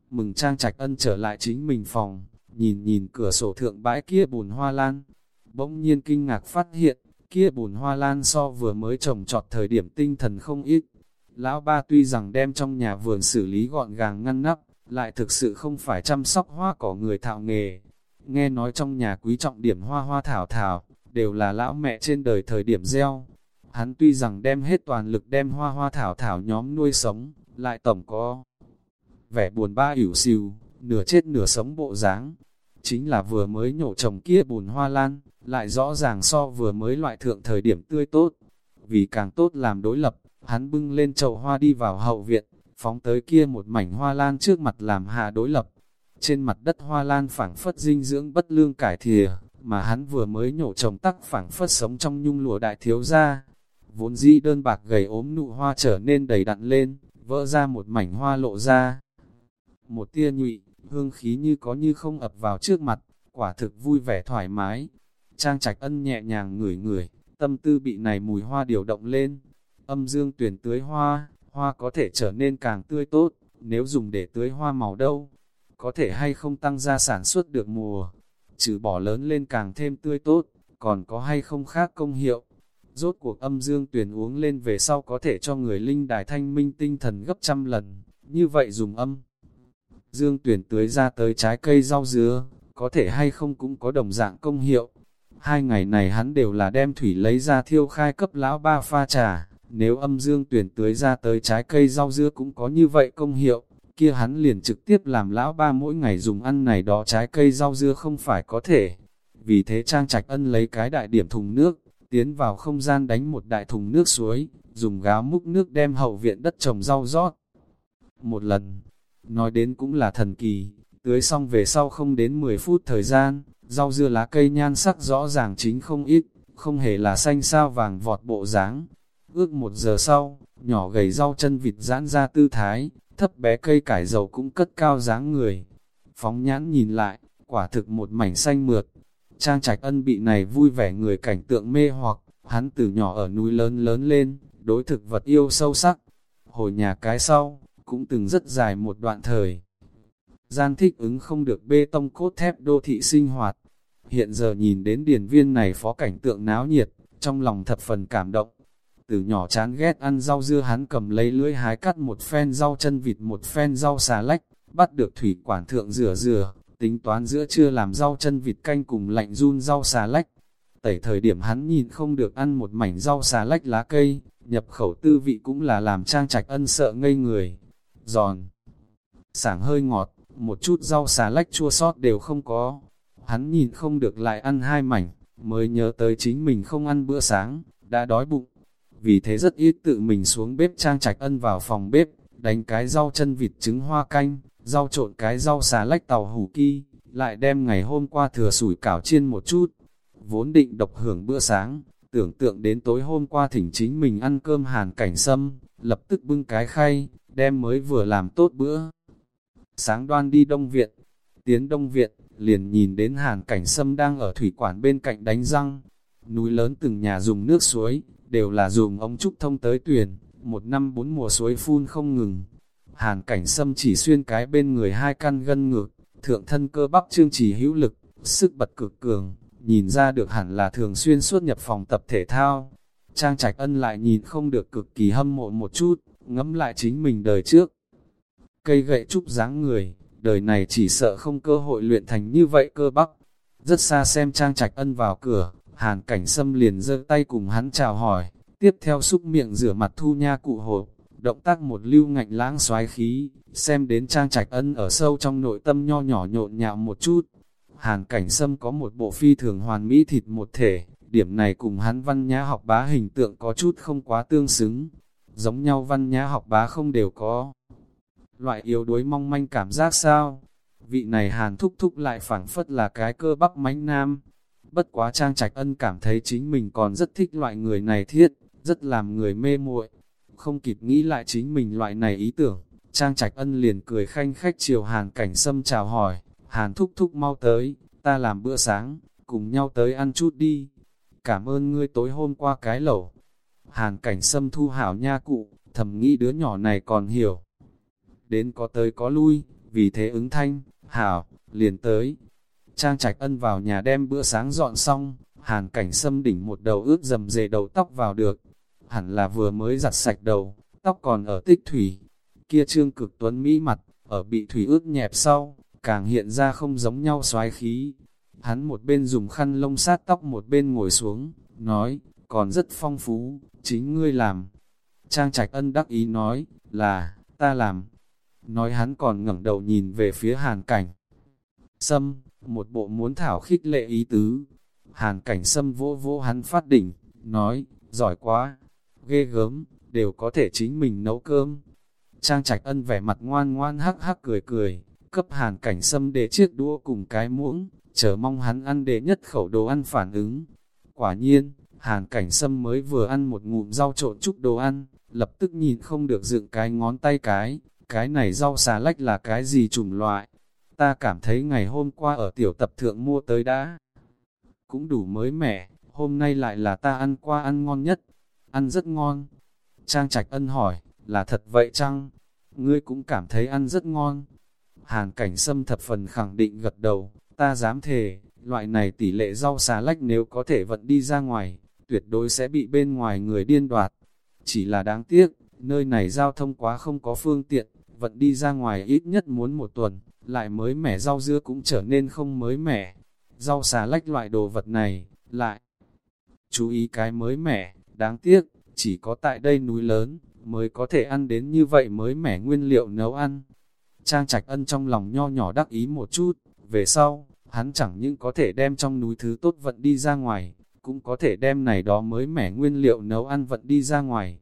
Mừng Trang Trạch Ân trở lại chính mình phòng, nhìn nhìn cửa sổ thượng bãi kia bùn hoa lan. Bỗng nhiên kinh ngạc phát hiện, kia bùn hoa lan so vừa mới trồng trọt thời điểm tinh thần không ít. Lão ba tuy rằng đem trong nhà vườn xử lý gọn gàng ngăn nắp, lại thực sự không phải chăm sóc hoa cỏ người thạo nghề. Nghe nói trong nhà quý trọng điểm hoa hoa thảo thảo, đều là lão mẹ trên đời thời điểm gieo. Hắn tuy rằng đem hết toàn lực đem hoa hoa thảo thảo nhóm nuôi sống, lại tổng có vẻ buồn ba ỉu xìu, nửa chết nửa sống bộ dáng. Chính là vừa mới nhổ trồng kia bùn hoa lan, lại rõ ràng so vừa mới loại thượng thời điểm tươi tốt. Vì càng tốt làm đối lập, hắn bưng lên chậu hoa đi vào hậu viện, phóng tới kia một mảnh hoa lan trước mặt làm hạ đối lập. Trên mặt đất hoa lan phảng phất dinh dưỡng bất lương cải thìa, mà hắn vừa mới nhổ trồng tắc phảng phất sống trong nhung lụa đại thiếu gia. Vốn dĩ đơn bạc gầy ốm nụ hoa trở nên đầy đặn lên, vỡ ra một mảnh hoa lộ ra. Một tia nhụy, hương khí như có như không ập vào trước mặt, quả thực vui vẻ thoải mái. Trang trạch ân nhẹ nhàng ngửi ngửi, tâm tư bị này mùi hoa điều động lên. Âm dương tuyển tưới hoa, hoa có thể trở nên càng tươi tốt, nếu dùng để tưới hoa màu đâu, có thể hay không tăng ra sản xuất được mùa, trừ bỏ lớn lên càng thêm tươi tốt, còn có hay không khác công hiệu. Rốt cuộc âm dương tuyển uống lên về sau có thể cho người linh đài thanh minh tinh thần gấp trăm lần, như vậy dùng âm. Dương tuyển tưới ra tới trái cây rau dứa, có thể hay không cũng có đồng dạng công hiệu. Hai ngày này hắn đều là đem thủy lấy ra thiêu khai cấp lão ba pha trà, nếu âm dương tuyển tưới ra tới trái cây rau dưa cũng có như vậy công hiệu, kia hắn liền trực tiếp làm lão ba mỗi ngày dùng ăn này đó trái cây rau dưa không phải có thể. Vì thế Trang Trạch Ân lấy cái đại điểm thùng nước, tiến vào không gian đánh một đại thùng nước suối, dùng gáo múc nước đem hậu viện đất trồng rau rót. Một lần, nói đến cũng là thần kỳ, tưới xong về sau không đến 10 phút thời gian, rau dưa lá cây nhan sắc rõ ràng chính không ít, không hề là xanh sao vàng vọt bộ dáng. Ước một giờ sau, nhỏ gầy rau chân vịt giãn ra tư thái, thấp bé cây cải dầu cũng cất cao dáng người. Phóng nhãn nhìn lại, quả thực một mảnh xanh mượt. Trang trạch ân bị này vui vẻ người cảnh tượng mê hoặc, hắn từ nhỏ ở núi lớn lớn lên, đối thực vật yêu sâu sắc. Hồi nhà cái sau, cũng từng rất dài một đoạn thời. Gian thích ứng không được bê tông cốt thép đô thị sinh hoạt. Hiện giờ nhìn đến điển viên này phó cảnh tượng náo nhiệt, trong lòng thập phần cảm động. Từ nhỏ chán ghét ăn rau dưa hắn cầm lấy lưỡi hái cắt một phen rau chân vịt một phen rau xà lách, bắt được thủy quản thượng rửa rửa, tính toán giữa trưa làm rau chân vịt canh cùng lạnh run rau xà lách. Tẩy thời điểm hắn nhìn không được ăn một mảnh rau xà lách lá cây, nhập khẩu tư vị cũng là làm trang trạch ân sợ ngây người. Giòn, sảng hơi ngọt, một chút rau xà lách chua sót đều không có. Hắn nhìn không được lại ăn hai mảnh, mới nhớ tới chính mình không ăn bữa sáng, đã đói bụng vì thế rất ít tự mình xuống bếp trang trạch ân vào phòng bếp, đánh cái rau chân vịt trứng hoa canh, rau trộn cái rau xà lách tàu hủ ki, lại đem ngày hôm qua thừa sủi cảo chiên một chút. Vốn định độc hưởng bữa sáng, tưởng tượng đến tối hôm qua thỉnh chính mình ăn cơm hàn cảnh sâm, lập tức bưng cái khay, đem mới vừa làm tốt bữa. Sáng đoan đi đông viện, tiến đông viện, liền nhìn đến hàn cảnh sâm đang ở thủy quản bên cạnh đánh răng. Núi lớn từng nhà dùng nước suối, đều là dùng ống trúc thông tới tuyển, một năm bốn mùa suối phun không ngừng. Hàn cảnh sâm chỉ xuyên cái bên người hai căn gân ngược, thượng thân cơ bắp trương trì hữu lực, sức bật cực cường, nhìn ra được hẳn là thường xuyên xuất nhập phòng tập thể thao. Trang Trạch Ân lại nhìn không được cực kỳ hâm mộ một chút, ngẫm lại chính mình đời trước. Cây gậy trúc dáng người, đời này chỉ sợ không cơ hội luyện thành như vậy cơ bắp. Rất xa xem Trang Trạch Ân vào cửa, Hàn Cảnh Sâm liền giơ tay cùng hắn chào hỏi, tiếp theo xúc miệng rửa mặt thu nha cụ hộp, động tác một lưu ngạnh lãng xoái khí, xem đến Trang Trạch Ân ở sâu trong nội tâm nho nhỏ nhộn nhạo một chút. Hàn Cảnh Sâm có một bộ phi thường hoàn mỹ thịt một thể, điểm này cùng hắn văn nhã học bá hình tượng có chút không quá tương xứng. Giống nhau văn nhã học bá không đều có. Loại yếu đuối mong manh cảm giác sao? Vị này hàn thúc thúc lại phảng phất là cái cơ bắp mánh nam. Bất quá trang trạch ân cảm thấy chính mình còn rất thích loại người này thiết, rất làm người mê muội Không kịp nghĩ lại chính mình loại này ý tưởng, trang trạch ân liền cười khanh khách chiều hàn cảnh sâm chào hỏi, hàn thúc thúc mau tới, ta làm bữa sáng, cùng nhau tới ăn chút đi cảm ơn ngươi tối hôm qua cái lẩu. Hàn cảnh sâm thu hảo nha cụ, thầm nghĩ đứa nhỏ này còn hiểu. Đến có tới có lui, vì thế ứng thanh, hảo, liền tới. Trang trạch ân vào nhà đem bữa sáng dọn xong, hàn cảnh sâm đỉnh một đầu ướt dầm dề đầu tóc vào được. Hẳn là vừa mới giặt sạch đầu, tóc còn ở tích thủy. Kia trương cực tuấn mỹ mặt, ở bị thủy ướt nhẹp sau, càng hiện ra không giống nhau xoái khí. Hắn một bên dùng khăn lông sát tóc một bên ngồi xuống, nói, còn rất phong phú, chính ngươi làm. Trang Trạch Ân đắc ý nói, là, ta làm. Nói hắn còn ngẩng đầu nhìn về phía hàn cảnh. Sâm, một bộ muốn thảo khích lệ ý tứ. Hàn cảnh sâm vỗ vỗ hắn phát đỉnh, nói, giỏi quá, ghê gớm, đều có thể chính mình nấu cơm. Trang Trạch Ân vẻ mặt ngoan ngoan hắc hắc cười cười, cấp hàn cảnh sâm để chiếc đũa cùng cái muỗng, chờ mong hắn ăn để nhất khẩu đồ ăn phản ứng. Quả nhiên, hàn cảnh sâm mới vừa ăn một ngụm rau trộn chút đồ ăn, lập tức nhìn không được dựng cái ngón tay cái, cái này rau xà lách là cái gì chủng loại. Ta cảm thấy ngày hôm qua ở tiểu tập thượng mua tới đã. Cũng đủ mới mẻ, hôm nay lại là ta ăn qua ăn ngon nhất, ăn rất ngon. Trang Trạch Ân hỏi, là thật vậy chăng? Ngươi cũng cảm thấy ăn rất ngon. Hàn cảnh sâm thập phần khẳng định gật đầu, Ta dám thề, loại này tỷ lệ rau xà lách nếu có thể vận đi ra ngoài, tuyệt đối sẽ bị bên ngoài người điên đoạt. Chỉ là đáng tiếc, nơi này giao thông quá không có phương tiện, vận đi ra ngoài ít nhất muốn một tuần, lại mới mẻ rau dưa cũng trở nên không mới mẻ. Rau xà lách loại đồ vật này, lại chú ý cái mới mẻ, đáng tiếc, chỉ có tại đây núi lớn, mới có thể ăn đến như vậy mới mẻ nguyên liệu nấu ăn. Trang trạch ân trong lòng nho nhỏ đắc ý một chút, về sau, hắn chẳng những có thể đem trong núi thứ tốt vận đi ra ngoài, cũng có thể đem này đó mới mẻ nguyên liệu nấu ăn vận đi ra ngoài.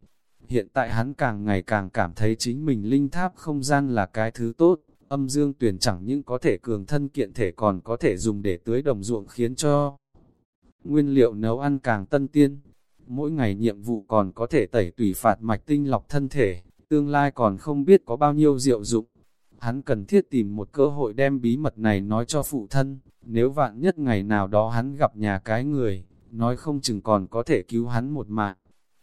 Hiện tại hắn càng ngày càng cảm thấy chính mình linh tháp không gian là cái thứ tốt, âm dương tuyển chẳng những có thể cường thân kiện thể còn có thể dùng để tưới đồng ruộng khiến cho nguyên liệu nấu ăn càng tân tiên. Mỗi ngày nhiệm vụ còn có thể tẩy tùy phạt mạch tinh lọc thân thể, tương lai còn không biết có bao nhiêu diệu dụng. Hắn cần thiết tìm một cơ hội đem bí mật này nói cho phụ thân, nếu vạn nhất ngày nào đó hắn gặp nhà cái người, nói không chừng còn có thể cứu hắn một mạng.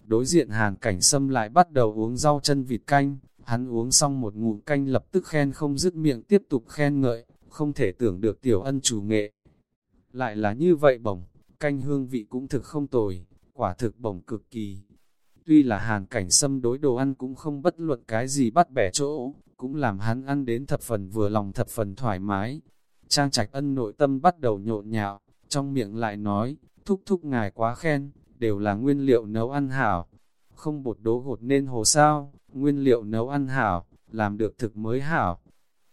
Đối diện hàn cảnh sâm lại bắt đầu uống rau chân vịt canh, hắn uống xong một ngụm canh lập tức khen không dứt miệng tiếp tục khen ngợi, không thể tưởng được tiểu ân chủ nghệ. Lại là như vậy bổng, canh hương vị cũng thực không tồi, quả thực bổng cực kỳ. Tuy là hàn cảnh sâm đối đồ ăn cũng không bất luận cái gì bắt bẻ chỗ, cũng làm hắn ăn đến thập phần vừa lòng thập phần thoải mái. Trang trạch ân nội tâm bắt đầu nhộn nhạo, trong miệng lại nói, thúc thúc ngài quá khen, đều là nguyên liệu nấu ăn hảo. Không bột đố gột nên hồ sao, nguyên liệu nấu ăn hảo, làm được thực mới hảo.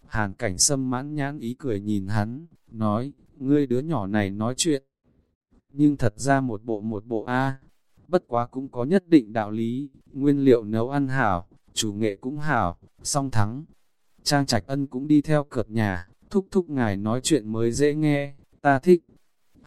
Hàn cảnh sâm mãn nhãn ý cười nhìn hắn, nói, ngươi đứa nhỏ này nói chuyện. Nhưng thật ra một bộ một bộ A, bất quá cũng có nhất định đạo lý, nguyên liệu nấu ăn hảo, chủ nghệ cũng hảo, song thắng. Trang Trạch Ân cũng đi theo cợt nhà, thúc thúc ngài nói chuyện mới dễ nghe, ta thích.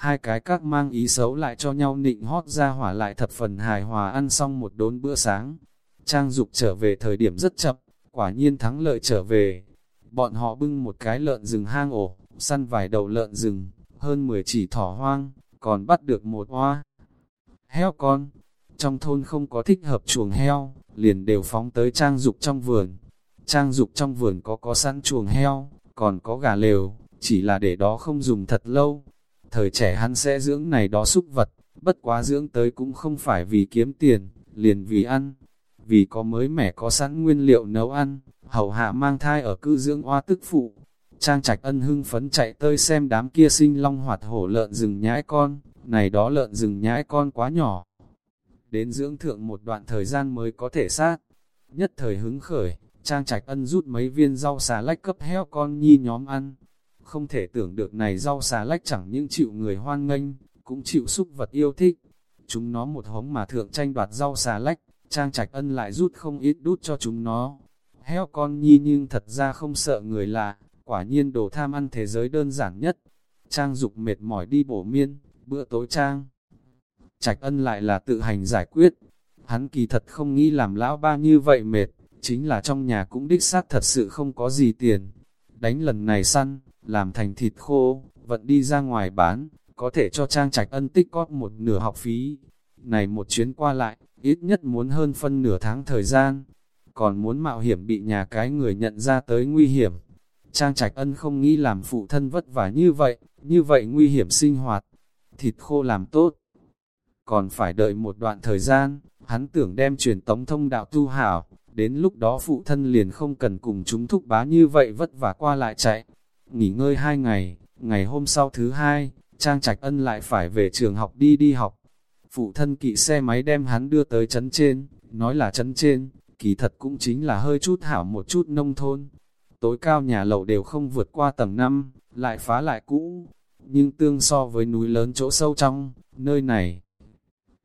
Hai cái các mang ý xấu lại cho nhau nịnh hót ra hỏa lại thập phần hài hòa ăn xong một đốn bữa sáng. Trang Dục trở về thời điểm rất chậm, quả nhiên thắng lợi trở về. Bọn họ bưng một cái lợn rừng hang ổ, săn vài đầu lợn rừng, hơn 10 chỉ thỏ hoang, còn bắt được một hoa. Heo con, trong thôn không có thích hợp chuồng heo, liền đều phóng tới trang dục trong vườn. Trang dục trong vườn có có sẵn chuồng heo, còn có gà lều, chỉ là để đó không dùng thật lâu. Thời trẻ hắn sẽ dưỡng này đó súc vật, bất quá dưỡng tới cũng không phải vì kiếm tiền, liền vì ăn, vì có mới mẻ có sẵn nguyên liệu nấu ăn, hầu hạ mang thai ở cư dưỡng oa tức phụ. Trang trạch ân hưng phấn chạy tơi xem đám kia sinh long hoạt hổ lợn rừng nhãi con, này đó lợn rừng nhãi con quá nhỏ. Đến dưỡng thượng một đoạn thời gian mới có thể sát. Nhất thời hứng khởi, Trang trạch ân rút mấy viên rau xà lách cấp heo con nhi nhóm ăn. Không thể tưởng được này rau xà lách chẳng những chịu người hoan nghênh, cũng chịu xúc vật yêu thích. Chúng nó một hống mà thượng tranh đoạt rau xà lách, Trang Trạch Ân lại rút không ít đút cho chúng nó. Heo con nhi nhưng thật ra không sợ người lạ, quả nhiên đồ tham ăn thế giới đơn giản nhất. Trang dục mệt mỏi đi bổ miên, bữa tối Trang. Trạch Ân lại là tự hành giải quyết. Hắn kỳ thật không nghĩ làm lão ba như vậy mệt, chính là trong nhà cũng đích xác thật sự không có gì tiền. Đánh lần này săn, làm thành thịt khô, vận đi ra ngoài bán, có thể cho Trang Trạch Ân tích cóp một nửa học phí. Này một chuyến qua lại, ít nhất muốn hơn phân nửa tháng thời gian, còn muốn mạo hiểm bị nhà cái người nhận ra tới nguy hiểm. Trang Trạch Ân không nghĩ làm phụ thân vất vả như vậy, như vậy nguy hiểm sinh hoạt. Thịt khô làm tốt, còn phải đợi một đoạn thời gian, hắn tưởng đem truyền tống thông đạo tu hảo, đến lúc đó phụ thân liền không cần cùng chúng thúc bá như vậy vất vả qua lại chạy. Nghỉ ngơi hai ngày, ngày hôm sau thứ hai, Trang Trạch Ân lại phải về trường học đi đi học phụ thân kỵ xe máy đem hắn đưa tới chấn trên, nói là chấn trên, kỳ thật cũng chính là hơi chút hảo một chút nông thôn. Tối cao nhà lầu đều không vượt qua tầng 5, lại phá lại cũ, nhưng tương so với núi lớn chỗ sâu trong, nơi này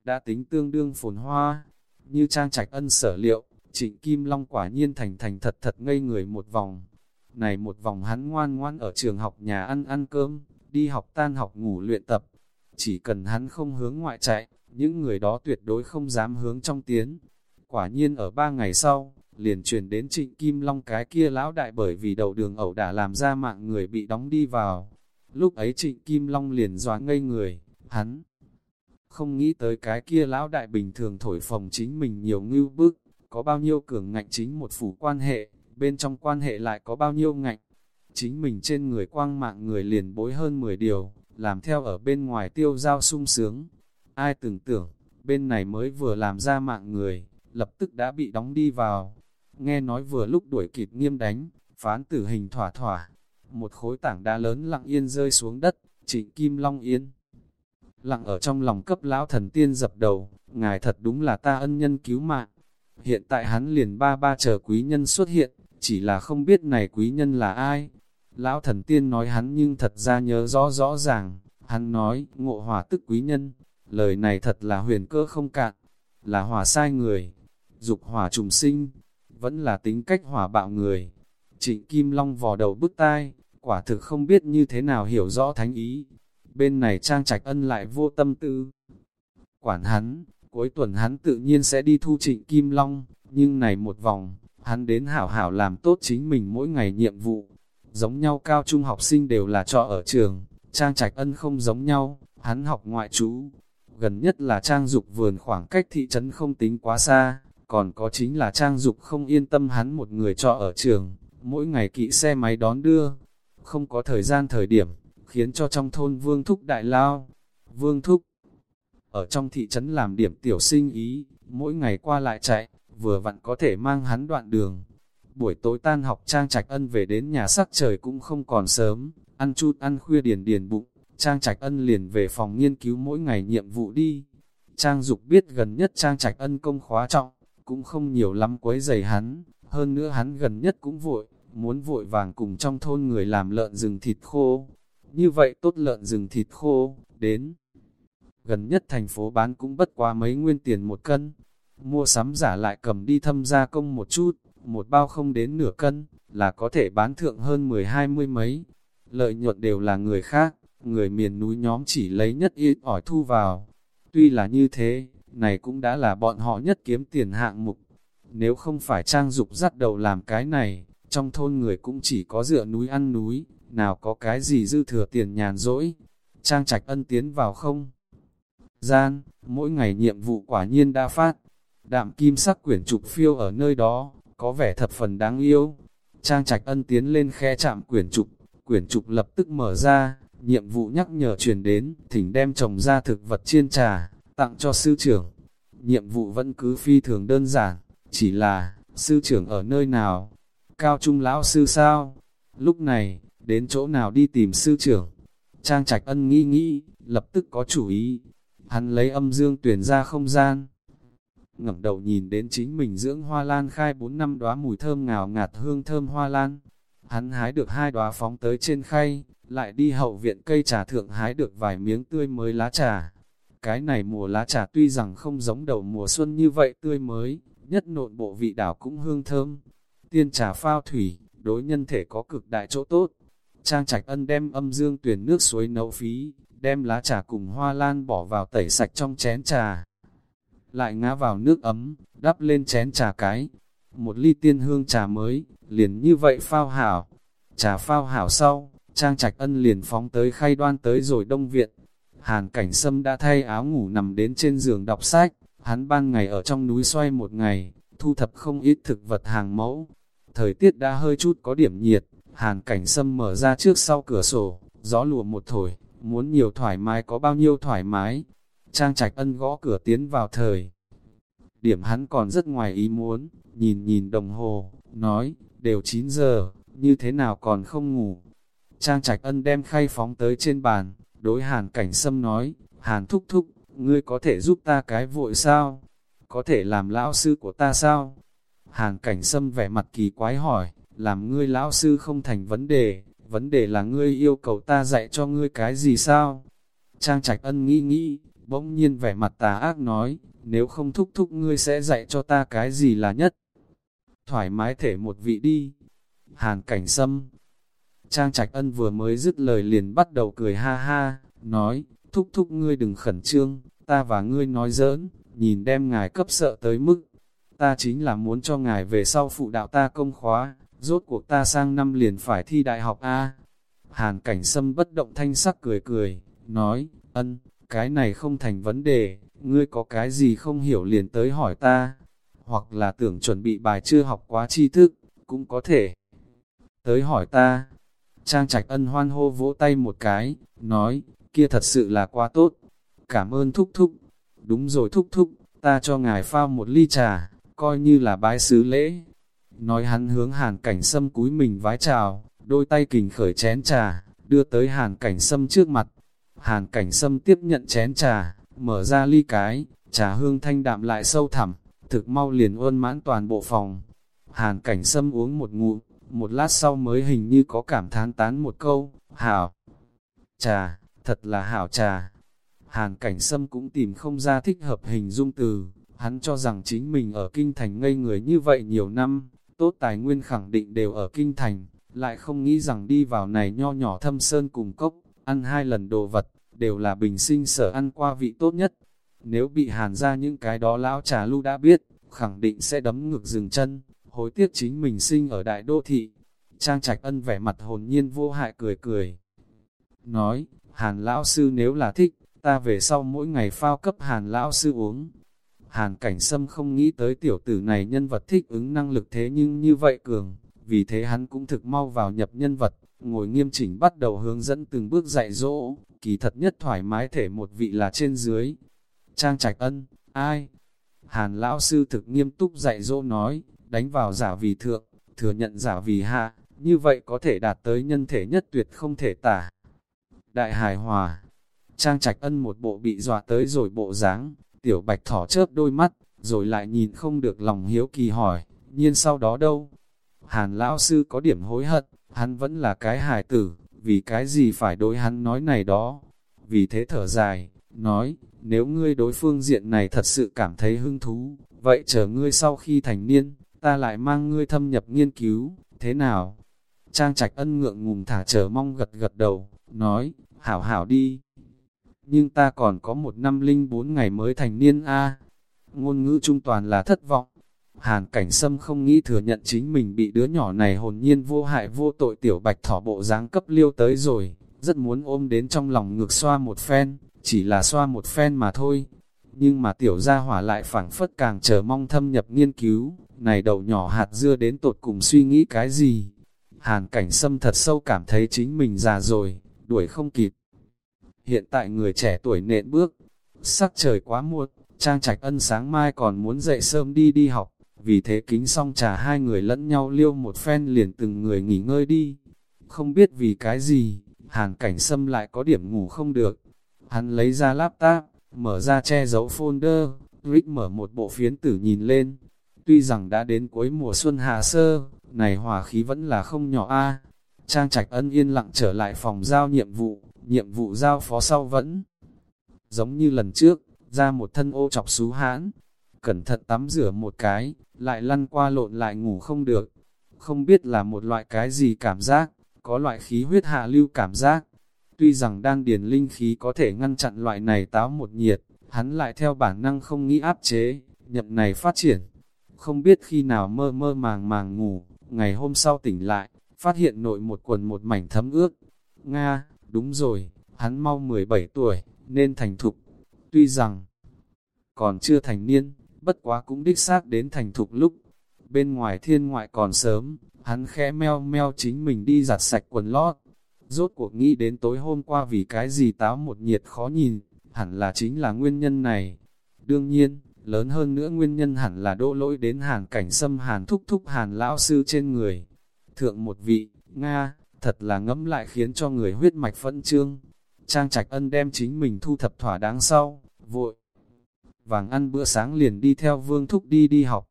đã tính tương đương phồn hoa, như trang trạch ân sở liệu, trịnh Kim Long quả nhiên thành thành thật thật ngây người một vòng. Này một vòng hắn ngoan ngoan ở trường học nhà ăn ăn cơm, đi học tan học ngủ luyện tập, chỉ cần hắn không hướng ngoại chạy, những người đó tuyệt đối không dám hướng trong tiến. Quả nhiên ở ba ngày sau, liền truyền đến trịnh Kim Long cái kia lão đại bởi vì đầu đường ẩu đã làm ra mạng người bị đóng đi vào. Lúc ấy trịnh Kim Long liền dọa ngây người, hắn không nghĩ tới cái kia lão đại bình thường thổi phồng chính mình nhiều ngưu bức, có bao nhiêu cường ngạnh chính một phủ quan hệ, bên trong quan hệ lại có bao nhiêu ngạnh. Chính mình trên người quang mạng người liền bối hơn 10 điều, làm theo ở bên ngoài tiêu giao sung sướng. Ai tưởng tưởng, bên này mới vừa làm ra mạng người, lập tức đã bị đóng đi vào. Nghe nói vừa lúc đuổi kịp nghiêm đánh, phán tử hình thỏa thỏa. Một khối tảng đá lớn lặng yên rơi xuống đất, trịnh Kim Long Yên. Lặng ở trong lòng cấp lão thần tiên dập đầu, ngài thật đúng là ta ân nhân cứu mạng. Hiện tại hắn liền ba ba chờ quý nhân xuất hiện, chỉ là không biết này quý nhân là ai. Lão thần tiên nói hắn nhưng thật ra nhớ rõ rõ ràng, hắn nói, ngộ hỏa tức quý nhân, lời này thật là huyền cơ không cạn, là hỏa sai người, dục hỏa trùng sinh, vẫn là tính cách hỏa bạo người. Trịnh Kim Long vò đầu bức tai, quả thực không biết như thế nào hiểu rõ thánh ý. Bên này Trang Trạch Ân lại vô tâm tư. Quản hắn, cuối tuần hắn tự nhiên sẽ đi thu trịnh Kim Long, nhưng này một vòng, hắn đến hảo hảo làm tốt chính mình mỗi ngày nhiệm vụ giống nhau cao trung học sinh đều là trọ ở trường, Trang Trạch Ân không giống nhau, hắn học ngoại trú. Gần nhất là Trang Dục vườn khoảng cách thị trấn không tính quá xa, còn có chính là Trang Dục không yên tâm hắn một người trọ ở trường, mỗi ngày kỵ xe máy đón đưa, không có thời gian thời điểm, khiến cho trong thôn Vương Thúc đại lao. Vương Thúc ở trong thị trấn làm điểm tiểu sinh ý, mỗi ngày qua lại chạy, vừa vặn có thể mang hắn đoạn đường, Buổi tối tan học Trang Trạch Ân về đến nhà sắc trời cũng không còn sớm, ăn chút ăn khuya điền điền bụng, Trang Trạch Ân liền về phòng nghiên cứu mỗi ngày nhiệm vụ đi. Trang Dục biết gần nhất Trang Trạch Ân công khóa trọng, cũng không nhiều lắm quấy giày hắn, hơn nữa hắn gần nhất cũng vội, muốn vội vàng cùng trong thôn người làm lợn rừng thịt khô. Như vậy tốt lợn rừng thịt khô, đến. Gần nhất thành phố bán cũng bất quá mấy nguyên tiền một cân, mua sắm giả lại cầm đi thâm gia công một chút, một bao không đến nửa cân, là có thể bán thượng hơn 10-20 mấy. Lợi nhuận đều là người khác, người miền núi nhóm chỉ lấy nhất ít ỏi thu vào. Tuy là như thế, này cũng đã là bọn họ nhất kiếm tiền hạng mục. Nếu không phải trang dục dắt đầu làm cái này, trong thôn người cũng chỉ có dựa núi ăn núi, nào có cái gì dư thừa tiền nhàn rỗi. Trang trạch ân tiến vào không? Gian, mỗi ngày nhiệm vụ quả nhiên đa phát. Đạm kim sắc quyển trục phiêu ở nơi đó, có vẻ thập phần đáng yêu. Trang trạch ân tiến lên khe chạm quyển trục, quyển trục lập tức mở ra, nhiệm vụ nhắc nhở truyền đến, thỉnh đem trồng ra thực vật chiên trà, tặng cho sư trưởng. Nhiệm vụ vẫn cứ phi thường đơn giản, chỉ là, sư trưởng ở nơi nào? Cao trung lão sư sao? Lúc này, đến chỗ nào đi tìm sư trưởng? Trang Trạch Ân nghĩ nghĩ, lập tức có chủ ý. Hắn lấy âm dương tuyển ra không gian ngẩng đầu nhìn đến chính mình dưỡng hoa lan khai 4 năm đóa mùi thơm ngào ngạt hương thơm hoa lan. Hắn hái được hai đóa phóng tới trên khay, lại đi hậu viện cây trà thượng hái được vài miếng tươi mới lá trà. Cái này mùa lá trà tuy rằng không giống đầu mùa xuân như vậy tươi mới, nhất nộn bộ vị đảo cũng hương thơm. Tiên trà phao thủy, đối nhân thể có cực đại chỗ tốt. Trang Trạch Ân đem âm dương tuyển nước suối nấu phí, đem lá trà cùng hoa lan bỏ vào tẩy sạch trong chén trà. Lại ngã vào nước ấm, đắp lên chén trà cái. Một ly tiên hương trà mới, liền như vậy phao hảo. Trà phao hảo sau, Trang Trạch Ân liền phóng tới khay đoan tới rồi đông viện. Hàn cảnh sâm đã thay áo ngủ nằm đến trên giường đọc sách, hắn ban ngày ở trong núi xoay một ngày, thu thập không ít thực vật hàng mẫu. Thời tiết đã hơi chút có điểm nhiệt, hàn cảnh sâm mở ra trước sau cửa sổ, gió lùa một thổi, muốn nhiều thoải mái có bao nhiêu thoải mái. Trang Trạch Ân gõ cửa tiến vào thời. Điểm hắn còn rất ngoài ý muốn, nhìn nhìn đồng hồ, nói, đều 9 giờ, như thế nào còn không ngủ. Trang Trạch Ân đem khay phóng tới trên bàn, đối Hàn Cảnh Sâm nói, Hàn thúc thúc, ngươi có thể giúp ta cái vội sao? Có thể làm lão sư của ta sao? Hàn Cảnh Sâm vẻ mặt kỳ quái hỏi, làm ngươi lão sư không thành vấn đề, vấn đề là ngươi yêu cầu ta dạy cho ngươi cái gì sao? Trang Trạch Ân nghĩ nghĩ, bỗng nhiên vẻ mặt tà ác nói, nếu không thúc thúc ngươi sẽ dạy cho ta cái gì là nhất. Thoải mái thể một vị đi. Hàn Cảnh Sâm, Trang Trạch Ân vừa mới dứt lời liền bắt đầu cười ha ha, nói, thúc thúc ngươi đừng khẩn trương, ta và ngươi nói giỡn, nhìn đem ngài cấp sợ tới mức. Ta chính là muốn cho ngài về sau phụ đạo ta công khóa, rốt cuộc ta sang năm liền phải thi đại học A. Hàn cảnh sâm bất động thanh sắc cười cười, nói, ân, cái này không thành vấn đề, ngươi có cái gì không hiểu liền tới hỏi ta, hoặc là tưởng chuẩn bị bài chưa học quá tri thức, cũng có thể tới hỏi ta. Trang Trạch Ân hoan hô vỗ tay một cái, nói, kia thật sự là quá tốt. Cảm ơn thúc thúc. Đúng rồi thúc thúc, ta cho ngài pha một ly trà, coi như là bái sứ lễ. Nói hắn hướng hàn cảnh sâm cúi mình vái chào, đôi tay kình khởi chén trà, đưa tới hàn cảnh sâm trước mặt. Hàn cảnh sâm tiếp nhận chén trà, mở ra ly cái, trà hương thanh đạm lại sâu thẳm, thực mau liền ơn mãn toàn bộ phòng. Hàn cảnh sâm uống một ngụm, một lát sau mới hình như có cảm thán tán một câu, hảo, trà, thật là hảo trà. Hàn cảnh sâm cũng tìm không ra thích hợp hình dung từ, hắn cho rằng chính mình ở kinh thành ngây người như vậy nhiều năm, tốt tài nguyên khẳng định đều ở kinh thành, lại không nghĩ rằng đi vào này nho nhỏ thâm sơn cùng cốc, ăn hai lần đồ vật, đều là bình sinh sở ăn qua vị tốt nhất. Nếu bị hàn ra những cái đó lão trà lưu đã biết, khẳng định sẽ đấm ngực dừng chân, hối tiếc chính mình sinh ở đại đô thị. Trang Trạch Ân vẻ mặt hồn nhiên vô hại cười cười. Nói, Hàn Lão Sư nếu là thích, ta về sau mỗi ngày phao cấp Hàn Lão Sư uống. Hàn Cảnh Sâm không nghĩ tới tiểu tử này nhân vật thích ứng năng lực thế nhưng như vậy cường, vì thế hắn cũng thực mau vào nhập nhân vật, ngồi nghiêm chỉnh bắt đầu hướng dẫn từng bước dạy dỗ, kỳ thật nhất thoải mái thể một vị là trên dưới. Trang Trạch Ân, ai? Hàn Lão Sư thực nghiêm túc dạy dỗ nói, đánh vào giả vì thượng, thừa nhận giả vì hạ, như vậy có thể đạt tới nhân thể nhất tuyệt không thể tả. Đại hài hòa, Trang Trạch Ân một bộ bị dọa tới rồi bộ dáng, tiểu bạch thỏ chớp đôi mắt, rồi lại nhìn không được lòng hiếu kỳ hỏi, nhiên sau đó đâu? Hàn lão sư có điểm hối hận, hắn vẫn là cái hài tử, vì cái gì phải đối hắn nói này đó? Vì thế thở dài, nói, nếu ngươi đối phương diện này thật sự cảm thấy hứng thú, vậy chờ ngươi sau khi thành niên, ta lại mang ngươi thâm nhập nghiên cứu, thế nào? Trang trạch ân ngượng ngùng thả chờ mong gật gật đầu, nói, hảo hảo đi. Nhưng ta còn có một năm linh bốn ngày mới thành niên a Ngôn ngữ trung toàn là thất vọng. Hàn cảnh sâm không nghĩ thừa nhận chính mình bị đứa nhỏ này hồn nhiên vô hại vô tội tiểu bạch thỏ bộ dáng cấp liêu tới rồi, rất muốn ôm đến trong lòng ngược xoa một phen, chỉ là xoa một phen mà thôi. Nhưng mà tiểu gia hỏa lại phảng phất càng chờ mong thâm nhập nghiên cứu, này đầu nhỏ hạt dưa đến tột cùng suy nghĩ cái gì. Hàn cảnh sâm thật sâu cảm thấy chính mình già rồi, đuổi không kịp. Hiện tại người trẻ tuổi nện bước, sắc trời quá muộn, Trang Trạch Ân sáng mai còn muốn dậy sớm đi đi học, vì thế kính xong trà hai người lẫn nhau liêu một phen liền từng người nghỉ ngơi đi. Không biết vì cái gì, hàn cảnh sâm lại có điểm ngủ không được. Hắn lấy ra laptop, mở ra che giấu folder, Rick mở một bộ phiến tử nhìn lên. Tuy rằng đã đến cuối mùa xuân hạ sơ, này hòa khí vẫn là không nhỏ a. Trang Trạch Ân yên lặng trở lại phòng giao nhiệm vụ, nhiệm vụ giao phó sau vẫn giống như lần trước, ra một thân ô chọc xú hãn, cẩn thận tắm rửa một cái, lại lăn qua lộn lại ngủ không được. Không biết là một loại cái gì cảm giác, có loại khí huyết hạ lưu cảm giác. Tuy rằng đang điền linh khí có thể ngăn chặn loại này táo một nhiệt, hắn lại theo bản năng không nghĩ áp chế, nhập này phát triển. Không biết khi nào mơ mơ màng màng ngủ, ngày hôm sau tỉnh lại, phát hiện nội một quần một mảnh thấm ướt. Nga, đúng rồi, hắn mau 17 tuổi, nên thành thục. Tuy rằng, còn chưa thành niên, bất quá cũng đích xác đến thành thục lúc. Bên ngoài thiên ngoại còn sớm, hắn khẽ meo meo chính mình đi giặt sạch quần lót. Rốt cuộc nghĩ đến tối hôm qua vì cái gì táo một nhiệt khó nhìn, hẳn là chính là nguyên nhân này. Đương nhiên, lớn hơn nữa nguyên nhân hẳn là đỗ lỗi đến hàn cảnh xâm hàn thúc thúc hàn lão sư trên người. Thượng một vị, Nga, thật là ngẫm lại khiến cho người huyết mạch phẫn trương. Trang trạch ân đem chính mình thu thập thỏa đáng sau, vội. Vàng ăn bữa sáng liền đi theo vương thúc đi đi học.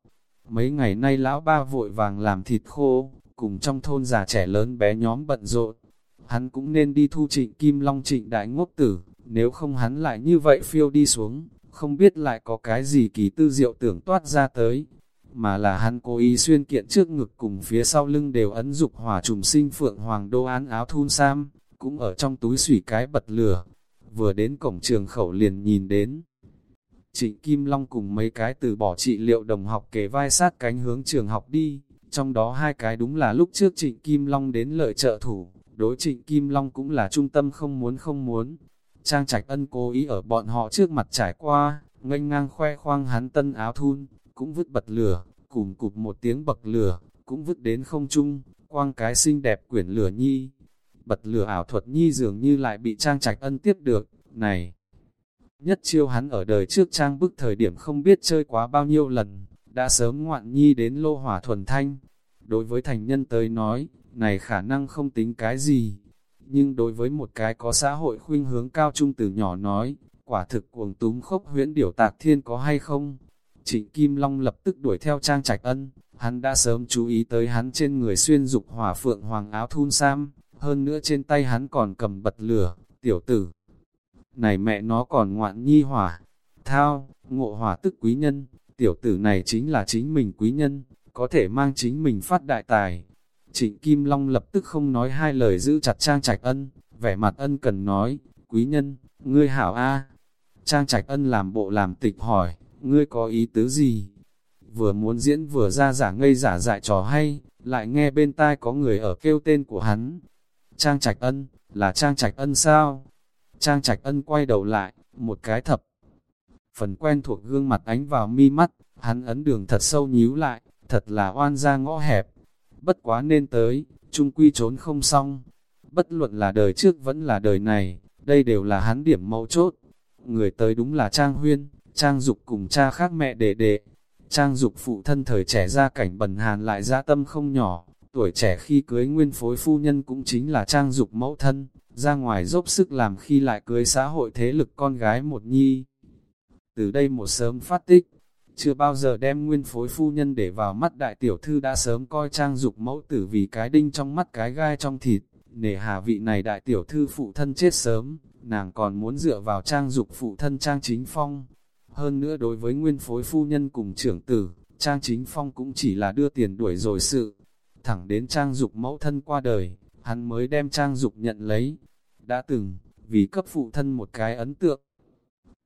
Mấy ngày nay lão ba vội vàng làm thịt khô, cùng trong thôn già trẻ lớn bé nhóm bận rộn. Hắn cũng nên đi thu trịnh Kim Long trịnh đại ngốc tử, nếu không hắn lại như vậy phiêu đi xuống, không biết lại có cái gì kỳ tư diệu tưởng toát ra tới. Mà là hắn cố ý xuyên kiện trước ngực cùng phía sau lưng đều ấn dục hỏa trùng sinh phượng hoàng đô án áo thun sam, cũng ở trong túi sủy cái bật lửa. Vừa đến cổng trường khẩu liền nhìn đến. Trịnh Kim Long cùng mấy cái từ bỏ trị liệu đồng học kề vai sát cánh hướng trường học đi, trong đó hai cái đúng là lúc trước Trịnh Kim Long đến lợi trợ thủ, đối Trịnh Kim Long cũng là trung tâm không muốn không muốn. Trang Trạch Ân cố ý ở bọn họ trước mặt trải qua, nghênh ngang khoe khoang hắn tân áo thun, cũng vứt bật lửa, cùng cụp một tiếng bậc lửa, cũng vứt đến không trung, quang cái xinh đẹp quyển lửa nhi. Bật lửa ảo thuật nhi dường như lại bị Trang Trạch Ân tiếp được, này. Nhất chiêu hắn ở đời trước trang bức thời điểm không biết chơi quá bao nhiêu lần, đã sớm ngoạn nhi đến lô hỏa thuần thanh. Đối với thành nhân tới nói, này khả năng không tính cái gì. Nhưng đối với một cái có xã hội khuynh hướng cao trung từ nhỏ nói, quả thực cuồng túm khốc huyễn điểu tạc thiên có hay không? Trịnh Kim Long lập tức đuổi theo Trang Trạch Ân, hắn đã sớm chú ý tới hắn trên người xuyên dục hỏa phượng hoàng áo thun sam, hơn nữa trên tay hắn còn cầm bật lửa, tiểu tử. Này mẹ nó còn ngoạn nhi hỏa, thao, ngộ hỏa tức quý nhân, tiểu tử này chính là chính mình quý nhân, có thể mang chính mình phát đại tài. Trịnh Kim Long lập tức không nói hai lời giữ chặt Trang Trạch Ân, vẻ mặt ân cần nói, quý nhân, ngươi hảo A. Trang Trạch Ân làm bộ làm tịch hỏi, ngươi có ý tứ gì? Vừa muốn diễn vừa ra giả ngây giả dại trò hay, lại nghe bên tai có người ở kêu tên của hắn. Trang Trạch Ân, là Trang Trạch Ân sao? Trang Trạch Ân quay đầu lại, một cái thập. Phần quen thuộc gương mặt ánh vào mi mắt, hắn ấn đường thật sâu nhíu lại, thật là oan ra ngõ hẹp. Bất quá nên tới, trung quy trốn không xong. Bất luận là đời trước vẫn là đời này, đây đều là hắn điểm mấu chốt. Người tới đúng là Trang Huyên, Trang Dục cùng cha khác mẹ đệ đệ. Trang Dục phụ thân thời trẻ ra cảnh bần hàn lại ra tâm không nhỏ, tuổi trẻ khi cưới nguyên phối phu nhân cũng chính là Trang Dục mẫu thân, ra ngoài dốc sức làm khi lại cưới xã hội thế lực con gái một nhi. Từ đây một sớm phát tích, chưa bao giờ đem nguyên phối phu nhân để vào mắt đại tiểu thư đã sớm coi trang dục mẫu tử vì cái đinh trong mắt cái gai trong thịt, nể hà vị này đại tiểu thư phụ thân chết sớm, nàng còn muốn dựa vào trang dục phụ thân trang chính phong. Hơn nữa đối với nguyên phối phu nhân cùng trưởng tử, trang chính phong cũng chỉ là đưa tiền đuổi rồi sự. Thẳng đến trang dục mẫu thân qua đời, hắn mới đem trang dục nhận lấy. Đã từng, vì cấp phụ thân một cái ấn tượng.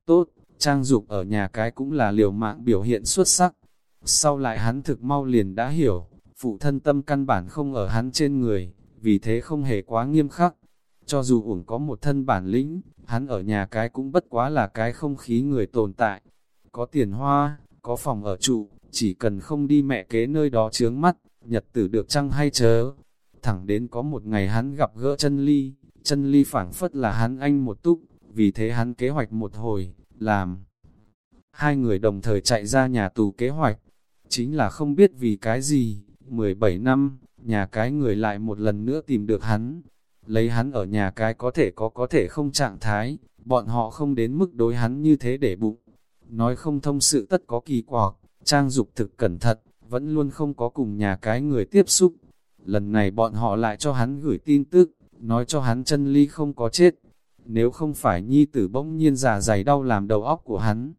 Tốt, trang dục ở nhà cái cũng là liều mạng biểu hiện xuất sắc. Sau lại hắn thực mau liền đã hiểu, phụ thân tâm căn bản không ở hắn trên người, vì thế không hề quá nghiêm khắc. Cho dù uổng có một thân bản lĩnh, hắn ở nhà cái cũng bất quá là cái không khí người tồn tại. Có tiền hoa, có phòng ở trụ, chỉ cần không đi mẹ kế nơi đó chướng mắt, nhật tử được chăng hay chớ, thẳng đến có một ngày hắn gặp gỡ chân ly, chân ly phảng phất là hắn anh một túc, vì thế hắn kế hoạch một hồi, làm. Hai người đồng thời chạy ra nhà tù kế hoạch, chính là không biết vì cái gì, 17 năm, nhà cái người lại một lần nữa tìm được hắn. Lấy hắn ở nhà cái có thể có có thể không trạng thái, bọn họ không đến mức đối hắn như thế để bụng. Nói không thông sự tất có kỳ quặc, trang dục thực cẩn thận, vẫn luôn không có cùng nhà cái người tiếp xúc. Lần này bọn họ lại cho hắn gửi tin tức, nói cho hắn chân ly không có chết. Nếu không phải nhi tử bỗng nhiên già dày đau làm đầu óc của hắn.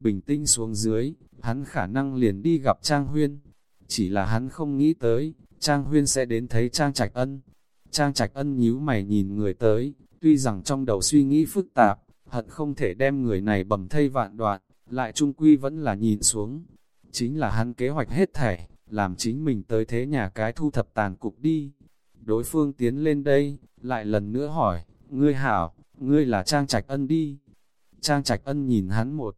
Bình tĩnh xuống dưới, hắn khả năng liền đi gặp Trang Huyên. Chỉ là hắn không nghĩ tới, Trang Huyên sẽ đến thấy Trang Trạch Ân. Trang Trạch Ân nhíu mày nhìn người tới, tuy rằng trong đầu suy nghĩ phức tạp, hận không thể đem người này bầm thây vạn đoạn, lại trung quy vẫn là nhìn xuống. Chính là hắn kế hoạch hết thảy, làm chính mình tới thế nhà cái thu thập tàn cục đi. Đối phương tiến lên đây, lại lần nữa hỏi, ngươi hảo, ngươi là Trang Trạch Ân đi. Trang Trạch Ân nhìn hắn một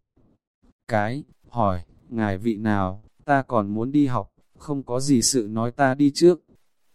cái, hỏi, ngài vị nào, ta còn muốn đi học, không có gì sự nói ta đi trước.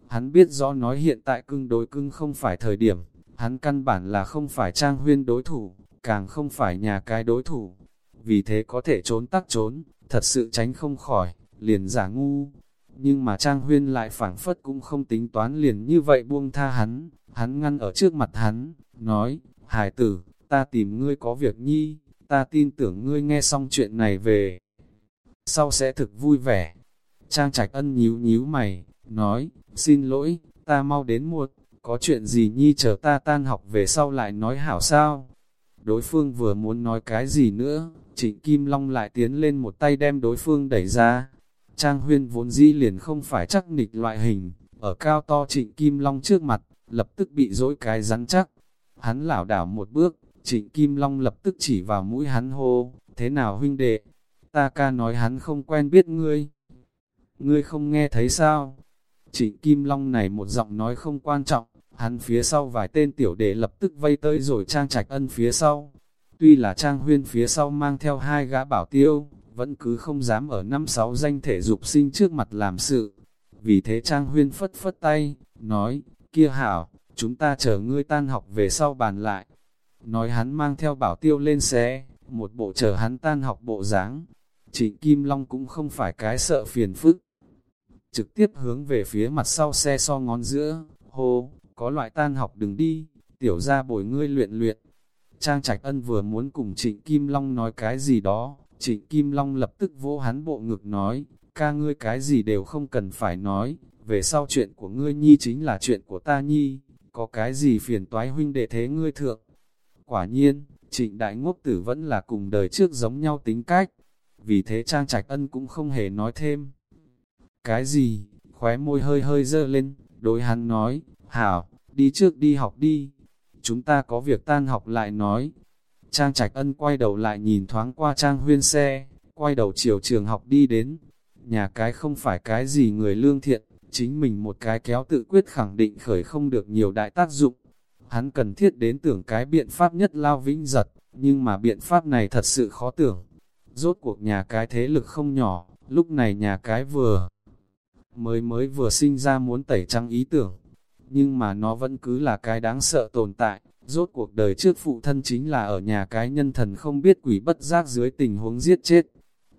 Hắn biết rõ nói hiện tại cưng đối cưng không phải thời điểm, hắn căn bản là không phải trang huyên đối thủ, càng không phải nhà cái đối thủ. Vì thế có thể trốn tắc trốn, thật sự tránh không khỏi, liền giả ngu. Nhưng mà Trang Huyên lại phảng phất cũng không tính toán liền như vậy buông tha hắn, hắn ngăn ở trước mặt hắn, nói, Hải tử, ta tìm ngươi có việc nhi, ta tin tưởng ngươi nghe xong chuyện này về. Sau sẽ thực vui vẻ. Trang Trạch Ân nhíu nhíu mày, nói, xin lỗi, ta mau đến muộn, có chuyện gì nhi chờ ta tan học về sau lại nói hảo sao. Đối phương vừa muốn nói cái gì nữa, Trịnh Kim Long lại tiến lên một tay đem đối phương đẩy ra. Trang huyên vốn dĩ liền không phải chắc nịch loại hình, ở cao to Trịnh Kim Long trước mặt, lập tức bị dối cái rắn chắc. Hắn lảo đảo một bước, Trịnh Kim Long lập tức chỉ vào mũi hắn hô, thế nào huynh đệ, ta ca nói hắn không quen biết ngươi. Ngươi không nghe thấy sao? Trịnh Kim Long này một giọng nói không quan trọng, hắn phía sau vài tên tiểu đệ lập tức vây tới rồi trang trạch ân phía sau. Tuy là trang huyên phía sau mang theo hai gã bảo tiêu, vẫn cứ không dám ở năm sáu danh thể dục sinh trước mặt làm sự. Vì thế trang huyên phất phất tay, nói, kia hảo, chúng ta chờ ngươi tan học về sau bàn lại. Nói hắn mang theo bảo tiêu lên xe, một bộ chờ hắn tan học bộ dáng Trịnh Kim Long cũng không phải cái sợ phiền phức. Trực tiếp hướng về phía mặt sau xe so ngón giữa, hô, có loại tan học đừng đi, tiểu ra bồi ngươi luyện luyện. Trang Trạch Ân vừa muốn cùng Trịnh Kim Long nói cái gì đó, Trịnh Kim Long lập tức vỗ hắn bộ ngực nói, ca ngươi cái gì đều không cần phải nói, về sau chuyện của ngươi nhi chính là chuyện của ta nhi, có cái gì phiền toái huynh đệ thế ngươi thượng. Quả nhiên, trịnh đại ngốc tử vẫn là cùng đời trước giống nhau tính cách, vì thế Trang Trạch Ân cũng không hề nói thêm. Cái gì, khóe môi hơi hơi dơ lên, đối hắn nói, hảo, đi trước đi học đi, chúng ta có việc tan học lại nói. Trang Trạch Ân quay đầu lại nhìn thoáng qua Trang Huyên xe, quay đầu chiều trường học đi đến. Nhà cái không phải cái gì người lương thiện, chính mình một cái kéo tự quyết khẳng định khởi không được nhiều đại tác dụng. Hắn cần thiết đến tưởng cái biện pháp nhất lao vĩnh giật, nhưng mà biện pháp này thật sự khó tưởng. Rốt cuộc nhà cái thế lực không nhỏ, lúc này nhà cái vừa mới mới vừa sinh ra muốn tẩy trắng ý tưởng, nhưng mà nó vẫn cứ là cái đáng sợ tồn tại. Rốt cuộc đời trước phụ thân chính là ở nhà cái nhân thần không biết quỷ bất giác dưới tình huống giết chết.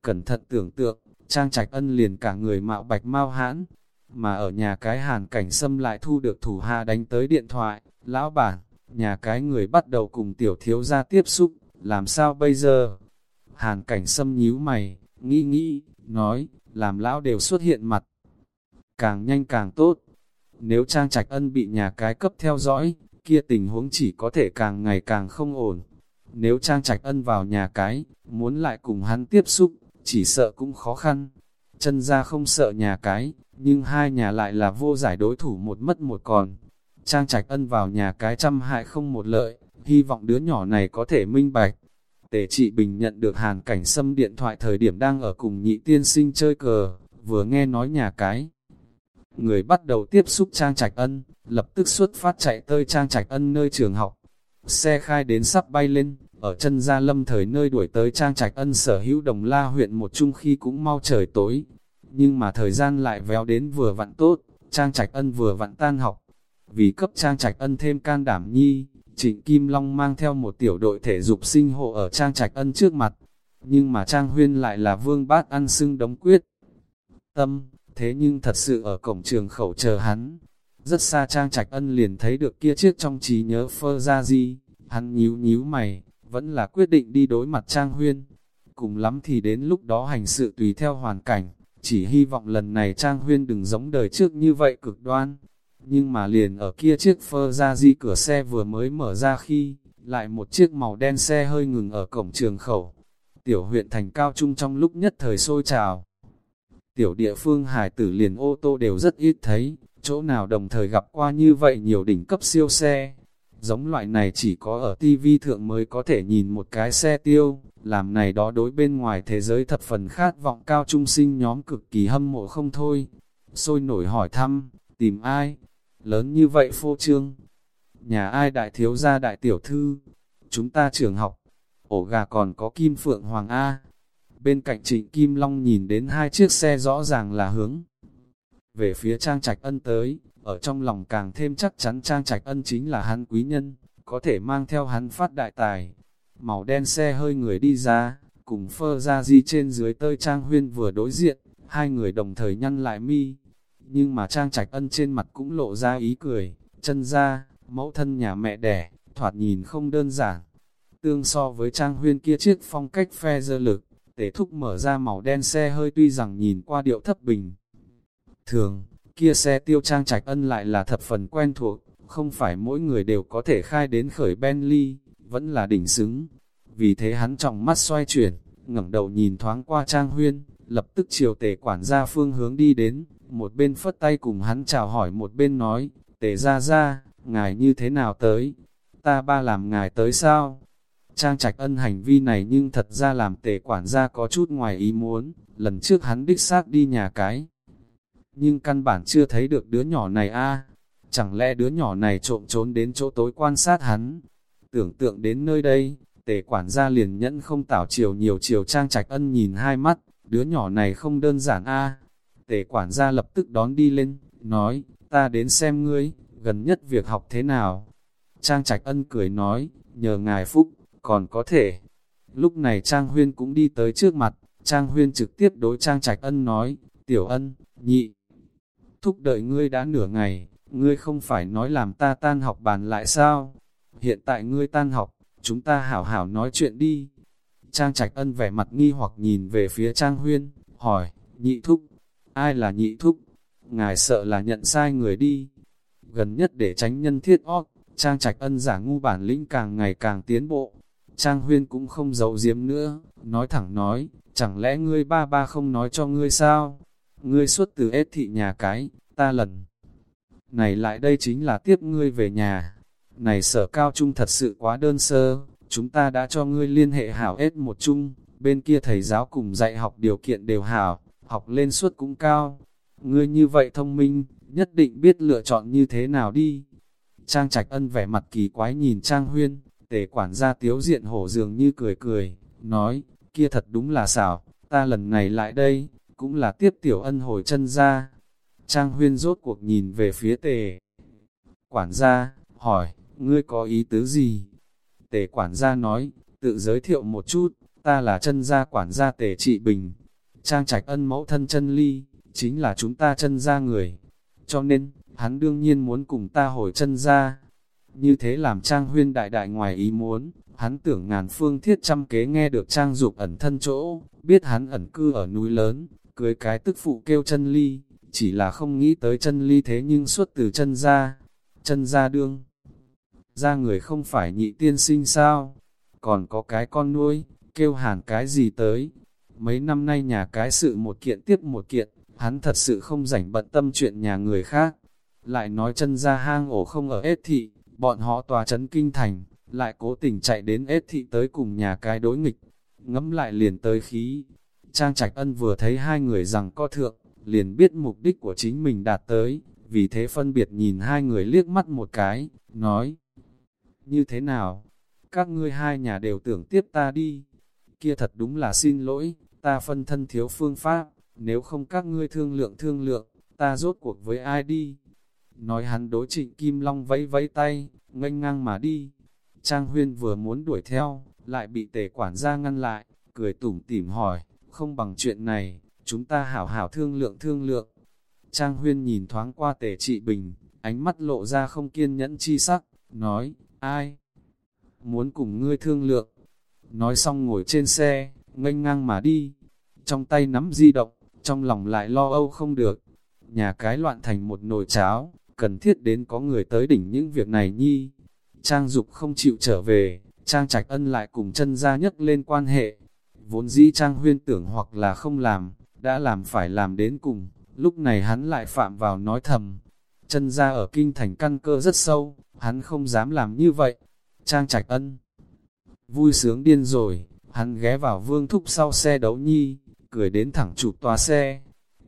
Cẩn thận tưởng tượng, Trang Trạch Ân liền cả người mạo bạch mau hãn, mà ở nhà cái hàn cảnh xâm lại thu được thủ hạ đánh tới điện thoại, lão bản, nhà cái người bắt đầu cùng tiểu thiếu gia tiếp xúc, làm sao bây giờ? Hàn cảnh xâm nhíu mày, nghĩ nghĩ, nói, làm lão đều xuất hiện mặt. Càng nhanh càng tốt. Nếu Trang Trạch Ân bị nhà cái cấp theo dõi, kia tình huống chỉ có thể càng ngày càng không ổn. Nếu Trang Trạch Ân vào nhà cái, muốn lại cùng hắn tiếp xúc, chỉ sợ cũng khó khăn. Chân ra không sợ nhà cái, nhưng hai nhà lại là vô giải đối thủ một mất một còn. Trang Trạch Ân vào nhà cái trăm hại không một lợi, hy vọng đứa nhỏ này có thể minh bạch. Tề trị bình nhận được hàn cảnh xâm điện thoại thời điểm đang ở cùng nhị tiên sinh chơi cờ, vừa nghe nói nhà cái. Người bắt đầu tiếp xúc Trang Trạch Ân, lập tức xuất phát chạy tới Trang Trạch Ân nơi trường học. Xe khai đến sắp bay lên, ở chân gia lâm thời nơi đuổi tới Trang Trạch Ân sở hữu đồng la huyện một chung khi cũng mau trời tối. Nhưng mà thời gian lại véo đến vừa vặn tốt, Trang Trạch Ân vừa vặn tan học. Vì cấp trang trạch ân thêm can đảm nhi, Trịnh Kim Long mang theo một tiểu đội thể dục sinh hộ ở trang trạch ân trước mặt. Nhưng mà trang huyên lại là vương bát ăn xưng đống quyết. Tâm, thế nhưng thật sự ở cổng trường khẩu chờ hắn. Rất xa trang trạch ân liền thấy được kia chiếc trong trí nhớ phơ ra gì, hắn nhíu nhíu mày, vẫn là quyết định đi đối mặt trang huyên. Cùng lắm thì đến lúc đó hành sự tùy theo hoàn cảnh, chỉ hy vọng lần này trang huyên đừng giống đời trước như vậy cực đoan. Nhưng mà liền ở kia chiếc phơ ra di cửa xe vừa mới mở ra khi, lại một chiếc màu đen xe hơi ngừng ở cổng trường khẩu. Tiểu huyện thành cao trung trong lúc nhất thời sôi trào. Tiểu địa phương hải tử liền ô tô đều rất ít thấy, chỗ nào đồng thời gặp qua như vậy nhiều đỉnh cấp siêu xe. Giống loại này chỉ có ở TV thượng mới có thể nhìn một cái xe tiêu, làm này đó đối bên ngoài thế giới thập phần khát vọng cao trung sinh nhóm cực kỳ hâm mộ không thôi. Sôi nổi hỏi thăm, tìm ai? Lớn như vậy phô trương. Nhà ai đại thiếu gia đại tiểu thư? Chúng ta trường học. Ổ gà còn có Kim Phượng Hoàng A. Bên cạnh trịnh Kim Long nhìn đến hai chiếc xe rõ ràng là hướng. Về phía Trang Trạch Ân tới, ở trong lòng càng thêm chắc chắn Trang Trạch Ân chính là hắn quý nhân, có thể mang theo hắn phát đại tài. Màu đen xe hơi người đi ra, cùng phơ ra di trên dưới tơi Trang Huyên vừa đối diện, hai người đồng thời nhăn lại mi. Nhưng mà Trang Trạch Ân trên mặt cũng lộ ra ý cười, chân ra, mẫu thân nhà mẹ đẻ, thoạt nhìn không đơn giản. Tương so với Trang Huyên kia chiếc phong cách phe dơ lực, Tề thúc mở ra màu đen xe hơi tuy rằng nhìn qua điệu thấp bình. Thường, kia xe tiêu trang trạch ân lại là thập phần quen thuộc, không phải mỗi người đều có thể khai đến khởi Bentley, vẫn là đỉnh xứng. Vì thế hắn trọng mắt xoay chuyển, ngẩng đầu nhìn thoáng qua trang huyên, lập tức chiều tề quản gia phương hướng đi đến, một bên phất tay cùng hắn chào hỏi một bên nói, tề ra ra, ngài như thế nào tới? Ta ba làm ngài tới sao? Trang trạch ân hành vi này nhưng thật ra làm tề quản gia có chút ngoài ý muốn, lần trước hắn đích xác đi nhà cái. Nhưng căn bản chưa thấy được đứa nhỏ này a chẳng lẽ đứa nhỏ này trộm trốn đến chỗ tối quan sát hắn. Tưởng tượng đến nơi đây, tề quản gia liền nhẫn không tảo chiều nhiều chiều trang trạch ân nhìn hai mắt, đứa nhỏ này không đơn giản a Tề quản gia lập tức đón đi lên, nói, ta đến xem ngươi, gần nhất việc học thế nào. Trang trạch ân cười nói, nhờ ngài phúc, còn có thể. Lúc này Trang Huyên cũng đi tới trước mặt, Trang Huyên trực tiếp đối Trang Trạch Ân nói, Tiểu Ân, nhị, thúc đợi ngươi đã nửa ngày, ngươi không phải nói làm ta tan học bàn lại sao? Hiện tại ngươi tan học, chúng ta hảo hảo nói chuyện đi. Trang Trạch Ân vẻ mặt nghi hoặc nhìn về phía Trang Huyên, hỏi, nhị thúc, ai là nhị thúc? Ngài sợ là nhận sai người đi. Gần nhất để tránh nhân thiết óc, Trang Trạch Ân giả ngu bản lĩnh càng ngày càng tiến bộ, Trang Huyên cũng không giấu giếm nữa, nói thẳng nói, chẳng lẽ ngươi ba ba không nói cho ngươi sao? Ngươi xuất từ ết thị nhà cái, ta lần này lại đây chính là tiếp ngươi về nhà. Này sở cao trung thật sự quá đơn sơ, chúng ta đã cho ngươi liên hệ hảo ết một chung, bên kia thầy giáo cùng dạy học điều kiện đều hảo, học lên suất cũng cao. Ngươi như vậy thông minh, nhất định biết lựa chọn như thế nào đi. Trang Trạch Ân vẻ mặt kỳ quái nhìn Trang Huyên, Tề quản gia tiếu diện hổ dường như cười cười, nói, kia thật đúng là xảo, ta lần này lại đây, cũng là tiếp tiểu ân hồi chân ra. Trang huyên rốt cuộc nhìn về phía tề. Quản gia, hỏi, ngươi có ý tứ gì? Tề quản gia nói, tự giới thiệu một chút, ta là chân gia quản gia tề trị bình. Trang trạch ân mẫu thân chân ly, chính là chúng ta chân gia người. Cho nên, hắn đương nhiên muốn cùng ta hồi chân gia. Như thế làm Trang Huyên đại đại ngoài ý muốn, hắn tưởng ngàn phương thiết trăm kế nghe được Trang Dục ẩn thân chỗ, biết hắn ẩn cư ở núi lớn, cưới cái tức phụ kêu chân ly, chỉ là không nghĩ tới chân ly thế nhưng xuất từ chân ra, chân ra đương. Ra người không phải nhị tiên sinh sao, còn có cái con nuôi, kêu hàn cái gì tới. Mấy năm nay nhà cái sự một kiện tiếp một kiện, hắn thật sự không rảnh bận tâm chuyện nhà người khác. Lại nói chân ra hang ổ không ở ết thị, bọn họ tòa chấn kinh thành, lại cố tình chạy đến ết thị tới cùng nhà cái đối nghịch, ngẫm lại liền tới khí. Trang Trạch Ân vừa thấy hai người rằng co thượng, liền biết mục đích của chính mình đạt tới, vì thế phân biệt nhìn hai người liếc mắt một cái, nói Như thế nào? Các ngươi hai nhà đều tưởng tiếp ta đi. Kia thật đúng là xin lỗi, ta phân thân thiếu phương pháp, nếu không các ngươi thương lượng thương lượng, ta rốt cuộc với ai đi? Nói hắn đối trịnh Kim Long vẫy vẫy tay, nghênh ngang mà đi. Trang Huyên vừa muốn đuổi theo, lại bị tề quản gia ngăn lại, cười tủm tỉm hỏi, không bằng chuyện này, chúng ta hảo hảo thương lượng thương lượng. Trang Huyên nhìn thoáng qua tề trị bình, ánh mắt lộ ra không kiên nhẫn chi sắc, nói, ai? Muốn cùng ngươi thương lượng. Nói xong ngồi trên xe, nghênh ngang mà đi, trong tay nắm di động, trong lòng lại lo âu không được. Nhà cái loạn thành một nồi cháo, cần thiết đến có người tới đỉnh những việc này nhi. Trang Dục không chịu trở về, Trang Trạch Ân lại cùng chân ra nhất lên quan hệ. Vốn dĩ Trang Huyên tưởng hoặc là không làm, đã làm phải làm đến cùng, lúc này hắn lại phạm vào nói thầm. Chân ra ở kinh thành căn cơ rất sâu, hắn không dám làm như vậy. Trang Trạch Ân vui sướng điên rồi, hắn ghé vào vương thúc sau xe đấu nhi, cười đến thẳng chụp tòa xe.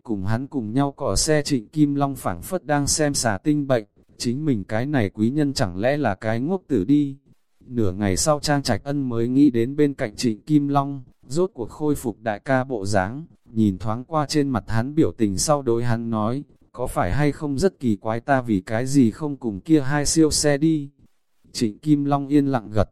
Cùng hắn cùng nhau cỏ xe trịnh Kim Long phảng phất đang xem xà tinh bệnh, chính mình cái này quý nhân chẳng lẽ là cái ngốc tử đi. Nửa ngày sau Trang Trạch Ân mới nghĩ đến bên cạnh trịnh Kim Long, rốt cuộc khôi phục đại ca bộ dáng nhìn thoáng qua trên mặt hắn biểu tình sau đối hắn nói, có phải hay không rất kỳ quái ta vì cái gì không cùng kia hai siêu xe đi. Trịnh Kim Long yên lặng gật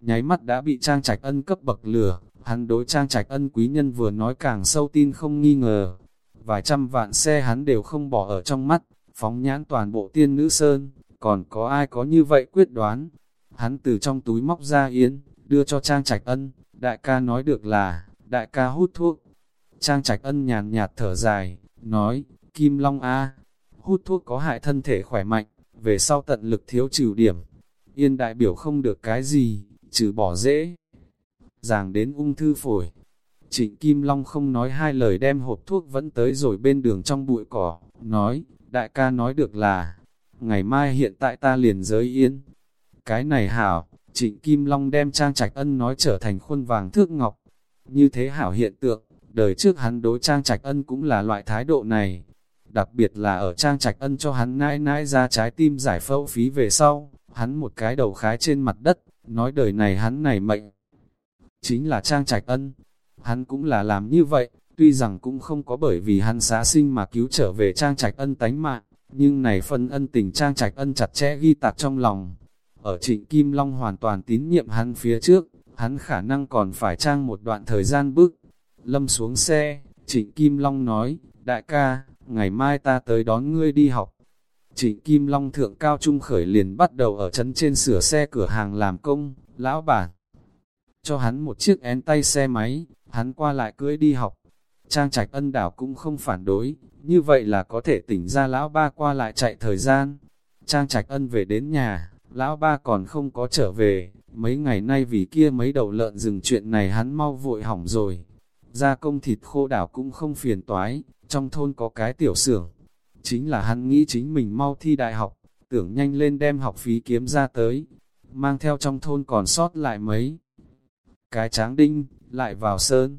nháy mắt đã bị Trang Trạch Ân cấp bậc lửa, hắn đối Trang Trạch Ân quý nhân vừa nói càng sâu tin không nghi ngờ. Vài trăm vạn xe hắn đều không bỏ ở trong mắt, phóng nhãn toàn bộ tiên nữ sơn, còn có ai có như vậy quyết đoán. Hắn từ trong túi móc ra yến, đưa cho Trang Trạch Ân, đại ca nói được là, đại ca hút thuốc. Trang Trạch Ân nhàn nhạt thở dài, nói, Kim Long A, hút thuốc có hại thân thể khỏe mạnh, về sau tận lực thiếu trừ điểm. Yên đại biểu không được cái gì, trừ bỏ dễ. Giàng đến ung thư phổi. Trịnh Kim Long không nói hai lời đem hộp thuốc vẫn tới rồi bên đường trong bụi cỏ, nói, đại ca nói được là, ngày mai hiện tại ta liền giới yên. Cái này hảo, trịnh Kim Long đem Trang Trạch Ân nói trở thành khuôn vàng thước ngọc. Như thế hảo hiện tượng, đời trước hắn đối Trang Trạch Ân cũng là loại thái độ này. Đặc biệt là ở Trang Trạch Ân cho hắn nãi nãi ra trái tim giải phẫu phí về sau, hắn một cái đầu khái trên mặt đất, nói đời này hắn này mệnh, chính là Trang Trạch Ân. Hắn cũng là làm như vậy, tuy rằng cũng không có bởi vì hắn xá sinh mà cứu trở về Trang Trạch Ân tánh mạng, nhưng này phân ân tình Trang Trạch Ân chặt chẽ ghi tạc trong lòng. Ở trịnh Kim Long hoàn toàn tín nhiệm hắn phía trước, hắn khả năng còn phải trang một đoạn thời gian bước. Lâm xuống xe, trịnh Kim Long nói, đại ca, ngày mai ta tới đón ngươi đi học. Trịnh Kim Long thượng cao trung khởi liền bắt đầu ở trấn trên sửa xe cửa hàng làm công, lão bản. Cho hắn một chiếc én tay xe máy, hắn qua lại cưới đi học. Trang trạch ân đảo cũng không phản đối, như vậy là có thể tỉnh ra lão ba qua lại chạy thời gian. Trang trạch ân về đến nhà, lão ba còn không có trở về, mấy ngày nay vì kia mấy đầu lợn dừng chuyện này hắn mau vội hỏng rồi. Gia công thịt khô đảo cũng không phiền toái, trong thôn có cái tiểu xưởng Chính là hắn nghĩ chính mình mau thi đại học, tưởng nhanh lên đem học phí kiếm ra tới, mang theo trong thôn còn sót lại mấy. Cái tráng đinh, lại vào sơn.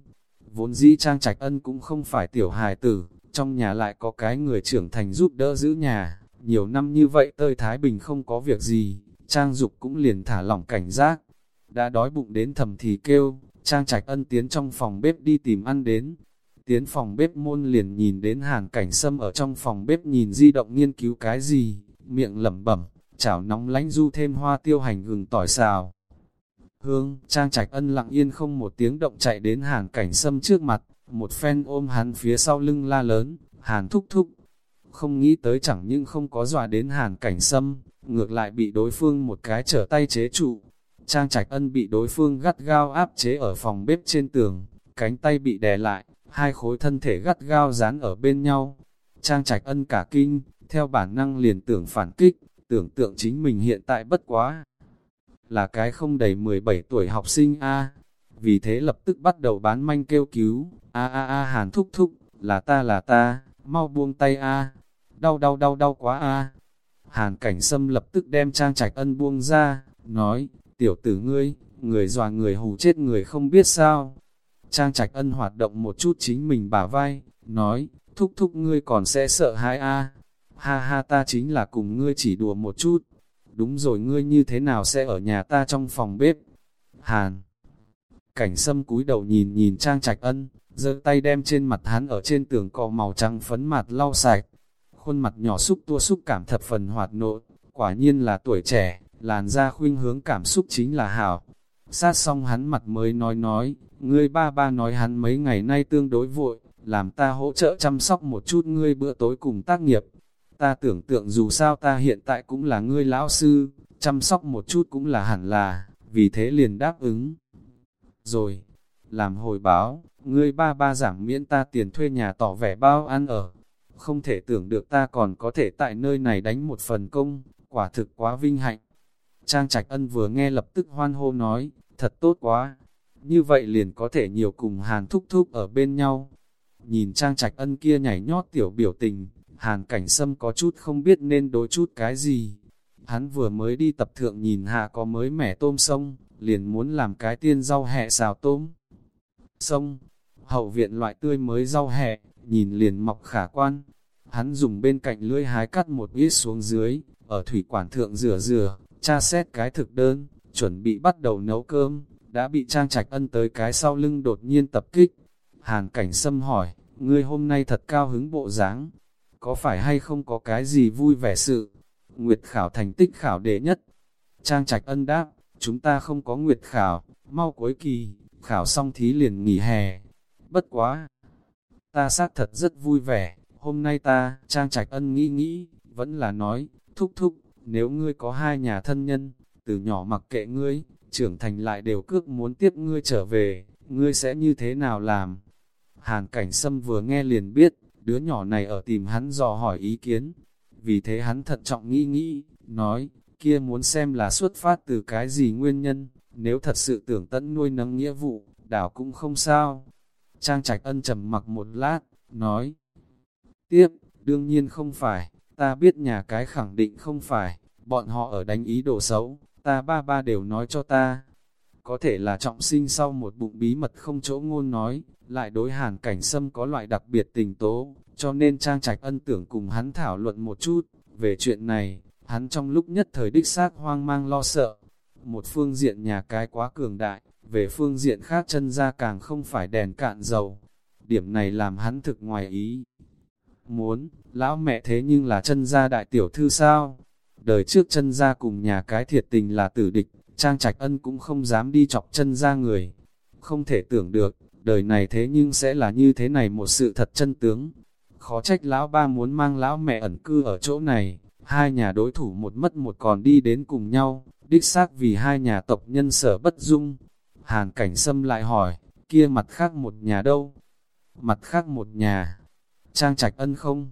Vốn dĩ trang trạch ân cũng không phải tiểu hài tử, trong nhà lại có cái người trưởng thành giúp đỡ giữ nhà. Nhiều năm như vậy tơi Thái Bình không có việc gì, trang dục cũng liền thả lỏng cảnh giác. Đã đói bụng đến thầm thì kêu, trang trạch ân tiến trong phòng bếp đi tìm ăn đến, Tiến phòng bếp môn liền nhìn đến hàn cảnh sâm ở trong phòng bếp nhìn di động nghiên cứu cái gì, miệng lẩm bẩm, chảo nóng lánh du thêm hoa tiêu hành gừng tỏi xào. Hương, trang trạch ân lặng yên không một tiếng động chạy đến hàn cảnh sâm trước mặt, một phen ôm hắn phía sau lưng la lớn, hàn thúc thúc. Không nghĩ tới chẳng nhưng không có dọa đến hàn cảnh sâm, ngược lại bị đối phương một cái trở tay chế trụ. Trang trạch ân bị đối phương gắt gao áp chế ở phòng bếp trên tường, cánh tay bị đè lại, hai khối thân thể gắt gao dán ở bên nhau. Trang trạch ân cả kinh, theo bản năng liền tưởng phản kích, tưởng tượng chính mình hiện tại bất quá. Là cái không đầy 17 tuổi học sinh A, vì thế lập tức bắt đầu bán manh kêu cứu, A A A hàn thúc thúc, là ta là ta, mau buông tay a đau đau đau đau quá a Hàn cảnh sâm lập tức đem trang trạch ân buông ra, nói, tiểu tử ngươi, người dòa người hù chết người không biết sao. Trang trạch ân hoạt động một chút chính mình bả vai, nói, thúc thúc ngươi còn sẽ sợ hãi a Ha ha ta chính là cùng ngươi chỉ đùa một chút. Đúng rồi ngươi như thế nào sẽ ở nhà ta trong phòng bếp? Hàn. Cảnh sâm cúi đầu nhìn nhìn trang trạch ân, giơ tay đem trên mặt hắn ở trên tường cò màu trắng phấn mặt lau sạch. Khuôn mặt nhỏ xúc tua xúc cảm thập phần hoạt nộ, quả nhiên là tuổi trẻ, làn da khuynh hướng cảm xúc chính là hảo. Sát xong hắn mặt mới nói nói, ngươi ba ba nói hắn mấy ngày nay tương đối vội, làm ta hỗ trợ chăm sóc một chút ngươi bữa tối cùng tác nghiệp. Ta tưởng tượng dù sao ta hiện tại cũng là ngươi lão sư, chăm sóc một chút cũng là hẳn là, vì thế liền đáp ứng. Rồi, làm hồi báo, ngươi ba ba giảm miễn ta tiền thuê nhà tỏ vẻ bao ăn ở. Không thể tưởng được ta còn có thể tại nơi này đánh một phần công, quả thực quá vinh hạnh. Trang Trạch Ân vừa nghe lập tức hoan hô nói, thật tốt quá. Như vậy liền có thể nhiều cùng Hàn thúc thúc ở bên nhau. Nhìn Trang Trạch Ân kia nhảy nhót tiểu biểu tình, Hàn Cảnh Sâm có chút không biết nên đối chút cái gì. Hắn vừa mới đi tập thượng nhìn hạ có mới mẻ tôm sông, liền muốn làm cái tiên rau hẹ xào tôm. Sông, hậu viện loại tươi mới rau hẹ, nhìn liền mọc khả quan. Hắn dùng bên cạnh lưỡi hái cắt một ít xuống dưới, ở thủy quản thượng rửa rửa, tra xét cái thực đơn, chuẩn bị bắt đầu nấu cơm, đã bị Trang Trạch Ân tới cái sau lưng đột nhiên tập kích. Hàn cảnh sâm hỏi, ngươi hôm nay thật cao hứng bộ dáng, có phải hay không có cái gì vui vẻ sự? Nguyệt khảo thành tích khảo đệ nhất. Trang Trạch Ân đáp, chúng ta không có nguyệt khảo, mau cuối kỳ, khảo xong thí liền nghỉ hè. Bất quá! Ta xác thật rất vui vẻ, hôm nay ta, Trang Trạch Ân nghĩ nghĩ, vẫn là nói, thúc thúc, nếu ngươi có hai nhà thân nhân, từ nhỏ mặc kệ ngươi, trưởng thành lại đều cước muốn tiếp ngươi trở về, ngươi sẽ như thế nào làm? Hàn cảnh sâm vừa nghe liền biết, đứa nhỏ này ở tìm hắn dò hỏi ý kiến. Vì thế hắn thận trọng nghĩ nghĩ, nói, kia muốn xem là xuất phát từ cái gì nguyên nhân, nếu thật sự tưởng tận nuôi nấng nghĩa vụ, đảo cũng không sao. Trang trạch ân trầm mặc một lát, nói, tiếp, đương nhiên không phải, ta biết nhà cái khẳng định không phải, bọn họ ở đánh ý đồ xấu, ta ba ba đều nói cho ta. Có thể là trọng sinh sau một bụng bí mật không chỗ ngôn nói, lại đối hàn cảnh sâm có loại đặc biệt tình tố, cho nên Trang Trạch ân tưởng cùng hắn thảo luận một chút, về chuyện này, hắn trong lúc nhất thời đích xác hoang mang lo sợ. Một phương diện nhà cái quá cường đại, về phương diện khác chân ra càng không phải đèn cạn dầu. Điểm này làm hắn thực ngoài ý. Muốn, lão mẹ thế nhưng là chân ra đại tiểu thư sao? Đời trước chân ra cùng nhà cái thiệt tình là tử địch, Trang Trạch Ân cũng không dám đi chọc chân ra người. Không thể tưởng được, đời này thế nhưng sẽ là như thế này một sự thật chân tướng. Khó trách lão ba muốn mang lão mẹ ẩn cư ở chỗ này, hai nhà đối thủ một mất một còn đi đến cùng nhau, đích xác vì hai nhà tộc nhân sở bất dung. Hàn cảnh sâm lại hỏi, kia mặt khác một nhà đâu? Mặt khác một nhà, Trang Trạch Ân không?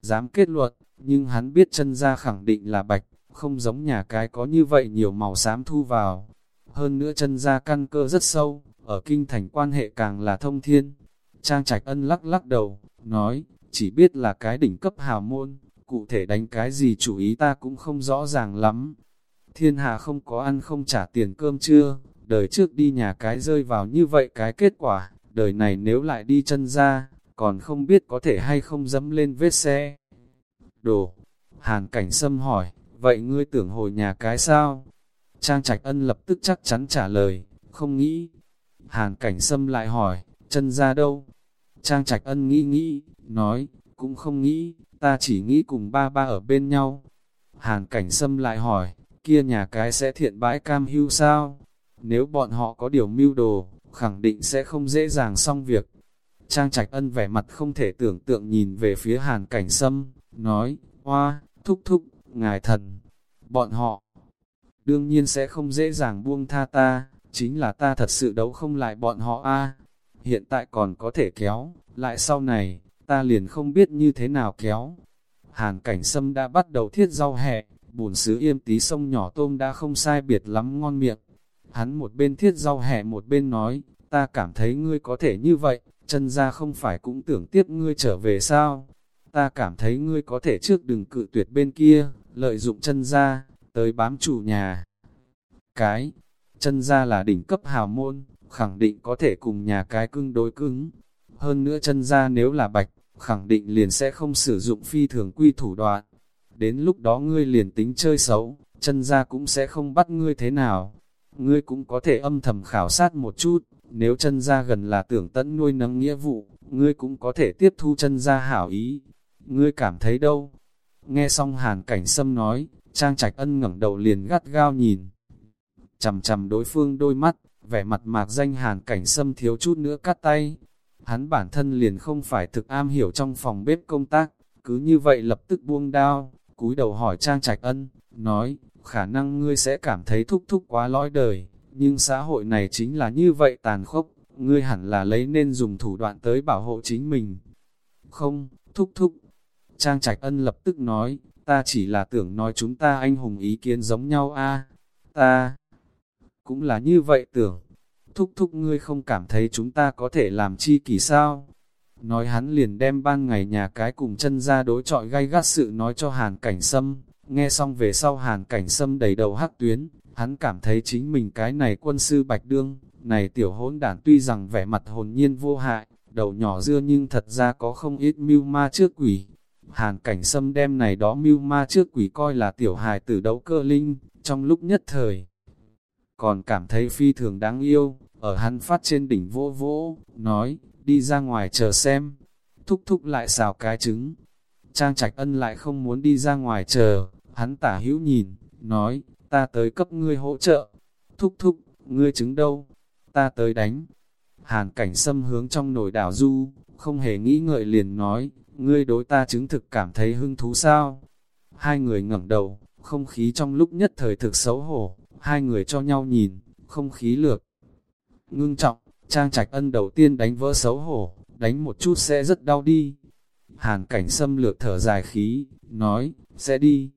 Dám kết luận, nhưng hắn biết chân ra khẳng định là bạch, không giống nhà cái có như vậy nhiều màu xám thu vào. Hơn nữa chân ra căn cơ rất sâu, ở kinh thành quan hệ càng là thông thiên. Trang Trạch Ân lắc lắc đầu, nói, chỉ biết là cái đỉnh cấp hào môn, cụ thể đánh cái gì chủ ý ta cũng không rõ ràng lắm. Thiên hạ không có ăn không trả tiền cơm chưa, đời trước đi nhà cái rơi vào như vậy cái kết quả, đời này nếu lại đi chân ra, còn không biết có thể hay không dẫm lên vết xe. Đồ, hàn cảnh sâm hỏi, vậy ngươi tưởng hồi nhà cái sao? Trang Trạch Ân lập tức chắc chắn trả lời, không nghĩ. Hàn cảnh sâm lại hỏi, chân ra đâu? Trang Trạch Ân nghĩ nghĩ, nói, cũng không nghĩ, ta chỉ nghĩ cùng ba ba ở bên nhau. Hàn cảnh sâm lại hỏi, kia nhà cái sẽ thiện bãi cam hưu sao? Nếu bọn họ có điều mưu đồ, khẳng định sẽ không dễ dàng xong việc. Trang Trạch Ân vẻ mặt không thể tưởng tượng nhìn về phía hàn cảnh sâm, nói, hoa, thúc thúc, ngài thần, bọn họ đương nhiên sẽ không dễ dàng buông tha ta, chính là ta thật sự đấu không lại bọn họ a hiện tại còn có thể kéo, lại sau này, ta liền không biết như thế nào kéo. Hàn cảnh sâm đã bắt đầu thiết rau hẹ, bùn sứ yêm tí sông nhỏ tôm đã không sai biệt lắm ngon miệng. Hắn một bên thiết rau hẹ một bên nói, ta cảm thấy ngươi có thể như vậy, chân ra không phải cũng tưởng tiếp ngươi trở về sao? Ta cảm thấy ngươi có thể trước đừng cự tuyệt bên kia, lợi dụng chân ra, tới bám chủ nhà. Cái, chân ra là đỉnh cấp hào môn, khẳng định có thể cùng nhà cái cưng đối cứng. Hơn nữa chân ra nếu là bạch, khẳng định liền sẽ không sử dụng phi thường quy thủ đoạn. Đến lúc đó ngươi liền tính chơi xấu, chân ra cũng sẽ không bắt ngươi thế nào. Ngươi cũng có thể âm thầm khảo sát một chút, nếu chân ra gần là tưởng tận nuôi nấng nghĩa vụ, ngươi cũng có thể tiếp thu chân ra hảo ý. Ngươi cảm thấy đâu? Nghe xong hàn cảnh sâm nói, Trang Trạch Ân ngẩng đầu liền gắt gao nhìn. Chầm chầm đối phương đôi mắt, vẻ mặt mạc danh hàn cảnh sâm thiếu chút nữa cắt tay. Hắn bản thân liền không phải thực am hiểu trong phòng bếp công tác, cứ như vậy lập tức buông đao, cúi đầu hỏi Trang Trạch Ân, nói, khả năng ngươi sẽ cảm thấy thúc thúc quá lõi đời, nhưng xã hội này chính là như vậy tàn khốc, ngươi hẳn là lấy nên dùng thủ đoạn tới bảo hộ chính mình. Không, thúc thúc. Trang Trạch Ân lập tức nói, ta chỉ là tưởng nói chúng ta anh hùng ý kiến giống nhau a ta cũng là như vậy tưởng. Thúc thúc ngươi không cảm thấy chúng ta có thể làm chi kỳ sao? Nói hắn liền đem ban ngày nhà cái cùng chân ra đối trọi gay gắt sự nói cho hàn cảnh sâm. Nghe xong về sau hàn cảnh sâm đầy đầu hắc tuyến, hắn cảm thấy chính mình cái này quân sư bạch đương, này tiểu hỗn đản tuy rằng vẻ mặt hồn nhiên vô hại, đầu nhỏ dưa nhưng thật ra có không ít mưu ma trước quỷ. Hàn cảnh sâm đem này đó mưu ma trước quỷ coi là tiểu hài tử đấu cơ linh, trong lúc nhất thời. Còn cảm thấy phi thường đáng yêu, ở hắn phát trên đỉnh vỗ vỗ, nói, đi ra ngoài chờ xem. Thúc thúc lại xào cái trứng. Trang trạch ân lại không muốn đi ra ngoài chờ, hắn tả hữu nhìn, nói, ta tới cấp ngươi hỗ trợ. Thúc thúc, ngươi trứng đâu? Ta tới đánh. Hàn cảnh Sâm hướng trong nồi đảo du, không hề nghĩ ngợi liền nói, ngươi đối ta chứng thực cảm thấy hứng thú sao? Hai người ngẩng đầu, không khí trong lúc nhất thời thực xấu hổ, hai người cho nhau nhìn, không khí lược. Ngưng trọng, Trang Trạch Ân đầu tiên đánh vỡ xấu hổ, đánh một chút sẽ rất đau đi. Hàn cảnh xâm lược thở dài khí, nói, sẽ đi.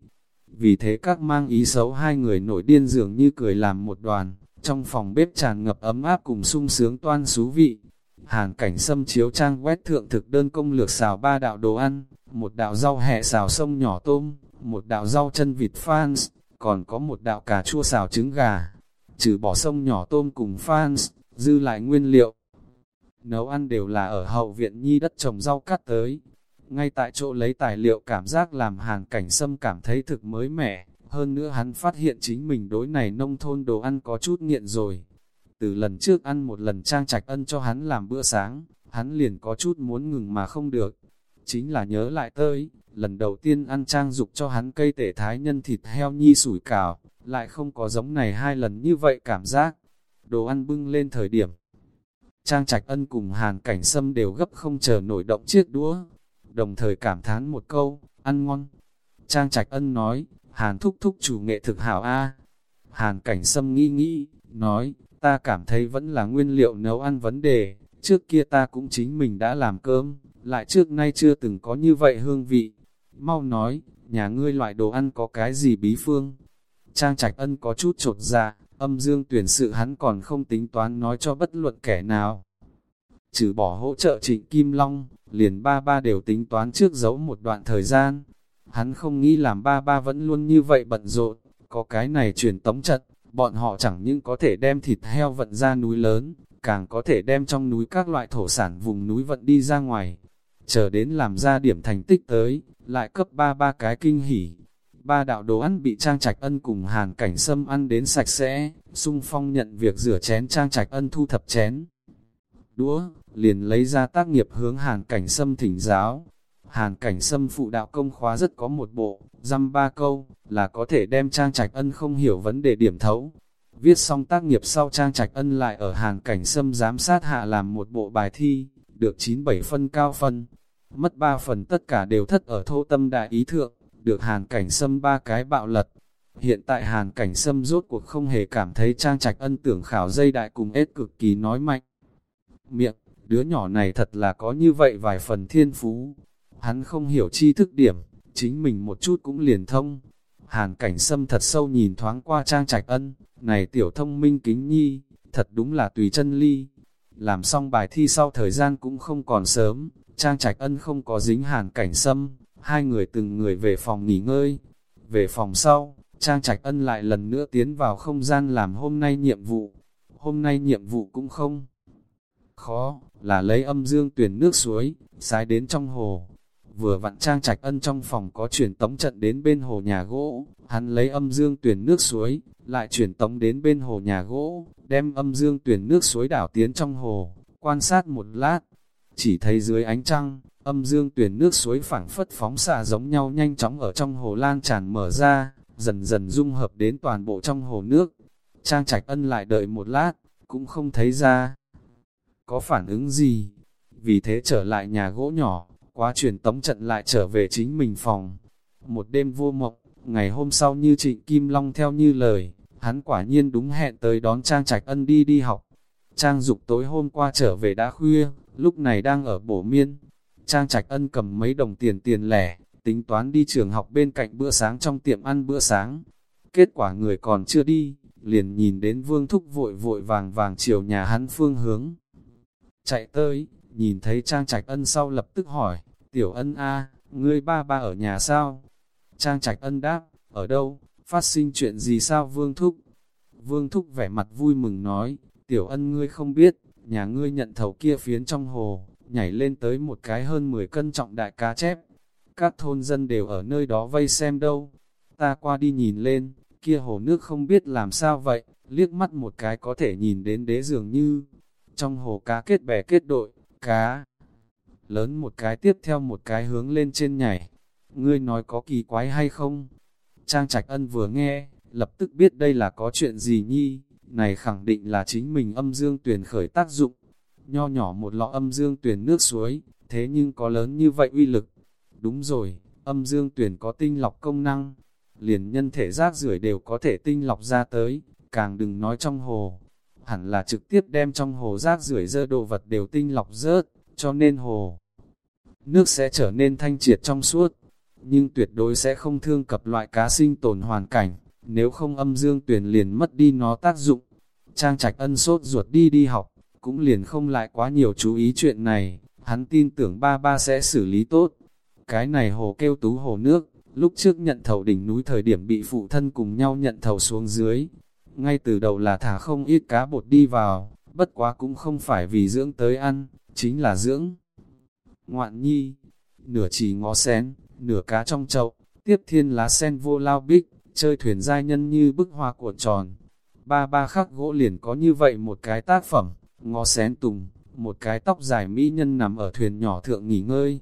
Vì thế các mang ý xấu hai người nổi điên dường như cười làm một đoàn, trong phòng bếp tràn ngập ấm áp cùng sung sướng toan xú vị. Hàn cảnh xâm chiếu trang quét thượng thực đơn công lược xào ba đạo đồ ăn, một đạo rau hẹ xào sông nhỏ tôm, một đạo rau chân vịt fans, còn có một đạo cà chua xào trứng gà. Trừ bỏ sông nhỏ tôm cùng fans, dư lại nguyên liệu. Nấu ăn đều là ở hậu viện nhi đất trồng rau cắt tới. Ngay tại chỗ lấy tài liệu cảm giác làm hàng cảnh sâm cảm thấy thực mới mẻ. Hơn nữa hắn phát hiện chính mình đối này nông thôn đồ ăn có chút nghiện rồi. Từ lần trước ăn một lần trang trạch ân cho hắn làm bữa sáng, hắn liền có chút muốn ngừng mà không được. Chính là nhớ lại tới, lần đầu tiên ăn trang dục cho hắn cây tể thái nhân thịt heo nhi sủi cảo, lại không có giống này hai lần như vậy cảm giác đồ ăn bưng lên thời điểm. Trang Trạch Ân cùng Hàn Cảnh Sâm đều gấp không chờ nổi động chiếc đũa, đồng thời cảm thán một câu, ăn ngon. Trang Trạch Ân nói, Hàn thúc thúc chủ nghệ thực hảo a. Hàn Cảnh Sâm nghĩ nghĩ, nói, ta cảm thấy vẫn là nguyên liệu nấu ăn vấn đề, trước kia ta cũng chính mình đã làm cơm, lại trước nay chưa từng có như vậy hương vị. Mau nói, nhà ngươi loại đồ ăn có cái gì bí phương? Trang Trạch Ân có chút trột dạ, âm dương tuyển sự hắn còn không tính toán nói cho bất luận kẻ nào. Trừ bỏ hỗ trợ trịnh Kim Long, liền ba ba đều tính toán trước giấu một đoạn thời gian. Hắn không nghĩ làm ba ba vẫn luôn như vậy bận rộn, có cái này truyền tống trận, bọn họ chẳng những có thể đem thịt heo vận ra núi lớn, càng có thể đem trong núi các loại thổ sản vùng núi vận đi ra ngoài. Chờ đến làm ra điểm thành tích tới, lại cấp ba ba cái kinh hỉ, ba đạo đồ ăn bị Trang Trạch Ân cùng Hàn Cảnh Sâm ăn đến sạch sẽ, sung phong nhận việc rửa chén Trang Trạch Ân thu thập chén. Đũa, liền lấy ra tác nghiệp hướng Hàn Cảnh Sâm thỉnh giáo. Hàn Cảnh Sâm phụ đạo công khóa rất có một bộ, dăm ba câu, là có thể đem Trang Trạch Ân không hiểu vấn đề điểm thấu. Viết xong tác nghiệp sau Trang Trạch Ân lại ở Hàn Cảnh Sâm giám sát hạ làm một bộ bài thi, được 9-7 phân cao phân. Mất 3 phần tất cả đều thất ở thô tâm đại ý thượng được hàn cảnh sâm ba cái bạo lật. Hiện tại hàn cảnh sâm rốt cuộc không hề cảm thấy trang trạch ân tưởng khảo dây đại cùng ết cực kỳ nói mạnh. Miệng, đứa nhỏ này thật là có như vậy vài phần thiên phú. Hắn không hiểu chi thức điểm, chính mình một chút cũng liền thông. Hàn cảnh sâm thật sâu nhìn thoáng qua trang trạch ân, này tiểu thông minh kính nhi, thật đúng là tùy chân ly. làm xong bài thi sau thời gian cũng không còn sớm, Trang Trạch Ân không có dính hàn cảnh sâm, hai người từng người về phòng nghỉ ngơi. Về phòng sau, Trang Trạch Ân lại lần nữa tiến vào không gian làm hôm nay nhiệm vụ. Hôm nay nhiệm vụ cũng không khó, là lấy âm dương tuyển nước suối, sái đến trong hồ. Vừa vặn Trang Trạch Ân trong phòng có chuyển tống trận đến bên hồ nhà gỗ, hắn lấy âm dương tuyển nước suối, lại chuyển tống đến bên hồ nhà gỗ, đem âm dương tuyển nước suối đảo tiến trong hồ, quan sát một lát, chỉ thấy dưới ánh trăng, âm dương tuyển nước suối phảng phất phóng xạ giống nhau nhanh chóng ở trong hồ lan tràn mở ra, dần dần dung hợp đến toàn bộ trong hồ nước. Trang trạch ân lại đợi một lát, cũng không thấy ra. Có phản ứng gì? Vì thế trở lại nhà gỗ nhỏ, quá truyền tống trận lại trở về chính mình phòng. Một đêm vô mộng, ngày hôm sau như trịnh Kim Long theo như lời, hắn quả nhiên đúng hẹn tới đón Trang Trạch Ân đi đi học. Trang Dục tối hôm qua trở về đã khuya, lúc này đang ở bổ miên. Trang Trạch Ân cầm mấy đồng tiền tiền lẻ, tính toán đi trường học bên cạnh bữa sáng trong tiệm ăn bữa sáng. Kết quả người còn chưa đi, liền nhìn đến Vương Thúc vội vội vàng vàng chiều nhà hắn phương hướng. Chạy tới, nhìn thấy Trang Trạch Ân sau lập tức hỏi, Tiểu Ân A, ngươi ba ba ở nhà sao? Trang Trạch Ân đáp, ở đâu, phát sinh chuyện gì sao Vương Thúc? Vương Thúc vẻ mặt vui mừng nói, Tiểu Ân ngươi không biết, nhà ngươi nhận thầu kia phiến trong hồ, nhảy lên tới một cái hơn 10 cân trọng đại cá chép. Các thôn dân đều ở nơi đó vây xem đâu. Ta qua đi nhìn lên, kia hồ nước không biết làm sao vậy, liếc mắt một cái có thể nhìn đến đế dường như. Trong hồ cá kết bè kết đội, cá lớn một cái tiếp theo một cái hướng lên trên nhảy. Ngươi nói có kỳ quái hay không? Trang Trạch Ân vừa nghe, lập tức biết đây là có chuyện gì nhi, này khẳng định là chính mình âm dương tuyển khởi tác dụng. Nho nhỏ một lọ âm dương tuyển nước suối, thế nhưng có lớn như vậy uy lực. Đúng rồi, âm dương tuyển có tinh lọc công năng, liền nhân thể rác rưởi đều có thể tinh lọc ra tới, càng đừng nói trong hồ. Hẳn là trực tiếp đem trong hồ rác rưởi dơ đồ vật đều tinh lọc rớt, cho nên hồ nước sẽ trở nên thanh triệt trong suốt, nhưng tuyệt đối sẽ không thương cập loại cá sinh tồn hoàn cảnh nếu không âm dương tuyển liền mất đi nó tác dụng. Trang trạch ân sốt ruột đi đi học, cũng liền không lại quá nhiều chú ý chuyện này, hắn tin tưởng ba ba sẽ xử lý tốt. Cái này hồ kêu tú hồ nước, lúc trước nhận thầu đỉnh núi thời điểm bị phụ thân cùng nhau nhận thầu xuống dưới. Ngay từ đầu là thả không ít cá bột đi vào, bất quá cũng không phải vì dưỡng tới ăn, chính là dưỡng. Ngoạn nhi, nửa chỉ ngó sen, nửa cá trong chậu, tiếp thiên lá sen vô lao bích, chơi thuyền giai nhân như bức hoa cuộn tròn. Ba ba khắc gỗ liền có như vậy một cái tác phẩm, ngó sen tùng, một cái tóc dài mỹ nhân nằm ở thuyền nhỏ thượng nghỉ ngơi.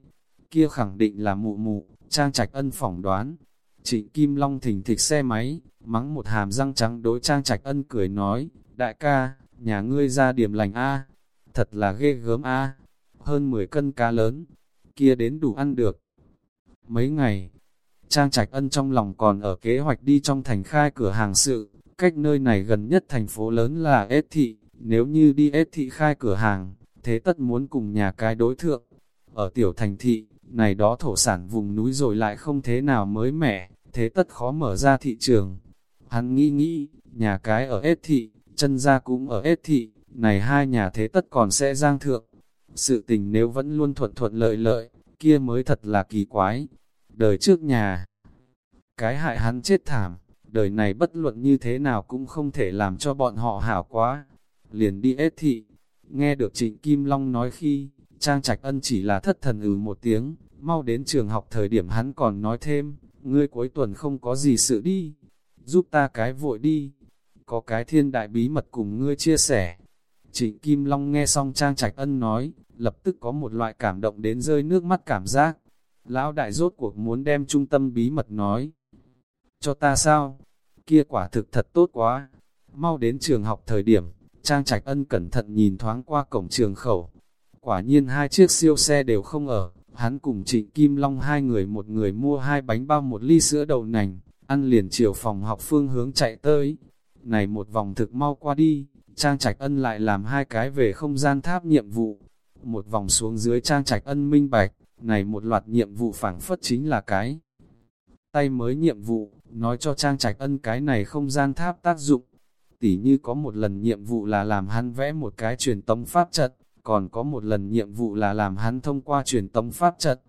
Kia khẳng định là mụ mụ, trang trạch ân phỏng đoán. Trịnh Kim Long thình thịch xe máy, mắng một hàm răng trắng đối trang trạch ân cười nói, đại ca, nhà ngươi ra điểm lành A, thật là ghê gớm A, hơn 10 cân cá lớn, kia đến đủ ăn được. Mấy ngày, Trang Trạch Ân trong lòng còn ở kế hoạch đi trong thành khai cửa hàng sự, cách nơi này gần nhất thành phố lớn là S Thị, nếu như đi S Thị khai cửa hàng, thế tất muốn cùng nhà cái đối thượng. Ở tiểu thành thị, này đó thổ sản vùng núi rồi lại không thế nào mới mẻ, thế tất khó mở ra thị trường. Hắn nghĩ nghĩ, nhà cái ở Ết Thị, chân ra cũng ở Ết Thị, này hai nhà thế tất còn sẽ giang thượng. Sự tình nếu vẫn luôn thuận thuận lợi lợi, kia mới thật là kỳ quái đời trước nhà. Cái hại hắn chết thảm, đời này bất luận như thế nào cũng không thể làm cho bọn họ hảo quá. Liền đi ết thị, nghe được trịnh Kim Long nói khi, Trang Trạch Ân chỉ là thất thần ừ một tiếng, mau đến trường học thời điểm hắn còn nói thêm, ngươi cuối tuần không có gì sự đi, giúp ta cái vội đi, có cái thiên đại bí mật cùng ngươi chia sẻ. Trịnh Kim Long nghe xong Trang Trạch Ân nói, lập tức có một loại cảm động đến rơi nước mắt cảm giác, Lão đại rốt cuộc muốn đem trung tâm bí mật nói. Cho ta sao? Kia quả thực thật tốt quá. Mau đến trường học thời điểm, Trang Trạch Ân cẩn thận nhìn thoáng qua cổng trường khẩu. Quả nhiên hai chiếc siêu xe đều không ở, hắn cùng Trịnh Kim Long hai người một người mua hai bánh bao một ly sữa đậu nành, ăn liền chiều phòng học phương hướng chạy tới. Này một vòng thực mau qua đi, Trang Trạch Ân lại làm hai cái về không gian tháp nhiệm vụ. Một vòng xuống dưới Trang Trạch Ân minh bạch, này một loạt nhiệm vụ phảng phất chính là cái. Tay mới nhiệm vụ, nói cho Trang Trạch Ân cái này không gian tháp tác dụng. tỉ như có một lần nhiệm vụ là làm hắn vẽ một cái truyền tống pháp trận, còn có một lần nhiệm vụ là làm hắn thông qua truyền tống pháp trận.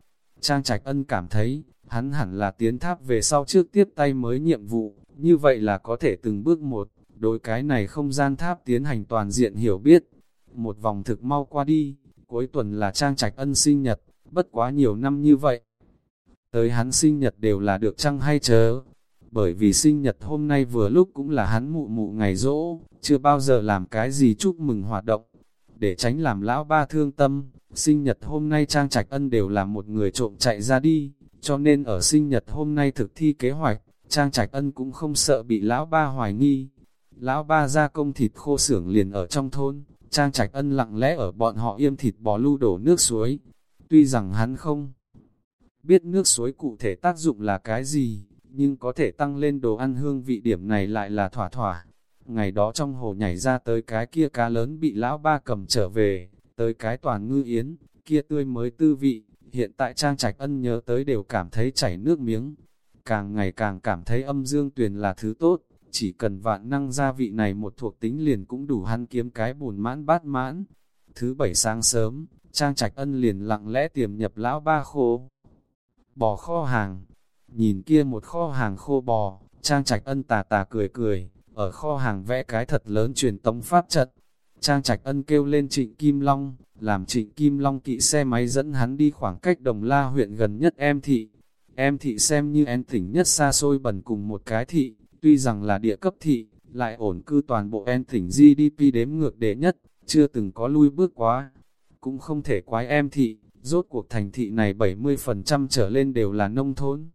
Trang Trạch Ân cảm thấy, hắn hẳn là tiến tháp về sau trước tiếp tay mới nhiệm vụ, như vậy là có thể từng bước một, đối cái này không gian tháp tiến hành toàn diện hiểu biết. Một vòng thực mau qua đi, cuối tuần là Trang Trạch Ân sinh nhật, bất quá nhiều năm như vậy. Tới hắn sinh nhật đều là được chăng hay chớ, bởi vì sinh nhật hôm nay vừa lúc cũng là hắn mụ mụ ngày rỗ, chưa bao giờ làm cái gì chúc mừng hoạt động. Để tránh làm lão ba thương tâm, sinh nhật hôm nay Trang Trạch Ân đều là một người trộm chạy ra đi, cho nên ở sinh nhật hôm nay thực thi kế hoạch, Trang Trạch Ân cũng không sợ bị lão ba hoài nghi. Lão ba ra công thịt khô xưởng liền ở trong thôn, Trang Trạch Ân lặng lẽ ở bọn họ yêm thịt bò lưu đổ nước suối. Tuy rằng hắn không biết nước suối cụ thể tác dụng là cái gì, nhưng có thể tăng lên đồ ăn hương vị điểm này lại là thỏa thỏa. Ngày đó trong hồ nhảy ra tới cái kia cá lớn bị lão ba cầm trở về, tới cái toàn ngư yến, kia tươi mới tư vị, hiện tại Trang Trạch Ân nhớ tới đều cảm thấy chảy nước miếng. Càng ngày càng cảm thấy âm dương tuyền là thứ tốt, chỉ cần vạn năng gia vị này một thuộc tính liền cũng đủ hắn kiếm cái bùn mãn bát mãn. Thứ bảy sáng sớm, Trang Trạch Ân liền lặng lẽ tiềm nhập lão ba khô. Bò kho hàng, nhìn kia một kho hàng khô bò, Trang Trạch Ân tà tà cười cười, ở kho hàng vẽ cái thật lớn truyền tống pháp trận. Trang Trạch Ân kêu lên Trịnh Kim Long, làm Trịnh Kim Long kỵ xe máy dẫn hắn đi khoảng cách Đồng La huyện gần nhất em thị. Em thị xem như em tỉnh nhất xa xôi bẩn cùng một cái thị, tuy rằng là địa cấp thị, lại ổn cư toàn bộ em tỉnh GDP đếm ngược đệ nhất, chưa từng có lui bước quá. Cũng không thể quái em thị, rốt cuộc thành thị này 70% trở lên đều là nông thôn.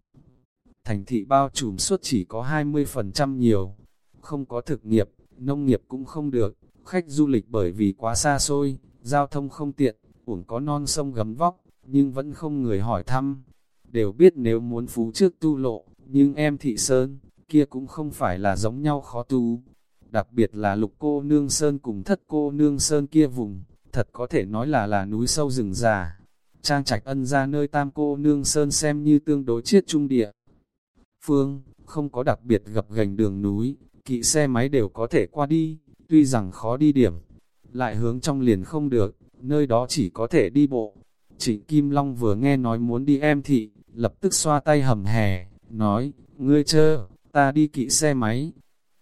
Thành thị bao trùm suốt chỉ có 20% nhiều, không có thực nghiệp, nông nghiệp cũng không được, khách du lịch bởi vì quá xa xôi, giao thông không tiện, uổng có non sông gấm vóc, nhưng vẫn không người hỏi thăm. Đều biết nếu muốn phú trước tu lộ, nhưng em thị sơn, kia cũng không phải là giống nhau khó tu. Đặc biệt là lục cô nương sơn cùng thất cô nương sơn kia vùng, thật có thể nói là là núi sâu rừng già. Trang trạch ân ra nơi tam cô nương sơn xem như tương đối chiết trung địa. Phương, không có đặc biệt gặp gành đường núi, kỵ xe máy đều có thể qua đi, tuy rằng khó đi điểm, lại hướng trong liền không được, nơi đó chỉ có thể đi bộ. Trịnh Kim Long vừa nghe nói muốn đi em thị, lập tức xoa tay hầm hè, nói, ngươi chơ, ta đi kỵ xe máy.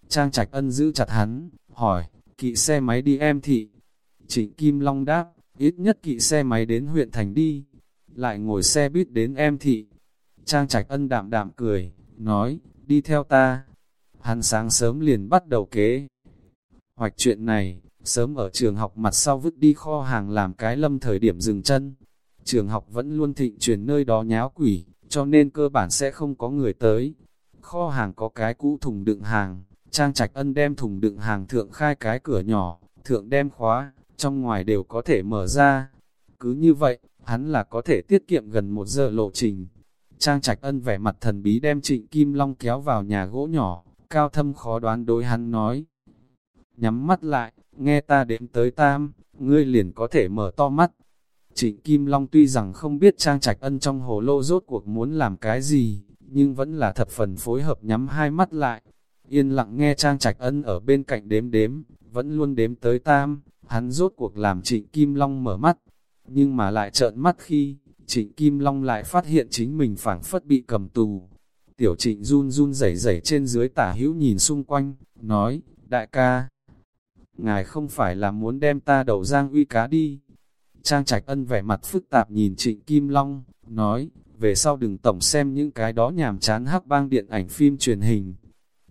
Trang Trạch Ân giữ chặt hắn, hỏi, kỵ xe máy đi em thị. Trịnh Kim Long đáp, ít nhất kỵ xe máy đến huyện thành đi, lại ngồi xe buýt đến em thị. Trang Trạch Ân đạm đạm cười, nói, đi theo ta. Hắn sáng sớm liền bắt đầu kế. Hoạch chuyện này, sớm ở trường học mặt sau vứt đi kho hàng làm cái lâm thời điểm dừng chân. Trường học vẫn luôn thịnh truyền nơi đó nháo quỷ, cho nên cơ bản sẽ không có người tới. Kho hàng có cái cũ thùng đựng hàng, Trang Trạch Ân đem thùng đựng hàng thượng khai cái cửa nhỏ, thượng đem khóa, trong ngoài đều có thể mở ra. Cứ như vậy, hắn là có thể tiết kiệm gần một giờ lộ trình. Trang Trạch Ân vẻ mặt thần bí đem Trịnh Kim Long kéo vào nhà gỗ nhỏ, cao thâm khó đoán đối hắn nói. Nhắm mắt lại, nghe ta đếm tới tam, ngươi liền có thể mở to mắt. Trịnh Kim Long tuy rằng không biết Trang Trạch Ân trong hồ lô rốt cuộc muốn làm cái gì, nhưng vẫn là thập phần phối hợp nhắm hai mắt lại. Yên lặng nghe Trang Trạch Ân ở bên cạnh đếm đếm, vẫn luôn đếm tới tam, hắn rốt cuộc làm Trịnh Kim Long mở mắt. Nhưng mà lại trợn mắt khi, Trịnh Kim Long lại phát hiện chính mình phảng phất bị cầm tù. Tiểu trịnh run run rẩy rẩy trên dưới tả hữu nhìn xung quanh, nói, đại ca, ngài không phải là muốn đem ta đầu giang uy cá đi. Trang Trạch Ân vẻ mặt phức tạp nhìn Trịnh Kim Long, nói, về sau đừng tổng xem những cái đó nhàm chán hắc bang điện ảnh phim truyền hình.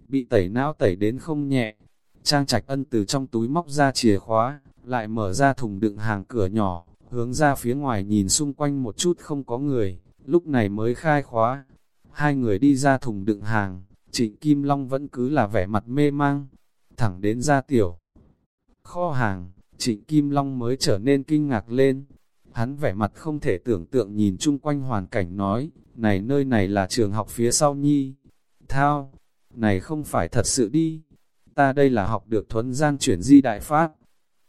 Bị tẩy não tẩy đến không nhẹ. Trang Trạch Ân từ trong túi móc ra chìa khóa, lại mở ra thùng đựng hàng cửa nhỏ, hướng ra phía ngoài nhìn xung quanh một chút không có người, lúc này mới khai khóa. Hai người đi ra thùng đựng hàng, Trịnh Kim Long vẫn cứ là vẻ mặt mê mang, thẳng đến ra tiểu. Kho hàng, Trịnh Kim Long mới trở nên kinh ngạc lên. Hắn vẻ mặt không thể tưởng tượng nhìn chung quanh hoàn cảnh nói, này nơi này là trường học phía sau nhi. Thao, này không phải thật sự đi. Ta đây là học được thuấn gian chuyển di đại pháp.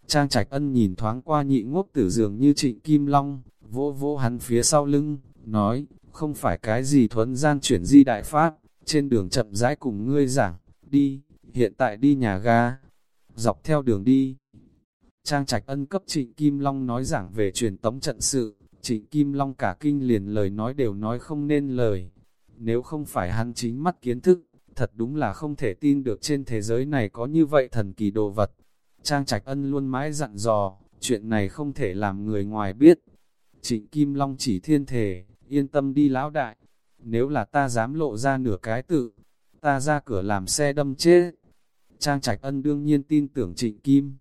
Trang Trạch Ân nhìn thoáng qua nhị ngốc tử dường như trịnh Kim Long, vỗ vỗ hắn phía sau lưng, nói, không phải cái gì thuấn gian chuyển di đại pháp, trên đường chậm rãi cùng ngươi giảng, đi, hiện tại đi nhà ga, dọc theo đường đi. Trang Trạch Ân cấp Trịnh Kim Long nói giảng về truyền tống trận sự, Trịnh Kim Long cả kinh liền lời nói đều nói không nên lời. Nếu không phải hắn chính mắt kiến thức, thật đúng là không thể tin được trên thế giới này có như vậy thần kỳ đồ vật. Trang Trạch Ân luôn mãi dặn dò, chuyện này không thể làm người ngoài biết. Trịnh Kim Long chỉ thiên thể, yên tâm đi lão đại. Nếu là ta dám lộ ra nửa cái tự, ta ra cửa làm xe đâm chết. Trang Trạch Ân đương nhiên tin tưởng Trịnh Kim.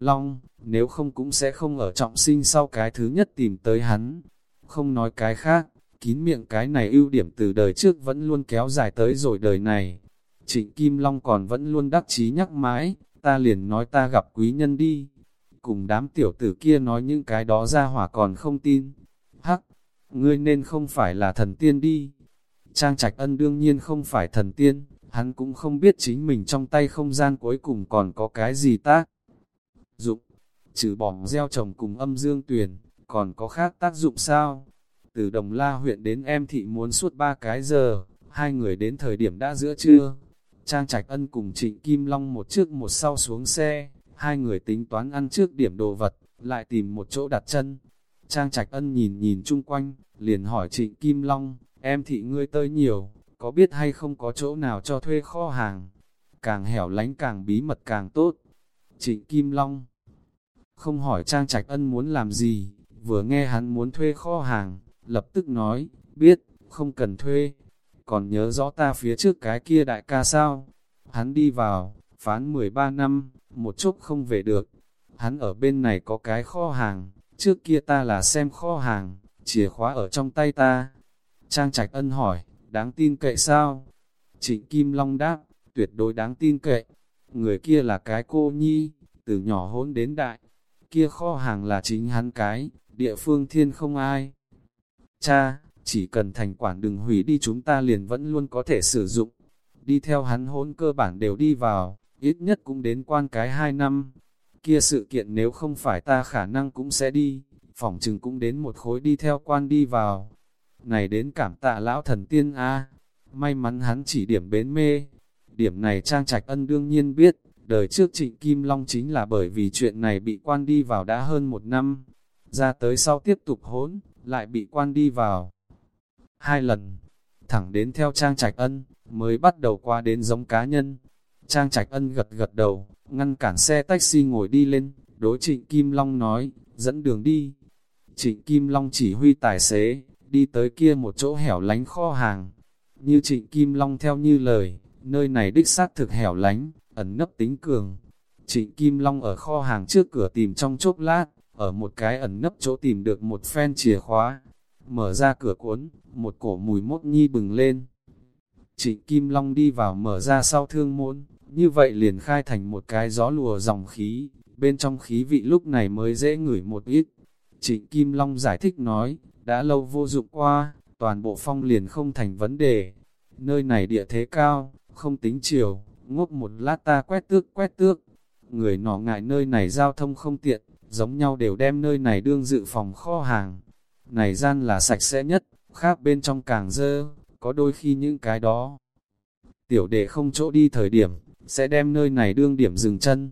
Long, nếu không cũng sẽ không ở trọng sinh sau cái thứ nhất tìm tới hắn. Không nói cái khác, kín miệng cái này ưu điểm từ đời trước vẫn luôn kéo dài tới rồi đời này. Trịnh Kim Long còn vẫn luôn đắc chí nhắc mãi, ta liền nói ta gặp quý nhân đi. Cùng đám tiểu tử kia nói những cái đó ra hỏa còn không tin. Hắc, ngươi nên không phải là thần tiên đi. Trang Trạch Ân đương nhiên không phải thần tiên, hắn cũng không biết chính mình trong tay không gian cuối cùng còn có cái gì tác. Dụng, trừ bỏ gieo trồng cùng âm dương tuyển, còn có khác tác dụng sao? Từ Đồng La huyện đến em thị muốn suốt ba cái giờ, hai người đến thời điểm đã giữa trưa. Trang Trạch Ân cùng Trịnh Kim Long một trước một sau xuống xe, hai người tính toán ăn trước điểm đồ vật, lại tìm một chỗ đặt chân. Trang Trạch Ân nhìn nhìn chung quanh, liền hỏi Trịnh Kim Long, em thị ngươi tới nhiều, có biết hay không có chỗ nào cho thuê kho hàng? Càng hẻo lánh càng bí mật càng tốt. Trịnh Kim Long không hỏi Trang Trạch Ân muốn làm gì, vừa nghe hắn muốn thuê kho hàng, lập tức nói, biết, không cần thuê. Còn nhớ rõ ta phía trước cái kia đại ca sao? Hắn đi vào, phán 13 năm, một chút không về được. Hắn ở bên này có cái kho hàng, trước kia ta là xem kho hàng, chìa khóa ở trong tay ta. Trang Trạch Ân hỏi, đáng tin cậy sao? Trịnh Kim Long đáp, tuyệt đối đáng tin cậy. Người kia là cái cô nhi, từ nhỏ hỗn đến đại. Kia kho hàng là chính hắn cái, địa phương thiên không ai. Cha, chỉ cần thành quản đừng hủy đi chúng ta liền vẫn luôn có thể sử dụng. Đi theo hắn hỗn cơ bản đều đi vào, ít nhất cũng đến quan cái hai năm. Kia sự kiện nếu không phải ta khả năng cũng sẽ đi, phỏng chừng cũng đến một khối đi theo quan đi vào. Này đến cảm tạ lão thần tiên A, may mắn hắn chỉ điểm bến mê. Điểm này Trang Trạch Ân đương nhiên biết, đời trước Trịnh Kim Long chính là bởi vì chuyện này bị quan đi vào đã hơn một năm. Ra tới sau tiếp tục hỗn, lại bị quan đi vào. Hai lần, thẳng đến theo Trang Trạch Ân, mới bắt đầu qua đến giống cá nhân. Trang Trạch Ân gật gật đầu, ngăn cản xe taxi ngồi đi lên, đối Trịnh Kim Long nói, dẫn đường đi. Trịnh Kim Long chỉ huy tài xế, đi tới kia một chỗ hẻo lánh kho hàng. Như Trịnh Kim Long theo như lời, nơi này đích xác thực hẻo lánh, ẩn nấp tính cường. Trịnh Kim Long ở kho hàng trước cửa tìm trong chốc lát, ở một cái ẩn nấp chỗ tìm được một phen chìa khóa. Mở ra cửa cuốn, một cổ mùi mốt nhi bừng lên. Trịnh Kim Long đi vào mở ra sau thương môn, như vậy liền khai thành một cái gió lùa dòng khí, bên trong khí vị lúc này mới dễ ngửi một ít. Trịnh Kim Long giải thích nói, đã lâu vô dụng qua, toàn bộ phong liền không thành vấn đề. Nơi này địa thế cao, không tính chiều, ngốc một lát ta quét tước quét tước. Người nọ ngại nơi này giao thông không tiện, giống nhau đều đem nơi này đương dự phòng kho hàng. Này gian là sạch sẽ nhất, khác bên trong càng dơ, có đôi khi những cái đó. Tiểu đệ không chỗ đi thời điểm, sẽ đem nơi này đương điểm dừng chân.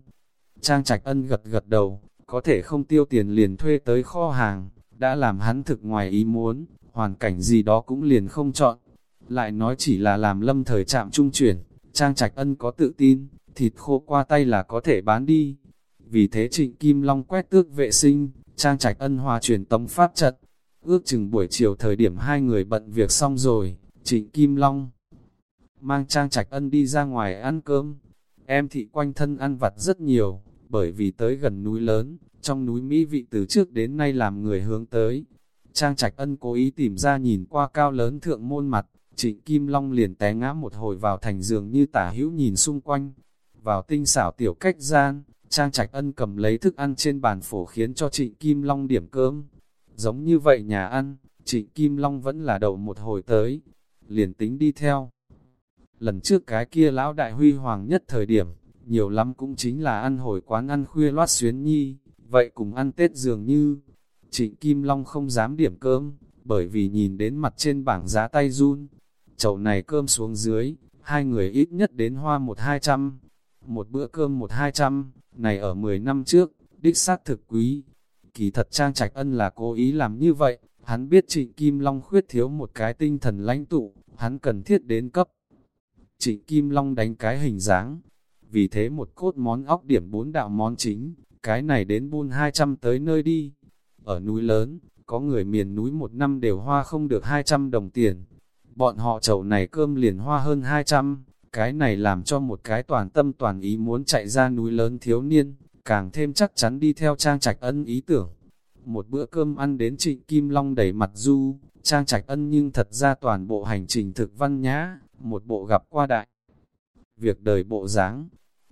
Trang Trạch Ân gật gật đầu, có thể không tiêu tiền liền thuê tới kho hàng, đã làm hắn thực ngoài ý muốn, hoàn cảnh gì đó cũng liền không chọn. Lại nói chỉ là làm lâm thời chạm trung chuyển, Trang Trạch Ân có tự tin, thịt khô qua tay là có thể bán đi. Vì thế Trịnh Kim Long quét tước vệ sinh, Trang Trạch Ân hòa truyền tống pháp trận. Ước chừng buổi chiều thời điểm hai người bận việc xong rồi, Trịnh Kim Long mang Trang Trạch Ân đi ra ngoài ăn cơm. Em thị quanh thân ăn vặt rất nhiều, bởi vì tới gần núi lớn, trong núi Mỹ vị từ trước đến nay làm người hướng tới. Trang Trạch Ân cố ý tìm ra nhìn qua cao lớn thượng môn mặt, trịnh Kim Long liền té ngã một hồi vào thành giường như tả hữu nhìn xung quanh. Vào tinh xảo tiểu cách gian, Trang Trạch Ân cầm lấy thức ăn trên bàn phổ khiến cho trịnh Kim Long điểm cơm. Giống như vậy nhà ăn, trịnh Kim Long vẫn là đầu một hồi tới, liền tính đi theo. Lần trước cái kia lão đại huy hoàng nhất thời điểm, nhiều lắm cũng chính là ăn hồi quán ăn khuya loát xuyến nhi, vậy cùng ăn Tết dường như. Trịnh Kim Long không dám điểm cơm, bởi vì nhìn đến mặt trên bảng giá tay run. Chậu này cơm xuống dưới, hai người ít nhất đến hoa một hai trăm. một bữa cơm một hai trăm, này ở 10 năm trước, đích xác thực quý. Kỳ thật Trang Trạch Ân là cố ý làm như vậy, hắn biết Trịnh Kim Long khuyết thiếu một cái tinh thần lãnh tụ, hắn cần thiết đến cấp. Trịnh Kim Long đánh cái hình dáng, vì thế một cốt món óc điểm bốn đạo món chính, cái này đến buôn 200 tới nơi đi. Ở núi lớn, có người miền núi một năm đều hoa không được 200 đồng tiền. Bọn họ chầu này cơm liền hoa hơn 200, cái này làm cho một cái toàn tâm toàn ý muốn chạy ra núi lớn thiếu niên, càng thêm chắc chắn đi theo Trang Trạch Ân ý tưởng. Một bữa cơm ăn đến trịnh Kim Long đầy mặt du, Trang Trạch Ân nhưng thật ra toàn bộ hành trình thực văn nhã, một bộ gặp qua đại. Việc đời bộ dáng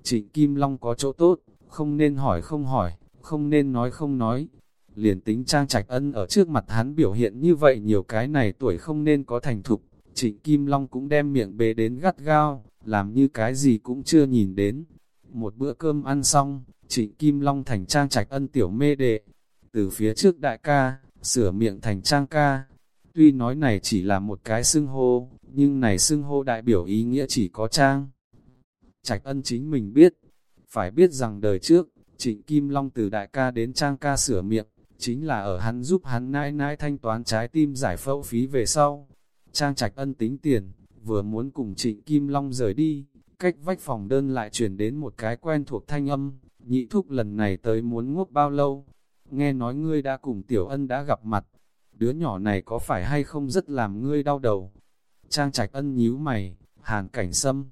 trịnh Kim Long có chỗ tốt, không nên hỏi không hỏi, không nên nói không nói. Liền tính Trang Trạch Ân ở trước mặt hắn biểu hiện như vậy nhiều cái này tuổi không nên có thành thục, trịnh Kim Long cũng đem miệng bế đến gắt gao, làm như cái gì cũng chưa nhìn đến. Một bữa cơm ăn xong, trịnh Kim Long thành Trang Trạch Ân tiểu mê đệ, từ phía trước đại ca, sửa miệng thành Trang ca. Tuy nói này chỉ là một cái xưng hô, nhưng này xưng hô đại biểu ý nghĩa chỉ có Trang. Trạch Ân chính mình biết, phải biết rằng đời trước, Trịnh Kim Long từ đại ca đến trang ca sửa miệng, chính là ở hắn giúp hắn nãi nãi thanh toán trái tim giải phẫu phí về sau. Trang trạch ân tính tiền, vừa muốn cùng Trịnh Kim Long rời đi, cách vách phòng đơn lại chuyển đến một cái quen thuộc thanh âm, nhị thúc lần này tới muốn ngốc bao lâu. Nghe nói ngươi đã cùng Tiểu Ân đã gặp mặt, đứa nhỏ này có phải hay không rất làm ngươi đau đầu. Trang trạch ân nhíu mày, hàn cảnh sâm